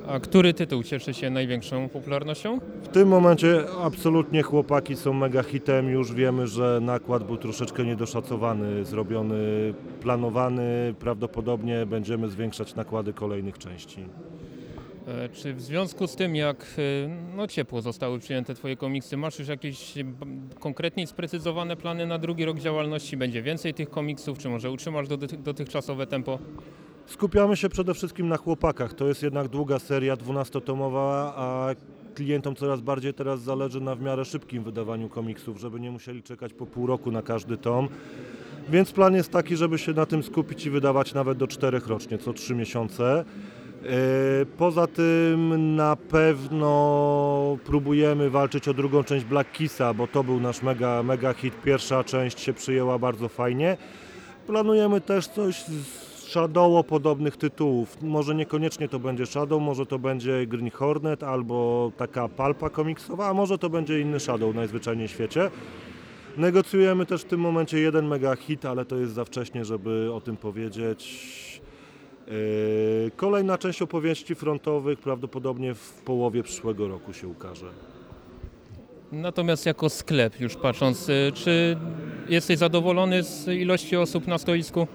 A który tytuł cieszy się największą popularnością? W tym momencie absolutnie chłopaki są mega hitem. Już wiemy, że nakład był troszeczkę niedoszacowany, zrobiony, planowany. Prawdopodobnie będziemy zwiększać nakłady kolejnych części. E, Czy w związku z tym, jak e, no, ciepło zostały przyjęte Twoje komiksy, masz już jakieś e, b- konkretnie sprecyzowane plany na drugi rok działalności? Będzie więcej tych komiksów, czy może utrzymasz doty- dotychczasowe tempo? Skupiamy się przede wszystkim na chłopakach. To jest jednak długa seria, 12-tomowa, a klientom coraz bardziej teraz zależy na w miarę szybkim wydawaniu komiksów, żeby nie musieli czekać po pół roku na każdy tom. Więc plan jest taki, żeby się na tym skupić i wydawać nawet do czterech rocznie, co trzy miesiące. Yy, Poza tym na pewno próbujemy walczyć o drugą część Black Kissa, bo to był nasz mega, mega hit. Pierwsza część się przyjęła bardzo fajnie. Planujemy też coś z Shadowo podobnych tytułów. Może niekoniecznie to będzie Shadow, może to będzie Green Hornet albo taka palpa komiksowa, a może to będzie inny Shadow najzwyczajniej w świecie. Negocjujemy też w tym momencie jeden mega hit, ale to jest za wcześnie, żeby o tym powiedzieć. Yy, Kolejna część opowieści frontowych prawdopodobnie w połowie przyszłego roku się ukaże. Natomiast jako sklep, już patrząc, e, czy jesteś zadowolony z ilości osób na stoisku?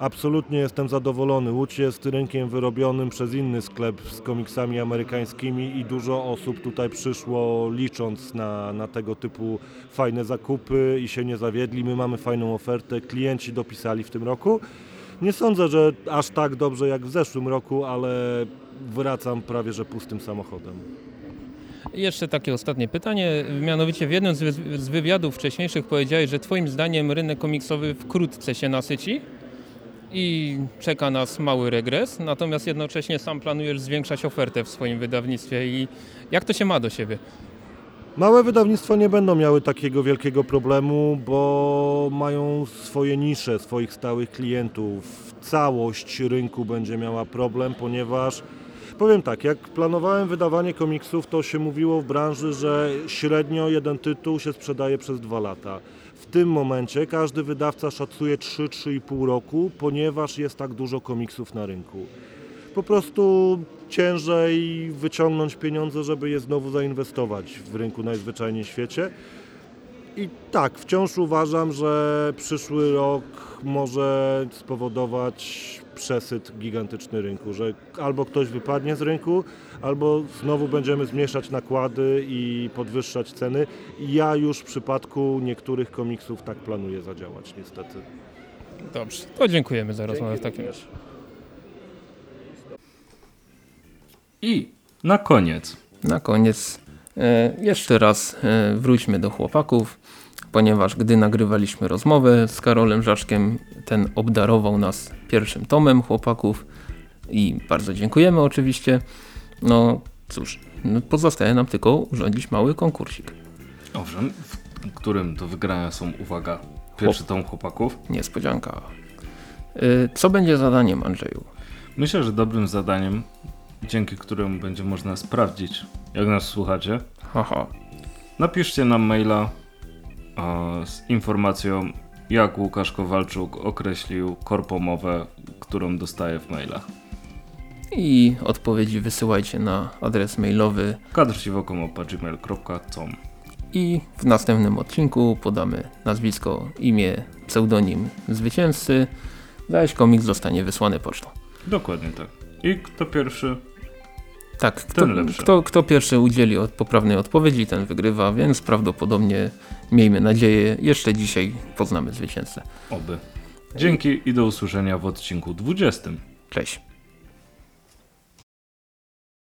Absolutnie jestem zadowolony. Łódź jest rynkiem wyrobionym przez inny sklep z komiksami amerykańskimi i dużo osób tutaj przyszło licząc na, na tego typu fajne zakupy i się nie zawiedli. My mamy fajną ofertę, klienci dopisali w tym roku. Nie sądzę, że aż tak dobrze jak w zeszłym roku, ale wracam prawie że pustym samochodem. Jeszcze takie ostatnie pytanie, mianowicie w jednym z wywiadów wcześniejszych powiedziałeś, że Twoim zdaniem rynek komiksowy wkrótce się nasyci i czeka nas mały regres, natomiast jednocześnie sam planujesz zwiększać ofertę w swoim wydawnictwie i jak to się ma do siebie? Małe wydawnictwa nie będą miały takiego wielkiego problemu, bo mają swoje nisze, swoich stałych klientów. Całość rynku będzie miała problem, ponieważ powiem tak, jak planowałem wydawanie komiksów, to się mówiło w branży, że średnio jeden tytuł się sprzedaje przez dwa lata. Tym momencie każdy wydawca szacuje 3-3,5 roku, ponieważ jest tak dużo komiksów na rynku. Po prostu ciężej wyciągnąć pieniądze, żeby je znowu zainwestować w rynku najzwyczajniej w świecie. I tak, wciąż uważam, że przyszły rok może spowodować przesyt gigantyczny rynku, że albo ktoś wypadnie z rynku, albo znowu będziemy zmniejszać nakłady i podwyższać ceny. I ja już w przypadku niektórych komiksów tak planuję zadziałać, niestety. Dobrze, to dziękujemy za rozmowę w takim razie. I na koniec. Na koniec e, jeszcze raz e, wróćmy do chłopaków, ponieważ gdy nagrywaliśmy rozmowę z Karolem Żaszkiem, ten obdarował nas pierwszym tomem chłopaków i bardzo dziękujemy oczywiście. No cóż, no, pozostaje nam tylko urządzić mały konkursik. Owszem, w którym do wygrania są, uwaga, pierwszy tom chłopaków. Niespodzianka. E, Co będzie zadaniem Andrzeju? Myślę, że dobrym zadaniem, dzięki któremu będzie można sprawdzić, jak nas słuchacie, Haha. napiszcie nam maila z informacją, jak Łukasz Kowalczuk określił korpomowę, którą dostaje w mailach. I odpowiedzi wysyłajcie na adres mailowy kadrsiwokomopa.gmail.com i w następnym odcinku podamy nazwisko, imię, pseudonim zwycięzcy, zaś komiks zostanie wysłany pocztą. Dokładnie tak. I kto pierwszy? Tak, kto, kto, kto pierwszy udzieli od poprawnej odpowiedzi, ten wygrywa, więc prawdopodobnie, miejmy nadzieję, jeszcze dzisiaj poznamy zwycięzcę. Oby. Dzięki i do usłyszenia w odcinku 20. Cześć.